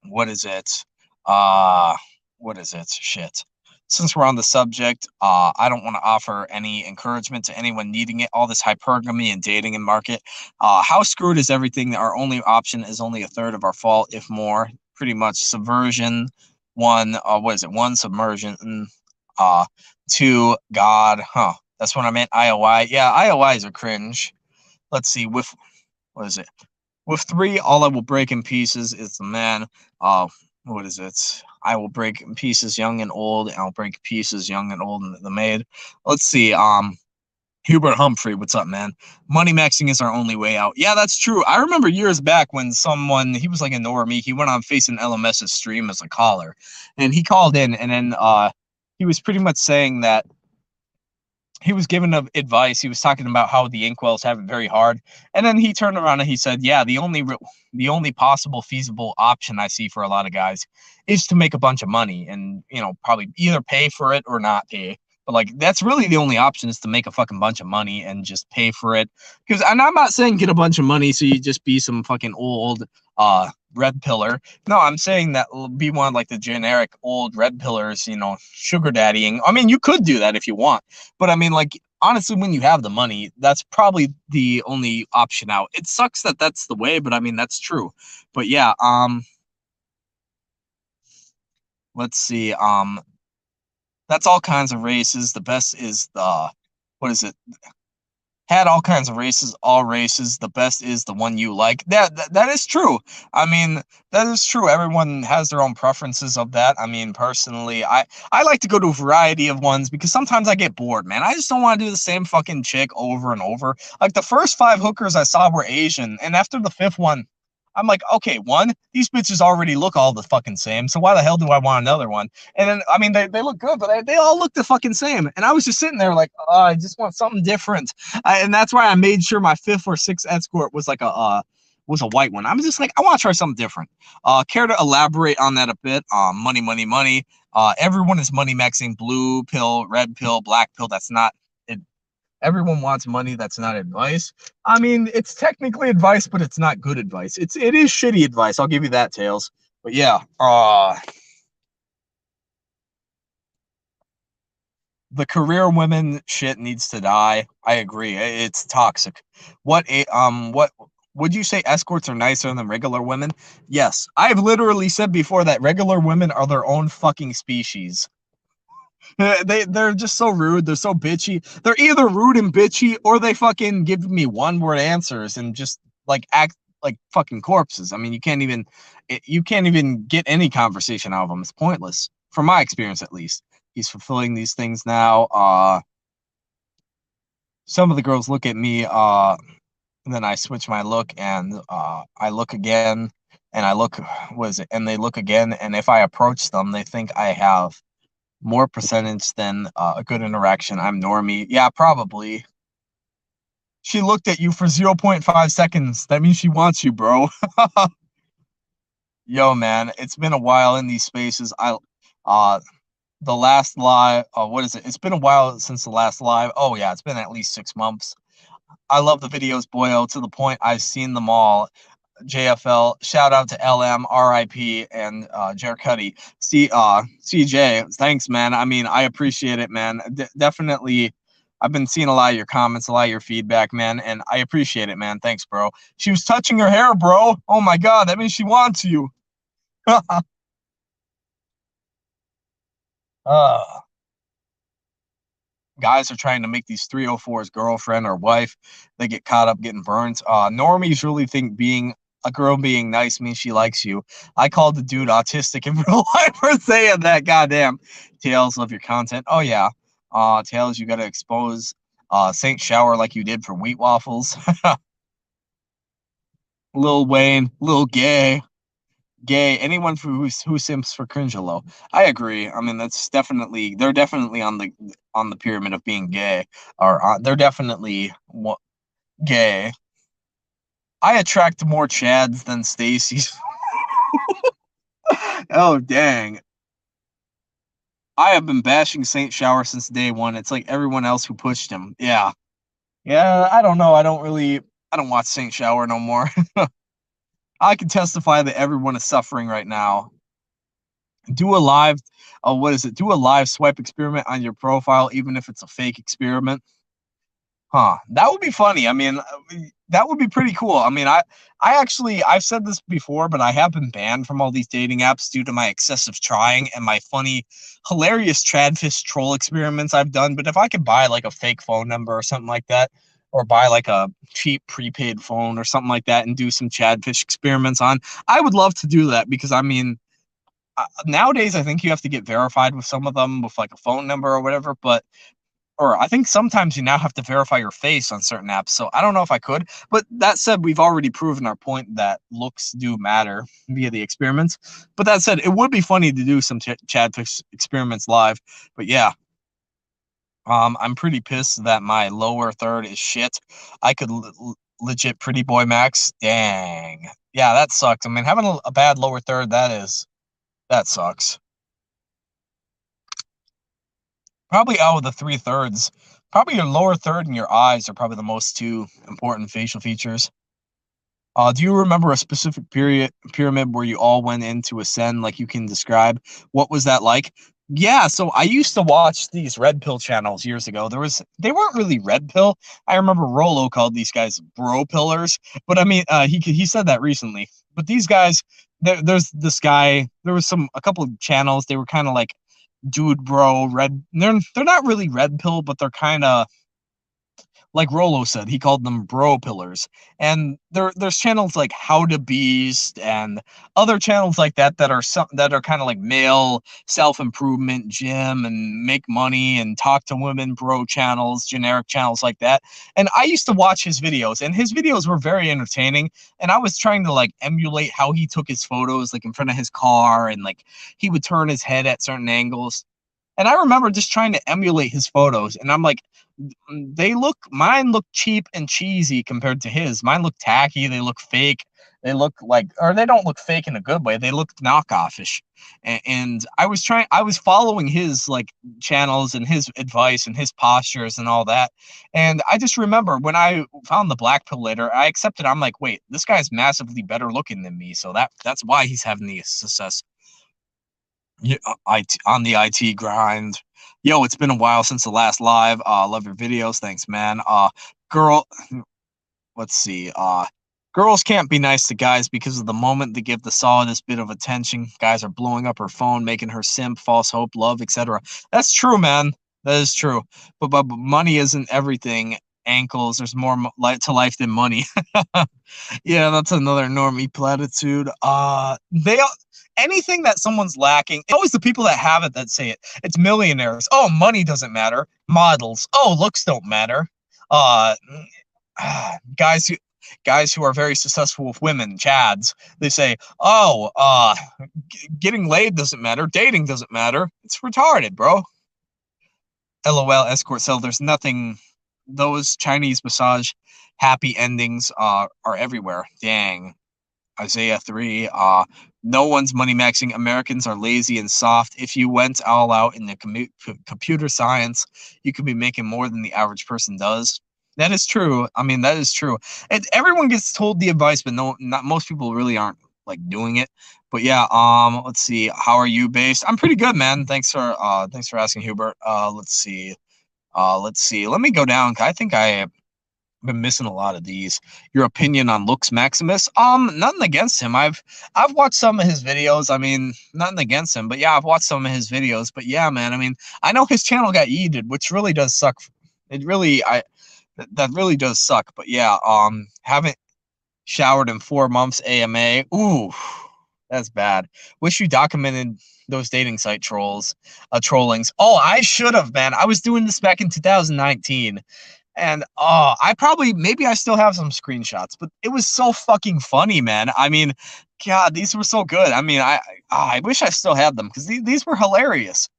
what is it? Uh what is it? Shit. Since we're on the subject uh i don't want to offer any encouragement to anyone needing it all this hypergamy and dating and market. Uh how screwed is everything our only option is only a third of our fault if more? Pretty much subversion one uh what is it? One submersion uh two god huh. That's what i meant ioi yeah ioi is a cringe. Let's see with what is it? With three all i will break in pieces is the man. Uh what is it? I will break pieces young and old, and I'll break pieces young and old and the maid. Let's see. Um, Hubert Humphrey, what's up, man? Money maxing is our only way out. Yeah, that's true. I remember years back when someone he was like a normie, he went on Face and LMS's stream as a caller, and he called in, and then uh, he was pretty much saying that he was given advice. He was talking about how the incels have it very hard, and then he turned around and he said, "Yeah, the only the only possible feasible option I see for a lot of guys is to make a bunch of money, and you know probably either pay for it or not pay. But like that's really the only option is to make a fucking bunch of money and just pay for it. Because and I'm not saying get a bunch of money so you just be some fucking old uh red pillar. No, I'm saying that be one like the generic old red pillars, you know, sugar daddying. I mean, you could do that if you want, but I mean, like honestly, when you have the money, that's probably the only option out. It sucks that that's the way, but I mean, that's true. But yeah, um, let's see, um, that's all kinds of races. The best is the what is it? Had all kinds of races, all races. The best is the one you like. That, that that is true. I mean, that is true. Everyone has their own preferences of that. I mean, personally, I I like to go to a variety of ones because sometimes I get bored, man. I just don't want to do the same fucking chick over and over. Like the first five hookers I saw were Asian, and after the fifth one, I'm like, okay, one, these bitches already look all the fucking same. So why the hell do I want another one? And then, I mean, they, they look good, but they, they all look the fucking same. And I was just sitting there like, oh, I just want something different. I, and that's why I made sure my fifth or sixth escort was like a, uh, was a white one. I was just like, I want to try something different. Uh, care to elaborate on that a bit? Um, money, money, money. Uh, everyone is money maxing blue pill, red pill, black pill. That's not. Everyone wants money. That's not advice. I mean, it's technically advice, but it's not good advice. It's it is shitty advice. I'll give you that, Tails. But yeah, uh the career women shit needs to die. I agree. It's toxic. What a um what would you say escorts are nicer than regular women? Yes. I've literally said before that regular women are their own fucking species. they they're just so rude. They're so bitchy. They're either rude and bitchy or they fucking give me one word answers and just like act like fucking corpses. I mean, you can't even you can't even get any conversation out of them. It's pointless from my experience at least. He's fulfilling these things now. Uh some of the girls look at me uh then I switch my look and uh, I look again and I look was it and they look again and if I approach them they think I have more percentage than uh, a good interaction. I'm normie. Yeah, probably. She looked at you for 0.5 seconds. That means she wants you, bro. Yo, man, it's been a while in these spaces. I uh the last live uh, what is it? It's been a while since the last live. Oh yeah, it's been at least 6 months. I love the videos, boyo, to the point I've seen them all. JFL, shout out to LM, RIP, and uh, Cuddy. C, uh, CJ, thanks, man. I mean, I appreciate it, man. Definitely, I've been seeing a lot of your comments, a lot of your feedback, man, and I appreciate it, man. Thanks, bro. She was touching her hair, bro. Oh my god, that means she wants you. uh guys are trying to make these 304s girlfriend or wife. They get caught up getting burnt. Uh, normies really think being a girl being nice means she likes you. I called the dude autistic in real life for saying that. Goddamn. Tails, love your content. Oh, yeah. Uh, Tails, you got to expose uh, Saint Shower like you did for wheat waffles. Lil Wayne, Lil Gay gay anyone who who simps for cringelo i agree i mean that's definitely they're definitely on the on the pyramid of being gay or uh, they're definitely what gay i attract more chads than stacy's. Oh dang. I have been bashing saint shower since day one. It's like everyone else who pushed him. Yeah. Yeah i don't know. I don't really i don't watch saint shower no more. I can testify that everyone is suffering right now. Do a live, uh, what is it? Do a live swipe experiment on your profile, even if it's a fake experiment. Huh? That would be funny. I mean, that would be pretty cool. I mean, I, I actually, I've said this before, but I have been banned from all these dating apps due to my excessive trying and my funny, hilarious Chadfish troll experiments I've done. But if I could buy like a fake phone number or something like that, or buy like a cheap prepaid phone or something like that and do some Chadfish experiments on. I would love to do that because I mean, uh, nowadays I think you have to get verified with some of them with like a phone number or whatever, but or I think sometimes you now have to verify your face on certain apps. So I don't know if I could. But that said, we've already proven our point that looks do matter via the experiments. But that said, it would be funny to do some ch- Chadfish experiments live. But yeah, um, I'm pretty pissed that my lower third is shit. I could legit pretty boy max. Dang. Yeah, that sucks. I mean, having a, a bad lower third, that is, that sucks. Probably out of the three thirds, probably your lower third and your eyes are probably the most two important facial features. Uh, do you remember a specific period pyramid where you all went in to ascend like you can describe? What was that like? Yeah, so I used to watch these red pill channels years ago. There was they weren't really red pill. I remember Rollo called these guys bro pillars, but I mean, uh, he he said that recently. But these guys, there, there's this guy. There was some a couple of channels. They were kind of like dude bro red. They're they're not really red pill, but they're kind of like Rollo said, he called them bro pillars. And there there's channels like How to Beast and other channels like that that are some that are kind of like male self-improvement gym and make money and talk to women bro channels, generic channels like that. And I used to watch his videos and his videos were very entertaining. And I was trying to like emulate how he took his photos like in front of his car and like he would turn his head at certain angles And I remember just trying to emulate his photos, and I'm like, they look mine look cheap and cheesy compared to his. Mine look tacky, they look fake, they look like or they don't look fake in a good way. They look knockoffish. And, and I was trying I was following his like channels and his advice and his postures and all that. And I just remember when I found the black pill later, I accepted I'm like, wait, this guy's massively better looking than me. So that that's why he's having the success yeah, IT, on the IT grind. Yo, it's been a while since the last live. Uh, love your videos. Thanks, man. Uh, girl, let's see. Uh, girls can't be nice to guys because of the moment they give the solidest bit of attention. Guys are blowing up her phone, making her simp, false hope, love, etc. That's true, man. That is true. But, but, but money isn't everything. Ankles, there's more light to life than money. yeah, that's another normie platitude. Uh, they anything that someone's lacking, always the people that have it that say it. It's millionaires. Oh, money doesn't matter. Models. Oh, looks don't matter. Uh, guys who guys who are very successful with women, chads, they say, "Oh, uh, getting laid doesn't matter. Dating doesn't matter. It's retarded, bro." LOL escort cell. There's nothing. Those Chinese massage happy endings uh, are everywhere. Dang. Isaiah 3. Uh, no one's money maxing. Americans are lazy and soft. If you went all out in the com- computer science, you could be making more than the average person does. That is true. I mean, that is true. And everyone gets told the advice, but no, not most people really aren't like doing it. But yeah, um, let's see. How are you based? I'm pretty good, man. Thanks for uh, thanks for asking, Hubert. Uh, let's see. Uh, let's see. Let me go down. I think I been missing a lot of these. Your opinion on Lux Maximus? Um, nothing against him. I've I've watched some of his videos. I mean, nothing against him, but yeah, I've watched some of his videos. But yeah, man, I mean, I know his channel got yeeted, which really does suck. It really I that really does suck. But yeah, um, haven't showered in four months. AMA. Ooh, that's bad. Wish you documented those dating site trolls, uh, trollings. Oh, I should have, man. I was doing this back in 2019 and oh, I probably maybe I still have some screenshots, but it was so fucking funny, man. I mean, God, these were so good. I mean, I I wish I still had them because these, these were hilarious.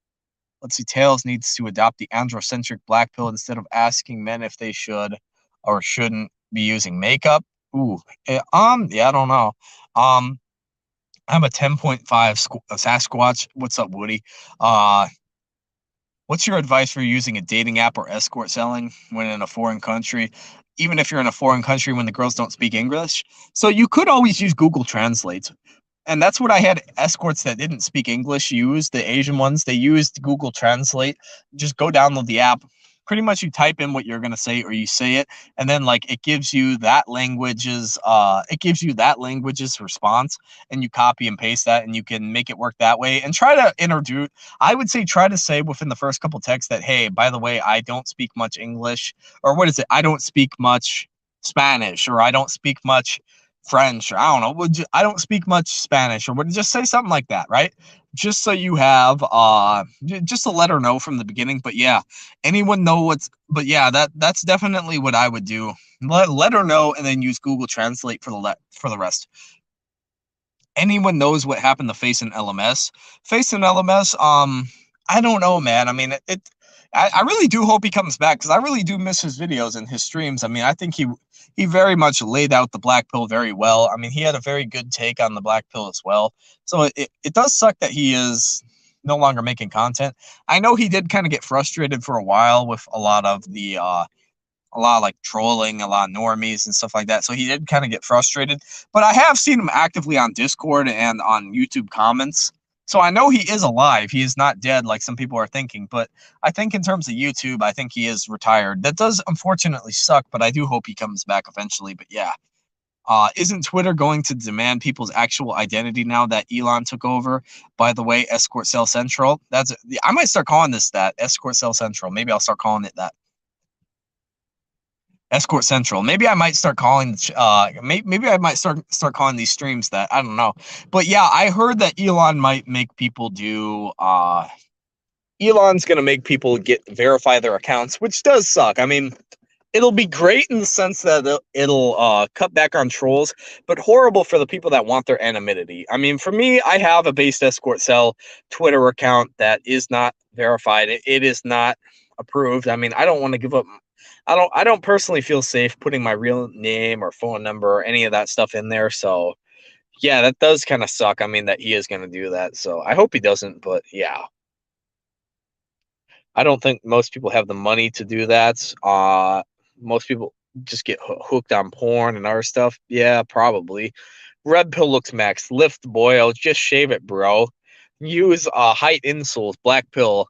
Let's see, Tails needs to adopt the androcentric black pill instead of asking men if they should or shouldn't be using makeup. Ooh, eh, um, yeah, I don't know. Um, I'm a 10.5 Sasquatch. What's up, Woody? Uh, What's your advice for using a dating app or escort selling when in a foreign country? Even if you're in a foreign country when the girls don't speak English. So you could always use Google Translate. And that's what I had escorts that didn't speak English use, the Asian ones. They used Google Translate. Just go download the app, pretty much you type in what you're going to say or you say it and then like it gives you that language's uh it gives you that language's response and you copy and paste that and you can make it work that way and try to introduce i would say try to say within the first couple texts that hey by the way i don't speak much english or what is it i don't speak much spanish or i don't speak much French, or I don't know. Would I don't speak much Spanish, or would just say something like that, right? Just so you have uh, just to let her know from the beginning. But yeah, anyone know what's? But yeah, that that's definitely what I would do. Let let her know, and then use Google Translate for the let for the rest. Anyone knows what happened to Face and LMS? Face and LMS, um, I don't know, man. I mean, it, it I, I really do hope he comes back because I really do miss his videos and his streams. I mean, I think he he very much laid out the black pill very well. I mean, he had a very good take on the black pill as well. So it, it does suck that he is no longer making content. I know he did kind of get frustrated for a while with a lot of the uh a lot of like trolling, a lot of normies and stuff like that. So he did kind of get frustrated. But I have seen him actively on Discord and on YouTube comments. So I know he is alive. He is not dead like some people are thinking. But I think in terms of YouTube, I think he is retired. That does unfortunately suck, but I do hope he comes back eventually. But yeah. Uh, isn't Twitter going to demand people's actual identity now that Elon took over? By the way, Escort Cell Central. That's I might start calling this that Escort Cell Central. Maybe I'll start calling it that. Escort Central. Maybe I might start calling. Uh, maybe, I might start start calling these streams that. I don't know. But yeah, I heard that Elon might make people do. Uh, Elon's gonna make people get verify their accounts, which does suck. I mean, it'll be great in the sense that it'll, it'll uh, cut back on trolls, but horrible for the people that want their anonymity. I mean, for me, I have a based escort cell Twitter account that is not verified. It, it is not approved. I mean, I don't want to give up. I don't. I don't personally feel safe putting my real name or phone number or any of that stuff in there. So, yeah, that does kind of suck. I mean, that he is going to do that. So I hope he doesn't. But yeah, I don't think most people have the money to do that. Uh, most people just get hooked on porn and other stuff. Yeah, probably. Red pill looks max. Lift boil. Just shave it, bro. Use uh, height insoles. Black pill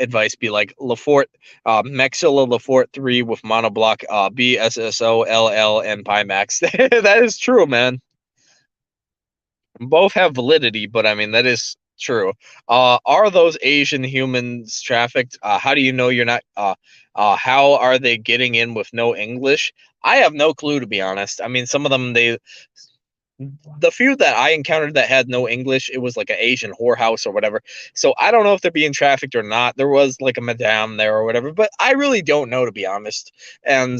advice be like Lefort, uh, Maxilla Lefort 3 with monoblock, uh, BSSO, LL, and Pimax. that is true, man. Both have validity, but I mean, that is true. Uh, are those Asian humans trafficked? Uh, how do you know you're not? Uh, uh, how are they getting in with no English? I have no clue, to be honest. I mean, some of them they the few that I encountered that had no English, it was like an Asian whorehouse or whatever. So I don't know if they're being trafficked or not. There was like a madame there or whatever, but I really don't know to be honest. And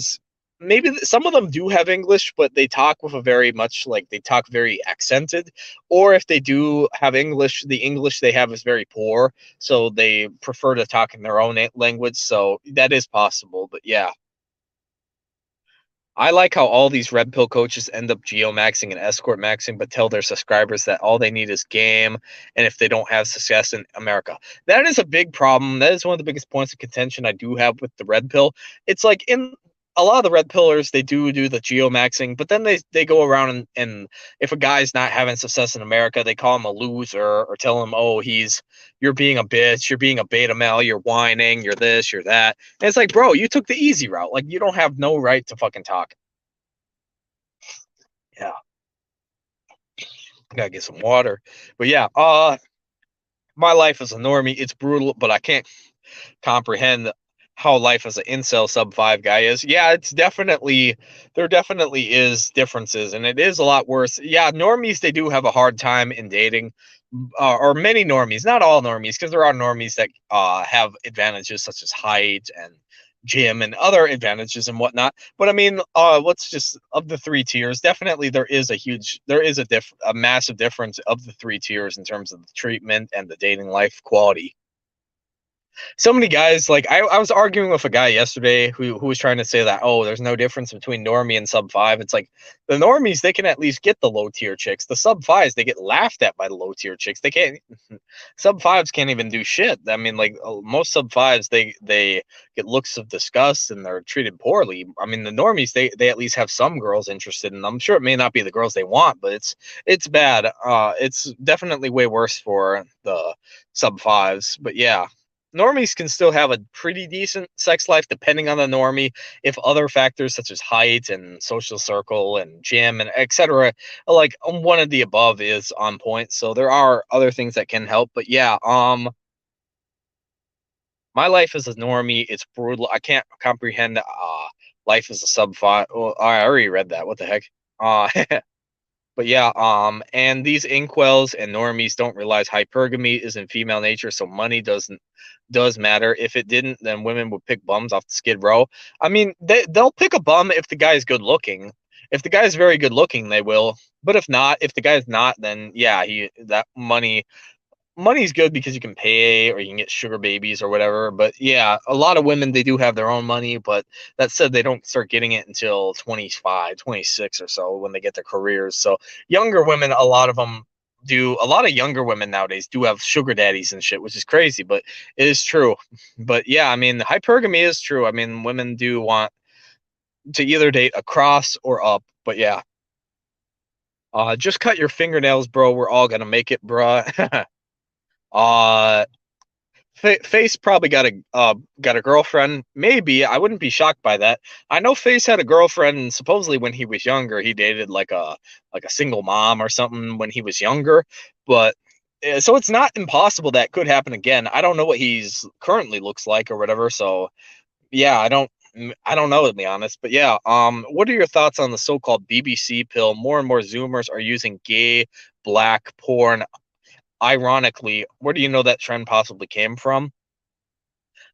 maybe some of them do have English, but they talk with a very much like they talk very accented. Or if they do have English, the English they have is very poor, so they prefer to talk in their own language. So that is possible, but yeah. I like how all these red pill coaches end up geo maxing and escort maxing, but tell their subscribers that all they need is game. And if they don't have success in America, that is a big problem. That is one of the biggest points of contention I do have with the red pill. It's like in a lot of the red pillars they do do the geo maxing but then they they go around and, and if a guy's not having success in america they call him a loser or tell him oh he's you're being a bitch you're being a beta male you're whining you're this you're that. And it's like bro you took the easy route like you don't have no right to fucking talk. Yeah. Gotta get some water. But yeah uh my life as a normie it's brutal but i can't comprehend how life as an incel sub five guy is. Yeah, it's definitely there definitely is differences, and it is a lot worse. Yeah, normies they do have a hard time in dating, uh, or many normies, not all normies, because there are normies that uh, have advantages such as height and gym and other advantages and whatnot. But I mean, uh, let's just of the three tiers, definitely there is a huge, there is a diff, a massive difference of the three tiers in terms of the treatment and the dating life quality so many guys like I, I was arguing with a guy yesterday who, who was trying to say that oh there's no difference between normie and sub five. It's like the normies they can at least get the low tier chicks. The sub fives they get laughed at by the low tier chicks. They can't sub fives can't even do shit. I mean like uh, most sub fives they they get looks of disgust and they're treated poorly. I mean the normies they they at least have some girls interested in them. I'm sure it may not be the girls they want but it's it's bad. Uh it's definitely way worse for the sub fives. But yeah normies can still have a pretty decent sex life depending on the normie. If other factors such as height and social circle and gym and etc like um, one of the above is on point. So there are other things that can help but yeah um my life as a normie it's brutal. I can't comprehend uh life as a sub five well, i already read that. What the heck? Uh But yeah, um, and these incels and normies don't realize hypergamy is in female nature, so money doesn't does matter. If it didn't, then women would pick bums off the skid row. I mean, they they'll pick a bum if the guy is good looking. If the guy is very good looking, they will. But if not, if the guy's not, then yeah, he that money money's good because you can pay or you can get sugar babies or whatever. But yeah, a lot of women they do have their own money, but that said they don't start getting it until 25, 26 or so when they get their careers. So younger women, a lot of them do a lot of younger women nowadays do have sugar daddies and shit, which is crazy, but it is true. But yeah, I mean hypergamy is true. I mean women do want to either date across or up, but yeah. Uh, just cut your fingernails, bro. We're all gonna make it, bro. Uh, Face probably got a uh, got a girlfriend. Maybe I wouldn't be shocked by that. I know Face had a girlfriend. and Supposedly, when he was younger, he dated like a like a single mom or something when he was younger. But eh, so it's not impossible that could happen again. I don't know what he's currently looks like or whatever. So yeah, I don't I don't know to be honest. But yeah, um, what are your thoughts on the so-called BBC pill? More and more Zoomers are using gay black porn ironically, where do you know that trend possibly came from?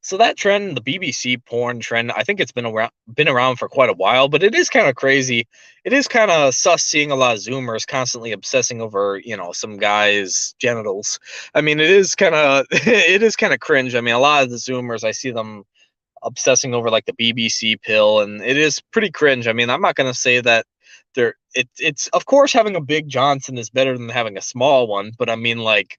so that trend, the BBC porn trend, I think it's been around been around for quite a while, but it is kind of crazy. It is kind of sus seeing a lot of Zoomers constantly obsessing over, you know, some guy's genitals. I mean, it is kind of it is kind of cringe. I mean, a lot of the Zoomers, I see them obsessing over like the BBC pill, and it is pretty cringe. I mean, I'm not gonna say that there it, it's of course having a big Johnson is better than having a small one, but I mean like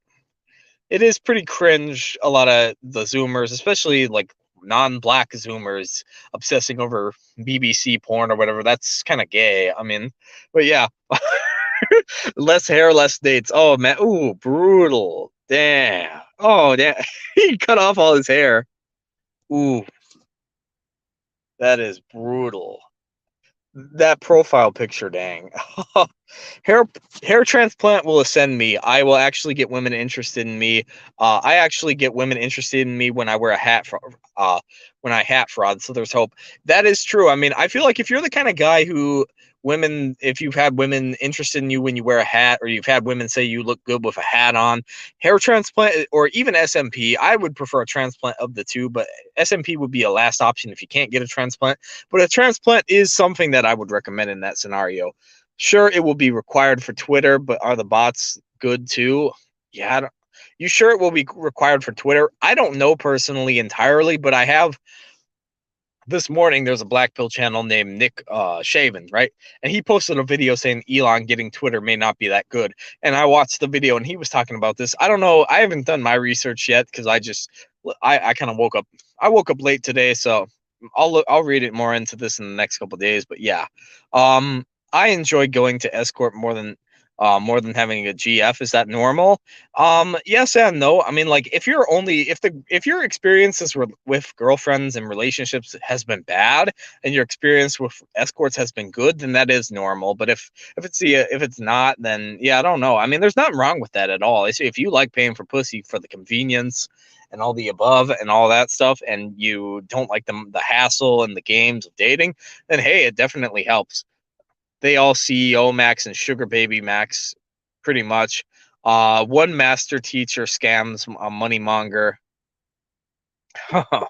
it is pretty cringe. A lot of the Zoomers, especially like non-black Zoomers, obsessing over BBC porn or whatever. That's kind of gay. I mean, but yeah, less hair, less dates. Oh man, ooh, brutal. Damn. Oh damn, he cut off all his hair. Ooh, that is brutal that profile picture dang. Hair hair transplant will ascend me. I will actually get women interested in me. Uh, i actually get women interested in me when i wear a hat for uh, when i hat fraud so there's hope. That is true. I mean i feel like if you're the kind of guy who women if you've had women interested in you when you wear a hat or you've had women say you look good with a hat on hair transplant eh, or even smp i would prefer a transplant of the two but smp would be a last option if you can't get a transplant. But a transplant is something that i would recommend in that scenario. Sure it will be required for twitter but are the bots good too? Yeah you sure it will be required for twitter? I don't know personally entirely but i have this morning there's a black pill channel named Nick uh, Shaven, right? And he posted a video saying Elon getting Twitter may not be that good. And I watched the video and he was talking about this. I don't know. I haven't done my research yet because I just I, I kind of woke up. I woke up late today, so I'll look, I'll read it more into this in the next couple days. But yeah, um, I enjoy going to escort more than uh, more than having a GF. Is that normal? Um, yes and no. I mean, like if you're only if the if your experiences with, with girlfriends and relationships has been bad, and your experience with escorts has been good, then that is normal. But if if it's the if it's not, then yeah, I don't know. I mean, there's nothing wrong with that at all. If you like paying for pussy for the convenience and all the above and all that stuff, and you don't like the the hassle and the games of dating, then hey, it definitely helps they all CEO Max and Sugar Baby Max, pretty much. Uh, one master teacher scams a money monger.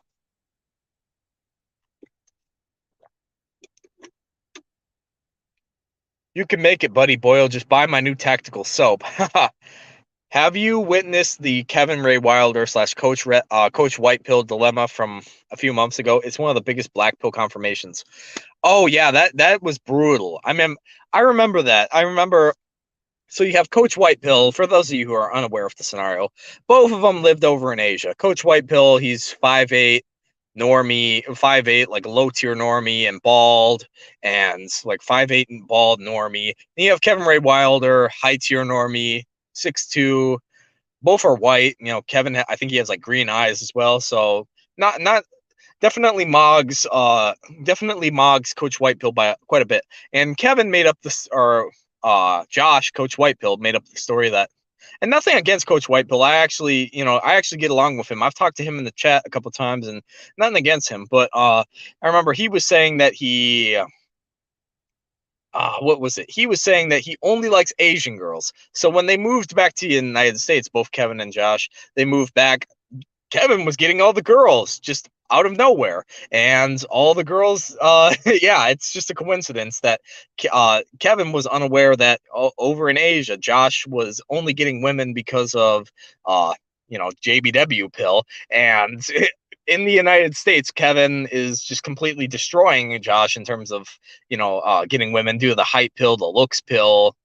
you can make it, buddy Boyle. Just buy my new tactical soap. Have you witnessed the Kevin Ray Wilder slash Coach Re- uh, Coach White Pill dilemma from a few months ago? It's one of the biggest black pill confirmations. Oh yeah, that that was brutal. I mean, I remember that. I remember. So you have Coach White Pill. For those of you who are unaware of the scenario, both of them lived over in Asia. Coach White Pill, he's five eight, normie, five eight, like low tier normie and bald, and like five eight and bald normie. Then you have Kevin Ray Wilder, high tier normie, six two. Both are white. You know, Kevin, I think he has like green eyes as well. So not not definitely mogs, uh, definitely mogs Coach Whitepill by quite a bit. And Kevin made up this, or uh, Josh Coach Whitepill made up the story that, and nothing against Coach Whitepill. I actually, you know, I actually get along with him. I've talked to him in the chat a couple times, and nothing against him. But uh, I remember he was saying that he. Uh, what was it? He was saying that he only likes Asian girls. So when they moved back to the United States, both Kevin and Josh, they moved back. Kevin was getting all the girls, just out of nowhere and all the girls uh yeah it's just a coincidence that uh kevin was unaware that uh, over in asia josh was only getting women because of uh you know jbw pill and in the united states kevin is just completely destroying josh in terms of you know uh getting women do the height pill the looks pill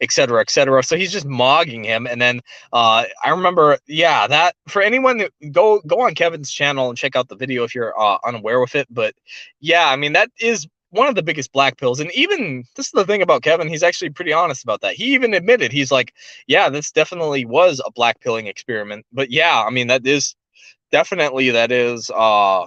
et cetera, et cetera. So he's just mogging him. And then uh, I remember, yeah, that for anyone go go on Kevin's channel and check out the video if you're uh, unaware with it. But yeah, I mean that is one of the biggest black pills. And even this is the thing about Kevin, he's actually pretty honest about that. He even admitted he's like, yeah, this definitely was a black pilling experiment. But yeah, I mean that is definitely that is uh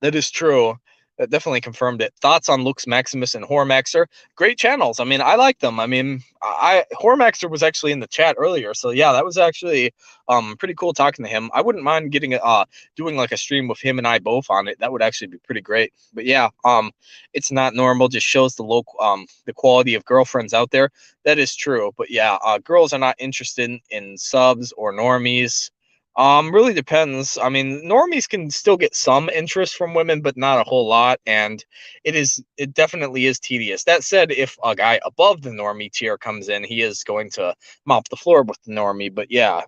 that is true that definitely confirmed it. Thoughts on Lux Maximus and Hormaxer? Great channels. I mean, I like them. I mean, I Hormaxer was actually in the chat earlier, so yeah, that was actually um pretty cool talking to him. I wouldn't mind getting uh doing like a stream with him and I both on it. That would actually be pretty great. But yeah, um, it's not normal. Just shows the low um the quality of girlfriends out there. That is true. But yeah, uh, girls are not interested in, in subs or normies. Um, really depends. I mean, normies can still get some interest from women, but not a whole lot, and it is it definitely is tedious. That said, if a guy above the normie tier comes in, he is going to mop the floor with the normie. But yeah,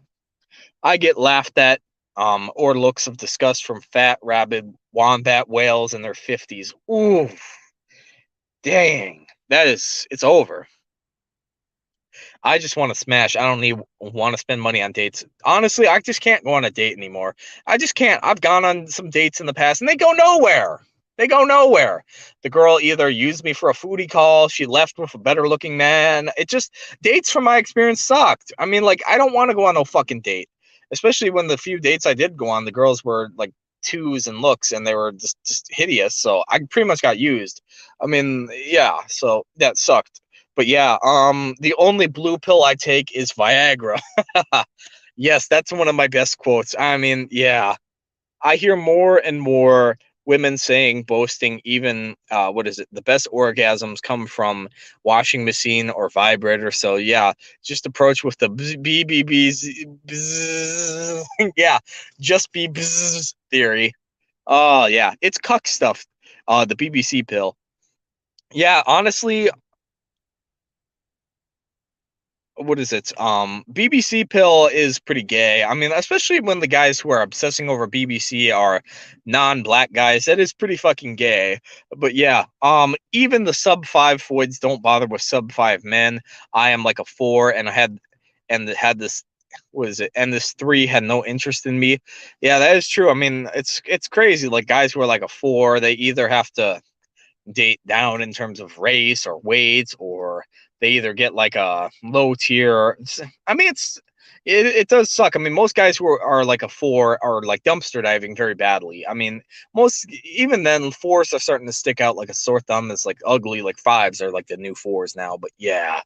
I get laughed at um, or looks of disgust from fat, rabid wombat whales in their fifties. Ooh, dang, that is it's over. I just want to smash. I don't need want to spend money on dates. Honestly, I just can't go on a date anymore. I just can't. I've gone on some dates in the past and they go nowhere. They go nowhere. The girl either used me for a foodie call, she left with a better looking man. It just dates from my experience sucked. I mean, like I don't want to go on no fucking date. Especially when the few dates I did go on, the girls were like twos and looks and they were just, just hideous. So I pretty much got used. I mean, yeah, so that sucked. But yeah, um, the only blue pill I take is Viagra. yes, that's one of my best quotes. I mean, yeah, I hear more and more women saying, boasting, even uh, what is it? The best orgasms come from washing machine or vibrator. So yeah, just approach with the BBBs. yeah, just be theory. Oh yeah, it's cuck stuff. Uh, the BBC pill. Yeah, honestly, what is it? Um, BBC pill is pretty gay. I mean, especially when the guys who are obsessing over BBC are non-black guys. That is pretty fucking gay. But yeah, um, even the sub five foids don't bother with sub five men. I am like a four, and I had and had this was it and this three had no interest in me. Yeah, that is true. I mean, it's it's crazy. Like guys who are like a four, they either have to date down in terms of race or weight or they either get like a low tier. I mean, it's it, it does suck. I mean, most guys who are, are, like a four are like dumpster diving very badly. I mean, most even then fours are starting to stick out like a sore thumb. That's like ugly. Like fives are like the new fours now. But yeah,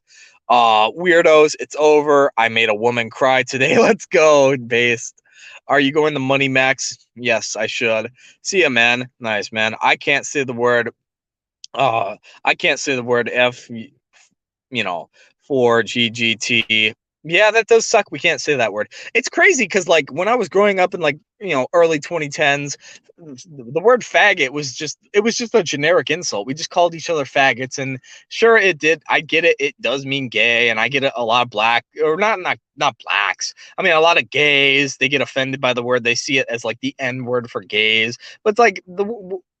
uh, weirdos. It's over. I made a woman cry today. Let's go. Based. Are you going to Money Max? Yes, I should. See ya, man. Nice, man. I can't say the word. Uh, I can't say the word F you know, for GGT. Yeah, that does suck. We can't say that word. It's crazy because, like, when I was growing up in like you know early 2010s, the word faggot was just it was just a generic insult. We just called each other faggots, and sure, it did. I get it. It does mean gay, and I get it. A lot of black or not not not blacks. I mean, a lot of gays they get offended by the word. They see it as like the N word for gays, but it's like the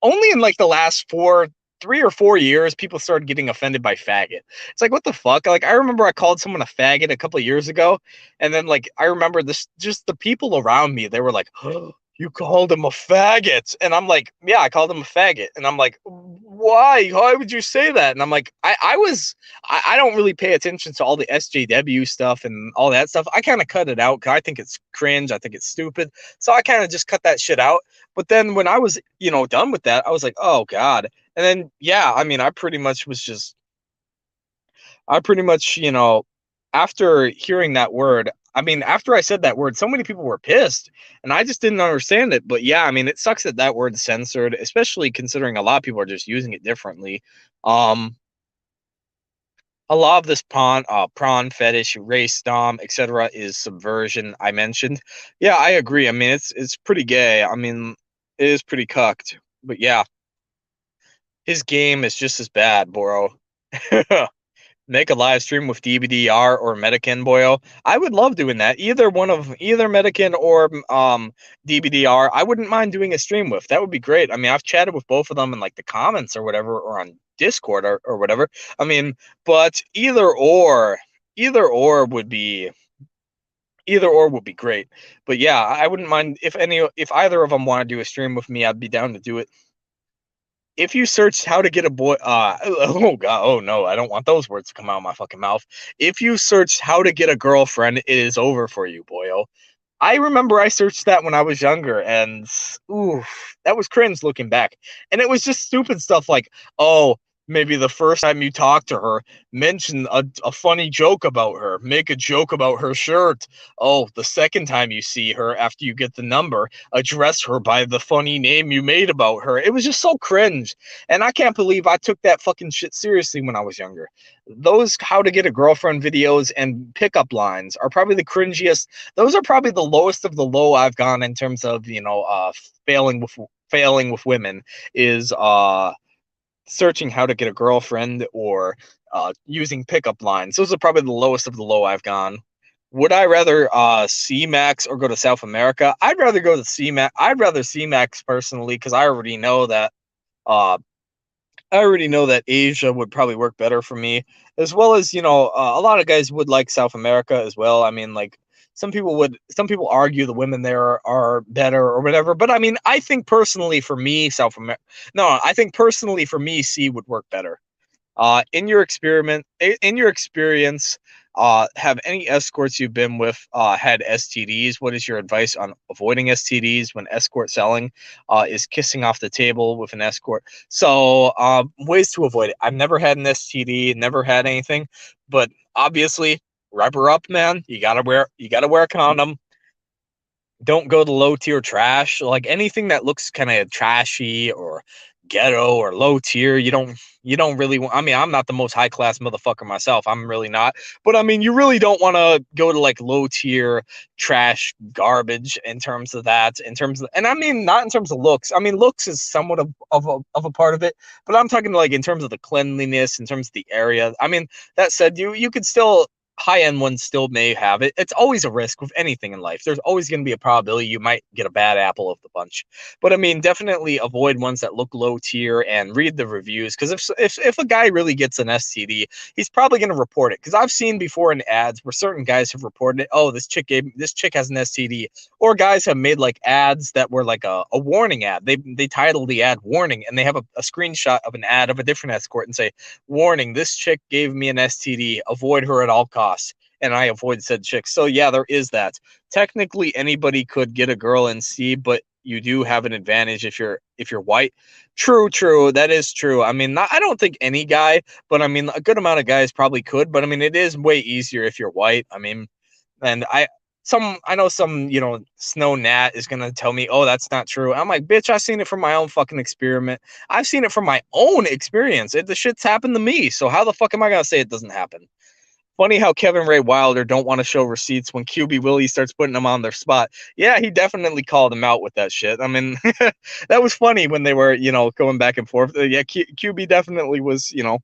only in like the last four three or four years, people started getting offended by faggot. It's like, what the fuck? Like, I remember I called someone a faggot a couple years ago, and then like I remember this, just the people around me, they were like, oh, "You called him a faggot," and I'm like, "Yeah, I called him a faggot," and I'm like, "Why? Why would you say that?" And I'm like, "I, I was, I, I don't really pay attention to all the SJW stuff and all that stuff. I kind of cut it out because I think it's cringe. I think it's stupid. So I kind of just cut that shit out." But then when I was, you know, done with that, I was like, "Oh God." And then, yeah, I mean, I pretty much was just, I pretty much, you know, after hearing that word, I mean, after I said that word, so many people were pissed, and I just didn't understand it. But yeah, I mean, it sucks that that word's censored, especially considering a lot of people are just using it differently. Um, a lot of this prawn, uh, prawn fetish, race dom, etc., is subversion. I mentioned. Yeah, I agree. I mean, it's it's pretty gay. I mean, it is pretty cucked. But yeah, his game is just as bad, Boro. Make a live stream with DBDR or Metakin, Boyo. I would love doing that. Either one of either Metakin or um DBDR, I wouldn't mind doing a stream with. That would be great. I mean, I've chatted with both of them in like the comments or whatever, or on Discord or, or whatever. I mean, but either or, either or would be either or would be great. But yeah, I wouldn't mind if any if either of them want to do a stream with me, I'd be down to do it if you search how to get a boy uh oh god oh no i don't want those words to come out of my fucking mouth. If you search how to get a girlfriend it is over for you boyo. I remember i searched that when i was younger and ooh that was cringe looking back. And it was just stupid stuff like oh maybe the first time you talk to her, mention a, a funny joke about her, make a joke about her shirt. Oh, the second time you see her after you get the number, address her by the funny name you made about her. It was just so cringe. And I can't believe I took that fucking shit seriously when I was younger. Those how to get a girlfriend videos and pickup lines are probably the cringiest. Those are probably the lowest of the low I've gone in terms of, you know, uh failing with failing with women is uh searching how to get a girlfriend or uh, using pickup lines. Those are probably the lowest of the low I've gone. Would I rather uh, C-Max or go to South America? I'd rather go to C-Max. I'd rather C-Max personally because I already know that uh, I already know that Asia would probably work better for me, as well as you know uh, a lot of guys would like South America as well. I mean, like some people would some people argue the women there are, better or whatever but i mean i think personally for me south america no i think personally for me c would work better. Uh in your experiment in your experience uh have any escorts you've been with uh had stds what is your advice on avoiding stds when escort selling uh is kissing off the table with an escort? So um ways to avoid it. I've never had an std never had anything but obviously rubber up, man. You gotta wear you gotta wear a condom. Don't go to low tier trash. Like anything that looks kind of trashy or ghetto or low tier, you don't you don't really want I mean, I'm not the most high class motherfucker myself. I'm really not. But I mean, you really don't want to go to like low tier trash garbage in terms of that, in terms of and I mean not in terms of looks. I mean, looks is somewhat of, of a of a part of it, but I'm talking like in terms of the cleanliness, in terms of the area. I mean, that said, you you could still high end ones still may have it. It's always a risk with anything in life. There's always going to be a probability you might get a bad apple of the bunch. But I mean, definitely avoid ones that look low tier and read the reviews because if, if if a guy really gets an STD, he's probably going to report it. Because I've seen before in ads where certain guys have reported it. Oh, this chick gave this chick has an STD, or guys have made like ads that were like a, a warning ad. They they titled the ad warning and they have a, a screenshot of an ad of a different escort and say warning: this chick gave me an STD. Avoid her at all costs and I avoid said chicks. So yeah, there is that. Technically, anybody could get a girl in C, but you do have an advantage if you're if you're white. True, true. That is true. I mean, not, I don't think any guy, but I mean, a good amount of guys probably could. But I mean, it is way easier if you're white. I mean, and I some I know some you know snow nat is gonna tell me, oh, that's not true. I'm like, bitch, I've seen it from my own fucking experiment. I've seen it from my own experience. It, the shit's happened to me. So how the fuck am I gonna say it doesn't happen? Funny how Kevin Ray Wilder don't want to show receipts when QB Willie starts putting them on their spot. Yeah, he definitely called him out with that shit. I mean, that was funny when they were, you know, going back and forth. Uh, yeah, Q- QB definitely was, you know,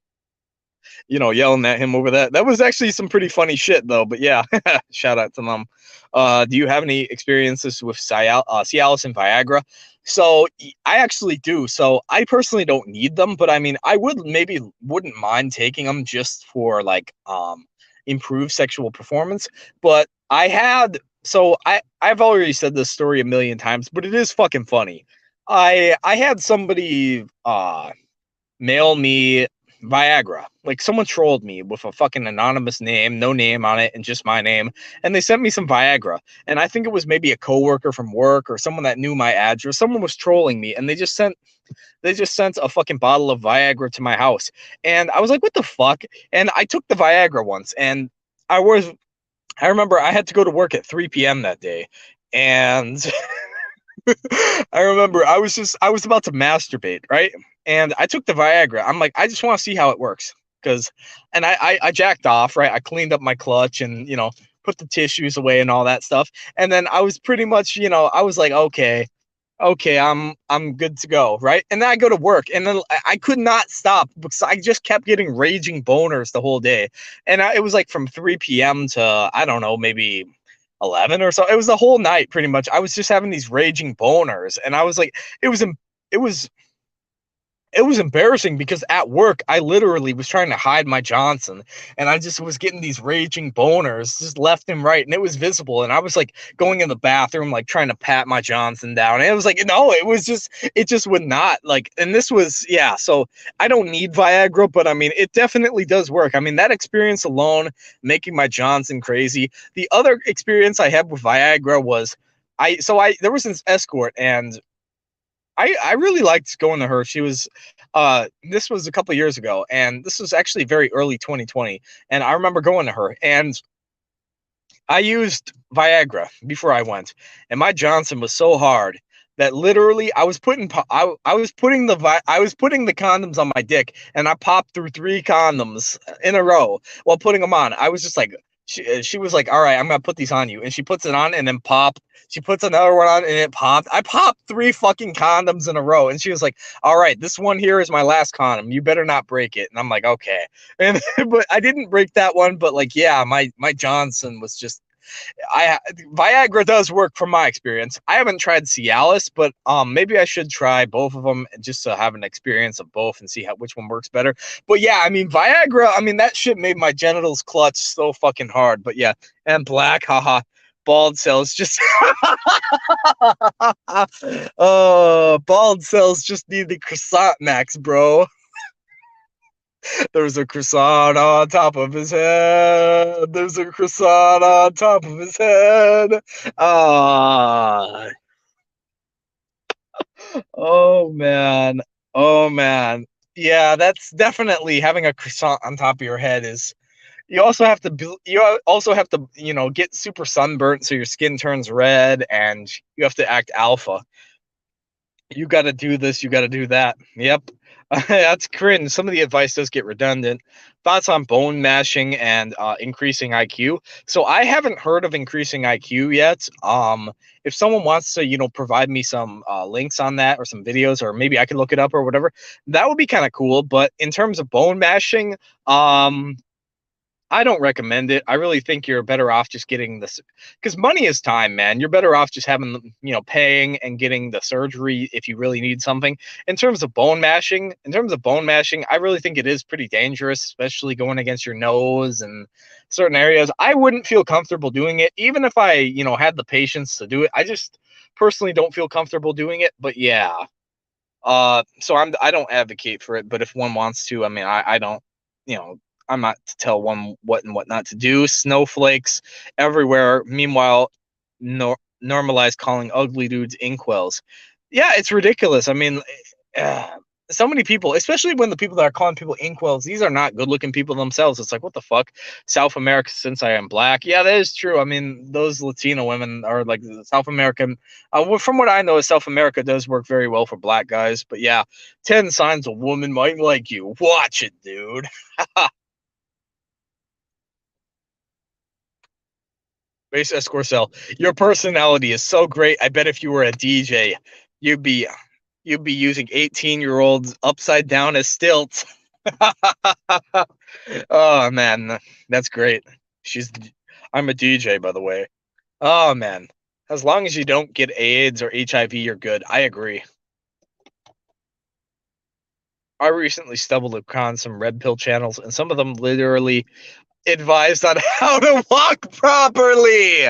you know, yelling at him over that. That was actually some pretty funny shit though. But yeah, shout out to them. Uh, do you have any experiences with Cial- uh, Cialis and Viagra? So I actually do. So I personally don't need them, but I mean, I would maybe wouldn't mind taking them just for like um improve sexual performance. But I had so I I've already said this story a million times, but it is fucking funny. I I had somebody uh mail me Viagra. Like someone trolled me with a fucking anonymous name, no name on it, and just my name. And they sent me some Viagra. And I think it was maybe a coworker from work or someone that knew my address. Someone was trolling me, and they just sent they just sent a fucking bottle of Viagra to my house. And I was like, what the fuck? And I took the Viagra once, and I was I remember I had to go to work at 3 p.m. that day. And I remember I was just I was about to masturbate, right? And I took the Viagra. I'm like, I just want to see how it works because, and I, I, I jacked off, right? I cleaned up my clutch and you know put the tissues away and all that stuff, and then I was pretty much, you know, I was like, okay, okay, I'm I'm good to go, right? And then I go to work, and then I could not stop because I just kept getting raging boners the whole day, and I, it was like from 3 p.m. to I don't know, maybe 11 or so. It was the whole night pretty much. I was just having these raging boners, and I was like, it was it was it was embarrassing because at work I literally was trying to hide my Johnson and I just was getting these raging boners just left and right and it was visible and I was like going in the bathroom like trying to pat my Johnson down and it was like no it was just it just would not like and this was yeah so I don't need Viagra but I mean it definitely does work. I mean that experience alone making my Johnson crazy. The other experience I had with Viagra was I so I there was this escort and I I really liked going to her. She was uh, this was a couple years ago, and this was actually very early 2020. And I remember going to her, and I used Viagra before I went, and my Johnson was so hard that literally I was putting I, I was putting the I was putting the condoms on my dick, and I popped through three condoms in a row while putting them on. I was just like, she, she was like, "All right, I'm gonna put these on you," and she puts it on, and then pop. She puts another one on, and it popped. I popped three fucking condoms in a row, and she was like, "All right, this one here is my last condom. You better not break it." And I'm like, "Okay," and but I didn't break that one, but like, yeah, my my Johnson was just I Viagra does work from my experience. I haven't tried Cialis, but um maybe I should try both of them just to have an experience of both and see how which one works better. But yeah, I mean Viagra, I mean that shit made my genitals clutch so fucking hard. But yeah, and black, haha. Bald cells just oh bald cells just need the croissant max, bro. There's a croissant on top of his head. There's a croissant on top of his head. Ah. Oh man. Oh man. Yeah, that's definitely having a croissant on top of your head is you also have to you also have to, you know, get super sunburnt so your skin turns red and you have to act alpha. You got to do this, you got to do that. Yep. that's cringe. Some of the advice does get redundant. Thoughts on bone mashing and uh, increasing IQ. So I haven't heard of increasing IQ yet. Um, if someone wants to, you know, provide me some uh, links on that or some videos, or maybe I can look it up or whatever, that would be kind of cool. But in terms of bone mashing, um, I don't recommend it. I really think you're better off just getting this because money is time, man. You're better off just having, you know, paying and getting the surgery if you really need something. In terms of bone mashing, in terms of bone mashing, I really think it is pretty dangerous, especially going against your nose and certain areas. I wouldn't feel comfortable doing it, even if I, you know, had the patience to do it. I just personally don't feel comfortable doing it. But yeah. Uh, so I'm I don't advocate for it, but if one wants to, I mean, I, I don't, you know, I'm not to tell one what and what not to do. Snowflakes everywhere. Meanwhile, nor- normalize calling ugly dudes incels. Yeah, it's ridiculous. I mean, uh, so many people, especially when the people that are calling people incels, these are not good looking people themselves. It's like, what the fuck? South America, since I am black. Yeah, that is true. I mean, those Latino women are like South American. Uh, from what I know, South America does work very well for black guys. But yeah, 10 signs a woman might like you. Watch it, dude. Base Escorcel, your personality is so great. I bet if you were a DJ, you'd be you'd be using 18 year olds upside down as stilts. oh man, that's great. She's I'm a DJ by the way. Oh man. As long as you don't get AIDS or HIV, you're good. I agree. I recently stumbled upon some red pill channels, and some of them literally advised on how to walk properly.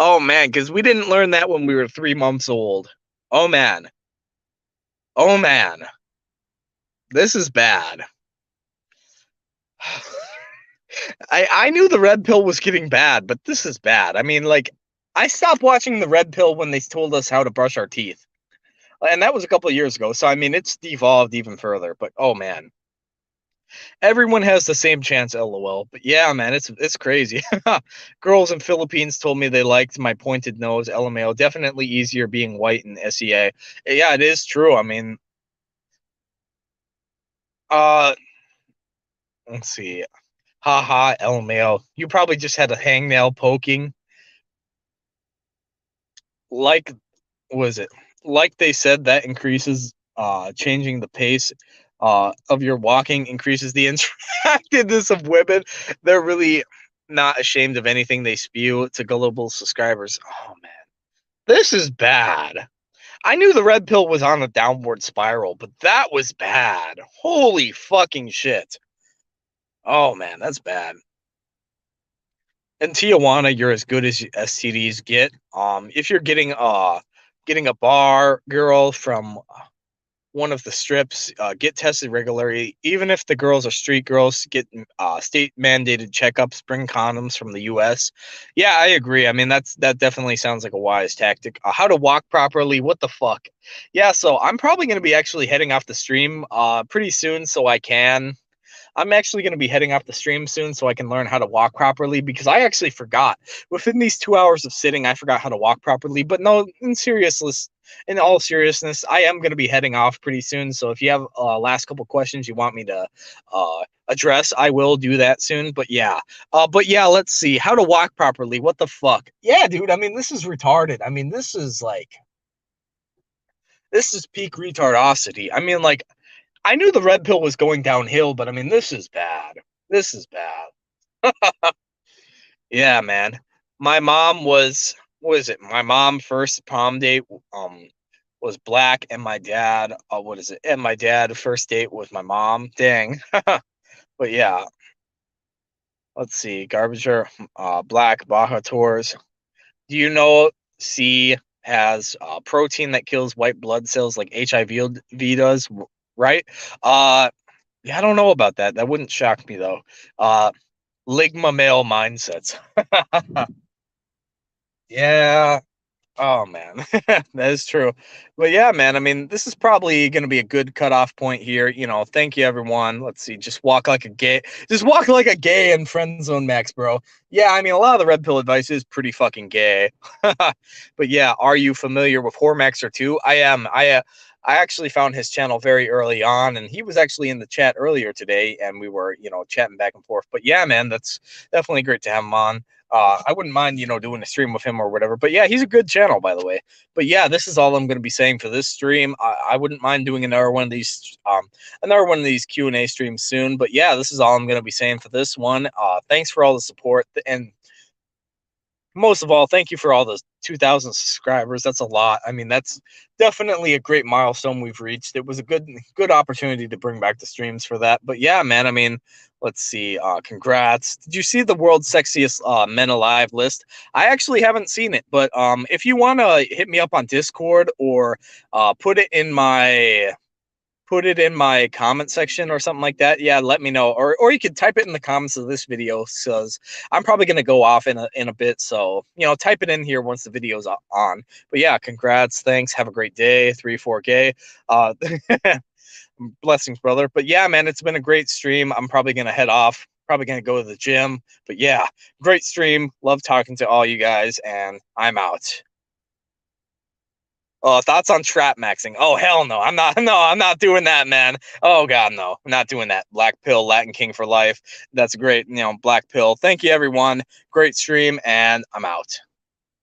Oh man, because we didn't learn that when we were three months old. Oh man. Oh man. This is bad. I I knew the red pill was getting bad, but this is bad. I mean, like, I stopped watching the red pill when they told us how to brush our teeth. And that was a couple of years ago. So I mean it's devolved even further. But oh man everyone has the same chance lol but yeah man it's it's crazy. Girls in philippines told me they liked my pointed nose lmao definitely easier being white in sea yeah it is true i mean uh let's see haha lmao you probably just had a hangnail poking. Like was it? Like they said that increases uh changing the pace uh, of your walking increases the interactiveness of women. They're really not ashamed of anything they spew to gullible subscribers. Oh man, this is bad. I knew the red pill was on a downward spiral, but that was bad. Holy fucking shit. Oh man, that's bad. In Tijuana, you're as good as STDs get. Um, if you're getting uh getting a bar girl from one of the strips. Uh, get tested regularly, even if the girls are street girls. Get uh, state mandated checkups. Bring condoms from the U.S. Yeah, I agree. I mean, that's that definitely sounds like a wise tactic. Uh, how to walk properly? What the fuck? Yeah, so I'm probably going to be actually heading off the stream uh, pretty soon, so I can I'm actually going to be heading off the stream soon so I can learn how to walk properly because I actually forgot. Within these two hours of sitting, I forgot how to walk properly. But no, in seriousness, in all seriousness, I am going to be heading off pretty soon. So if you have uh, last couple questions you want me to uh, address, I will do that soon. But yeah, uh, but yeah, let's see how to walk properly. What the fuck? Yeah, dude. I mean, this is retarded. I mean, this is like, this is peak retardosity. I mean, like, I knew the red pill was going downhill, but I mean, this is bad. This is bad. yeah, man. My mom was, what is it? My mom first prom date um was black, and my dad, uh, what is it? And my dad first date was my mom. Dang. but yeah. Let's see. Garbager, uh, black Baja Tours. Do you know C has uh, protein that kills white blood cells like HIV does? Right? Uh, yeah, I don't know about that. That wouldn't shock me though. Uh, Ligma male mindsets. yeah. Oh man, that is true. But yeah, man, I mean, this is probably going to be a good cutoff point here. You know, thank you everyone. Let's see, just walk like a gay, just walk like a gay in friend zone, Max, bro. Yeah, I mean, a lot of the red pill advice is pretty fucking gay. but yeah, are you familiar with Hormaxer 2? I am. I uh, I actually found his channel very early on, and he was actually in the chat earlier today, and we were, you know, chatting back and forth. But yeah, man, that's definitely great to have him on. Uh, I wouldn't mind, you know, doing a stream with him or whatever. But yeah, he's a good channel, by the way. But yeah, this is all I'm going to be saying for this stream. I, I wouldn't mind doing another one of these, um, another one of these Q and A streams soon. But yeah, this is all I'm going to be saying for this one. Uh, thanks for all the support and most of all, thank you for all those 2,000 subscribers. That's a lot. I mean, that's definitely a great milestone we've reached. It was a good good opportunity to bring back the streams for that. But yeah, man, I mean, let's see. Uh, congrats. Did you see the world's sexiest uh, men alive list? I actually haven't seen it, but um, if you want to hit me up on Discord or uh, put it in my put it in my comment section or something like that, yeah, let me know. Or or you could type it in the comments of this video because I'm probably gonna go off in a in a bit. So you know, type it in here once the video's on. But yeah, congrats, thanks, have a great day. Three four K. Uh, blessings, brother. But yeah, man, it's been a great stream. I'm probably gonna head off. Probably gonna go to the gym. But yeah, great stream. Love talking to all you guys, and I'm out. Oh, thoughts on trap maxing? Oh hell no, I'm not. No, I'm not doing that, man. Oh god, no, I'm not doing that. Black pill, Latin King for life. That's great. You know, black pill. Thank you, everyone. Great stream, and I'm out.